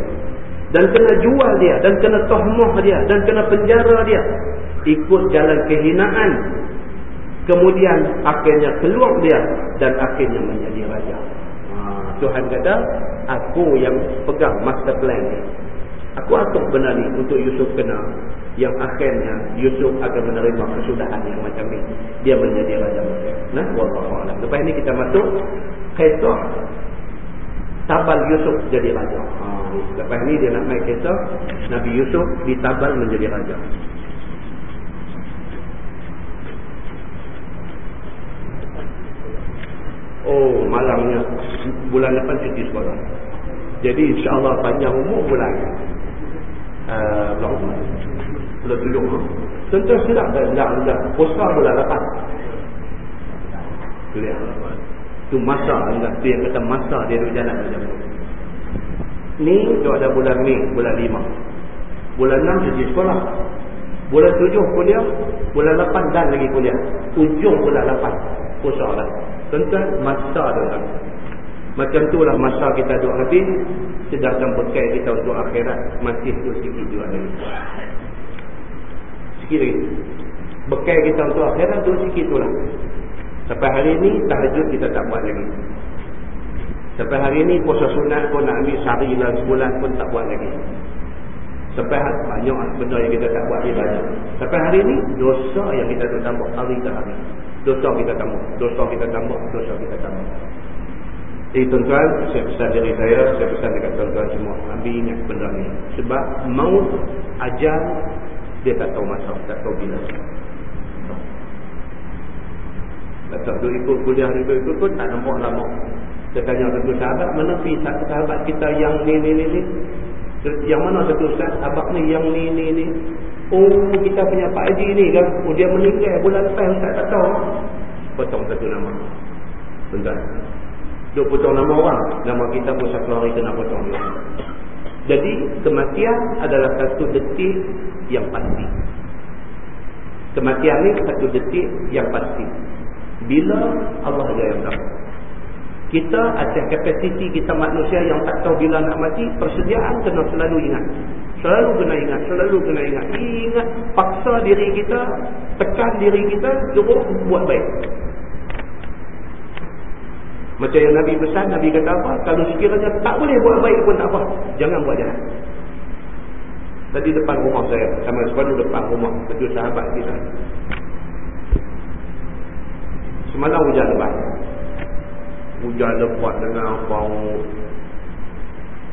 Dan kena jual dia. Dan kena tohmoh dia. Dan kena penjara dia. Ikut jalan kehinaan. Kemudian akhirnya keluar dia. Dan akhirnya menjadi raja. Tuhan kata aku yang pegang master plan ni aku atur benda ni untuk Yusuf kena yang akhirnya Yusuf akan menerima kesudahan yang macam ni. Dia menjadi Raja Mesir. Nah wallahualam lepas ni kita masuk kisah. Tabal Yusuf jadi Raja. Ha, lepas ni dia nak main kisah. Nabi Yusuf ditabal menjadi Raja. Oh malamnya bulan depan cuti sekolah. Jadi insyaAllah panjang umur bulan. Uh, bulan umur. Tujuh. Tentu silap dah. Dah, dah. Puasa bulan depan. Kuliah. Itu masa. Itu yang kata masa dia duduk jalan macam tu. Ni tu ada bulan Mei. Bulan lima. Bulan enam cuti sekolah. Bulan tujuh kuliah. Bulan lapan dan lagi kuliah. Ujung bulan lapan. Puasa lah. Tentang masa dalam. Macam itulah masa kita duduk habis. Sedangkan bekal kita untuk akhirat. Masih tu sikit juga lagi. Sikit lagi. Bekal kita untuk akhirat tu sikit tu lah. Sampai hari ini tahajud kita tak buat lagi. Sampai hari ini puasa sunat pun nak ambil sehari lah sebulan pun tak buat lagi. Sampai hari, banyak benda yang kita tak buat lagi banyak. Sampai hari ini dosa yang kita tu tambah hari ke hari dosa kita tambah dosa kita tambah dosa kita tambah jadi tuan-tuan saya pesan diri saya saya pesan dekat tuan-tuan semua ambil ingat benda ni sebab maut ajal dia tak tahu masa tak tahu bila. Tak tahu ikut kuliah ikut ikut pun tak nampak lama. Saya tanya satu sahabat mana pergi satu sahabat kita yang ni ni ni ni? Yang mana satu sahabat ni yang ni ni ni? Oh kita punya Pak Haji ni kan. Oh, Dia meninggal bulan lepas Ustaz tak tahu. Potong satu nama. Bentar. Duk potong nama orang. Nama kita pun satu hari kena potong dia. Jadi kematian adalah satu detik yang pasti Kematian ni satu detik yang pasti Bila Allah dia yang tahu kita atas kapasiti kita manusia yang tak tahu bila nak mati persediaan kena selalu ingat Selalu kena ingat, selalu kena ingat. Ingat, paksa diri kita, tekan diri kita, suruh buat baik. Macam yang Nabi pesan, Nabi kata apa? Kalau sekiranya tak boleh buat baik pun tak apa. Jangan buat jahat. Tadi depan rumah saya, sama sepadu depan rumah, itu sahabat kita. Semalam hujan lebat. Hujan lebat dengan bau.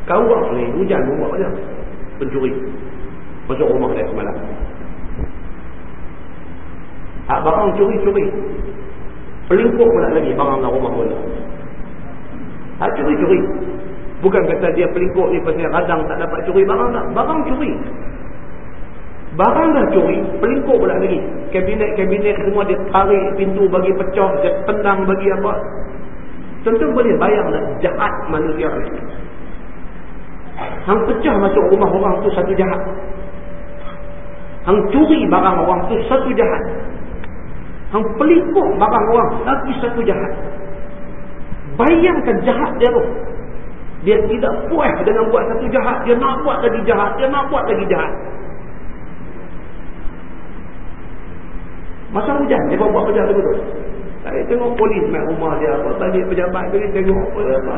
Kawak ni hujan buat dia. Pencuri. Masuk rumah dia semalam. Hak barang curi-curi. Pelingkup pula lagi barang dalam rumah pula. Hak curi-curi. Bukan kata dia pelingkup ni pasal radang tak dapat curi barang tak. Barang curi. Barang dah curi, pelingkup pula lagi. Kabinet-kabinet semua dia tarik pintu bagi pecah, dia tendang bagi apa. Tentu boleh bayang dah jahat manusia ni. Hang pecah masuk rumah orang tu satu jahat. Hang curi barang orang tu satu jahat. Hang pelingkup barang orang lagi satu jahat. Bayangkan jahat dia tu. Dia tidak puas dengan buat satu jahat. Dia nak buat lagi jahat. Dia nak buat lagi jahat. Masa hujan dia buat kerja tu betul. Saya tengok polis main rumah dia apa balik pejabat tadi tengok apa apa.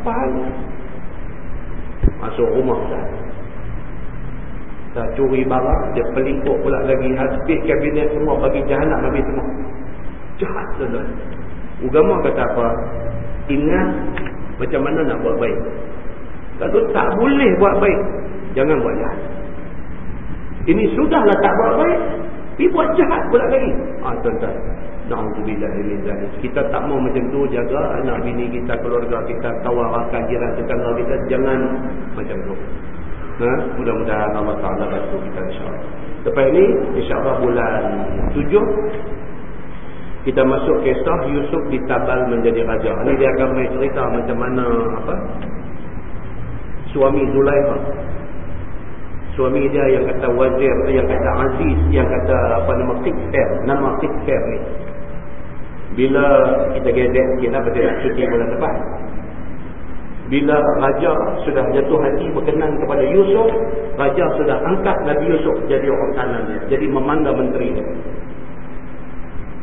Apa hal? Masuk rumah dah. Dah curi barang, dia pelingkup pula lagi habis kabinet semua bagi jahanam habis semua. Jahat tuan Ugama kata apa? Ingat macam mana nak buat baik. Kalau tak boleh buat baik, jangan buat jahat. Ini sudahlah tak buat baik, Pergi buat jahat pula lagi. Ah tuan-tuan. Na'udzubillah min zalik. Kita tak mau macam tu jaga anak bini kita, keluarga kita, kawan rakan jiran tetangga kita jangan macam tu. Ha? Mudah-mudahan Allah Taala bantu kita insya-Allah. Lepas ini insya-Allah bulan 7 kita masuk kisah Yusuf ditabal menjadi raja. Ini dia akan cerita macam mana apa? Suami Zulaikha. Suami dia yang kata wazir yang kata aziz yang kata apa nama qitfir nama qitfir ni. Bila kita lah betul nak cuti bulan depan. Bila raja sudah jatuh hati berkenan kepada Yusuf raja sudah angkat Nabi Yusuf jadi orang kanan dia jadi memanda menteri dia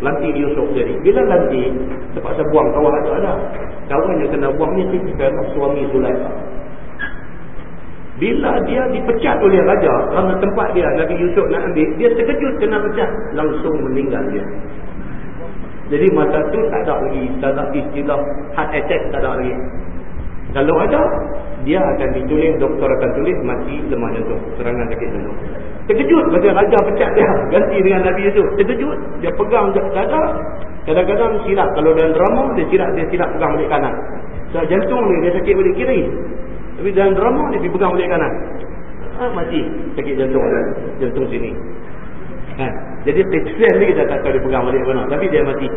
lantik Yusuf jadi bila lantik terpaksa buang kawan tu ada kawan yang kena buang ni qitfir suami Zulaikha bila dia dipecat oleh raja kerana tempat dia Nabi Yusuf nak ambil, dia terkejut kena pecat, langsung meninggal dia. Jadi masa tu tak ada lagi istilah, istilah heart attack tak ada lagi. Kalau ada, dia akan ditulis, doktor akan tulis mati lemah jantung, serangan sakit jantung. Terkejut masa raja pecat dia, ganti dengan Nabi Yusuf. Terkejut, dia pegang dada. Kadang-kadang silap, kalau dalam drama, dia silap, dia silap pegang balik kanan. So, jantung ni dia sakit balik kiri. Tapi dalam drama ni pergi pegang balik kanan. Ah, mati. Sakit jantung. Jantung sini. Ha. Jadi tekstual ni kita tak tahu dia pegang balik mana. Tapi dia mati.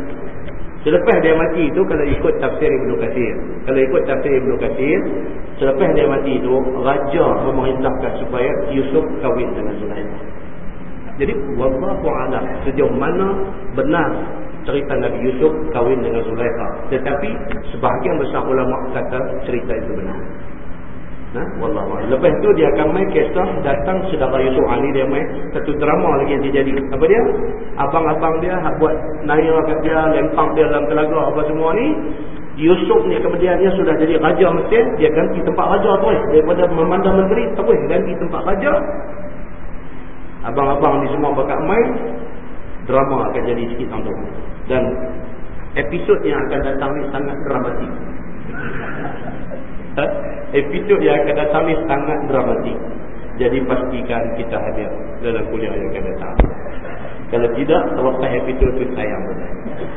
Selepas dia mati tu kalau ikut tafsir Ibn Qasir. Kalau ikut tafsir Ibn Qasir. Selepas dia mati tu. Raja memerintahkan supaya Yusuf kahwin dengan Sulaiman. Jadi Wallahu'alam. Sejauh mana benar cerita Nabi Yusuf kahwin dengan Zulaikha. Tetapi sebahagian besar ulama kata cerita itu benar. Ha? Wallahu Lepas tu dia akan main kisah datang saudara Yusuf Ali dia main satu drama lagi yang terjadi. Apa dia? Abang-abang dia buat naya kat dia, lempang dia dalam telaga apa semua ni. Yusuf ni kemudian dia sudah jadi raja Mesir, dia ganti tempat raja tu eh. Daripada memandang menteri, tak boleh ganti tempat raja. Abang-abang ni semua bakat main drama akan jadi sikit tu. Dan episod yang akan datang ni sangat dramatik. Ha? episod yang akan datang ni sangat dramatik. Jadi pastikan kita hadir dalam kuliah yang akan datang. Kalau tidak, selepas episod itu sayang.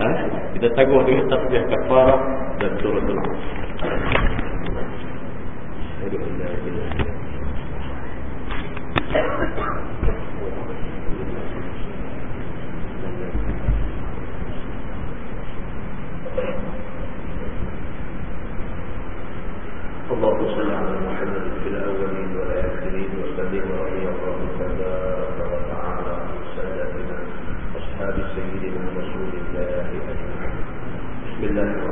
Ha? Kita tangguh dengan tasbih kafarah dan turut turut. Thank you. اللهم صل على محمد في الأولين والآخرين وسلم رضي الله تبارك وتعالى عن سادتنا أصحاب سيدنا رسول الله أجمعين. بسم الله الرحمن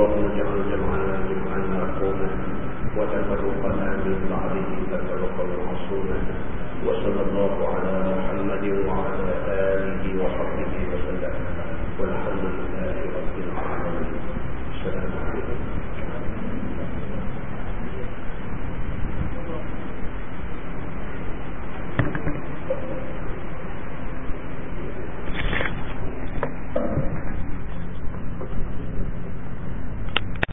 اللهم اجعل جمعنا جمعا مرحوما وتفرقنا من بعده تفرقا معصوما وصلى الله على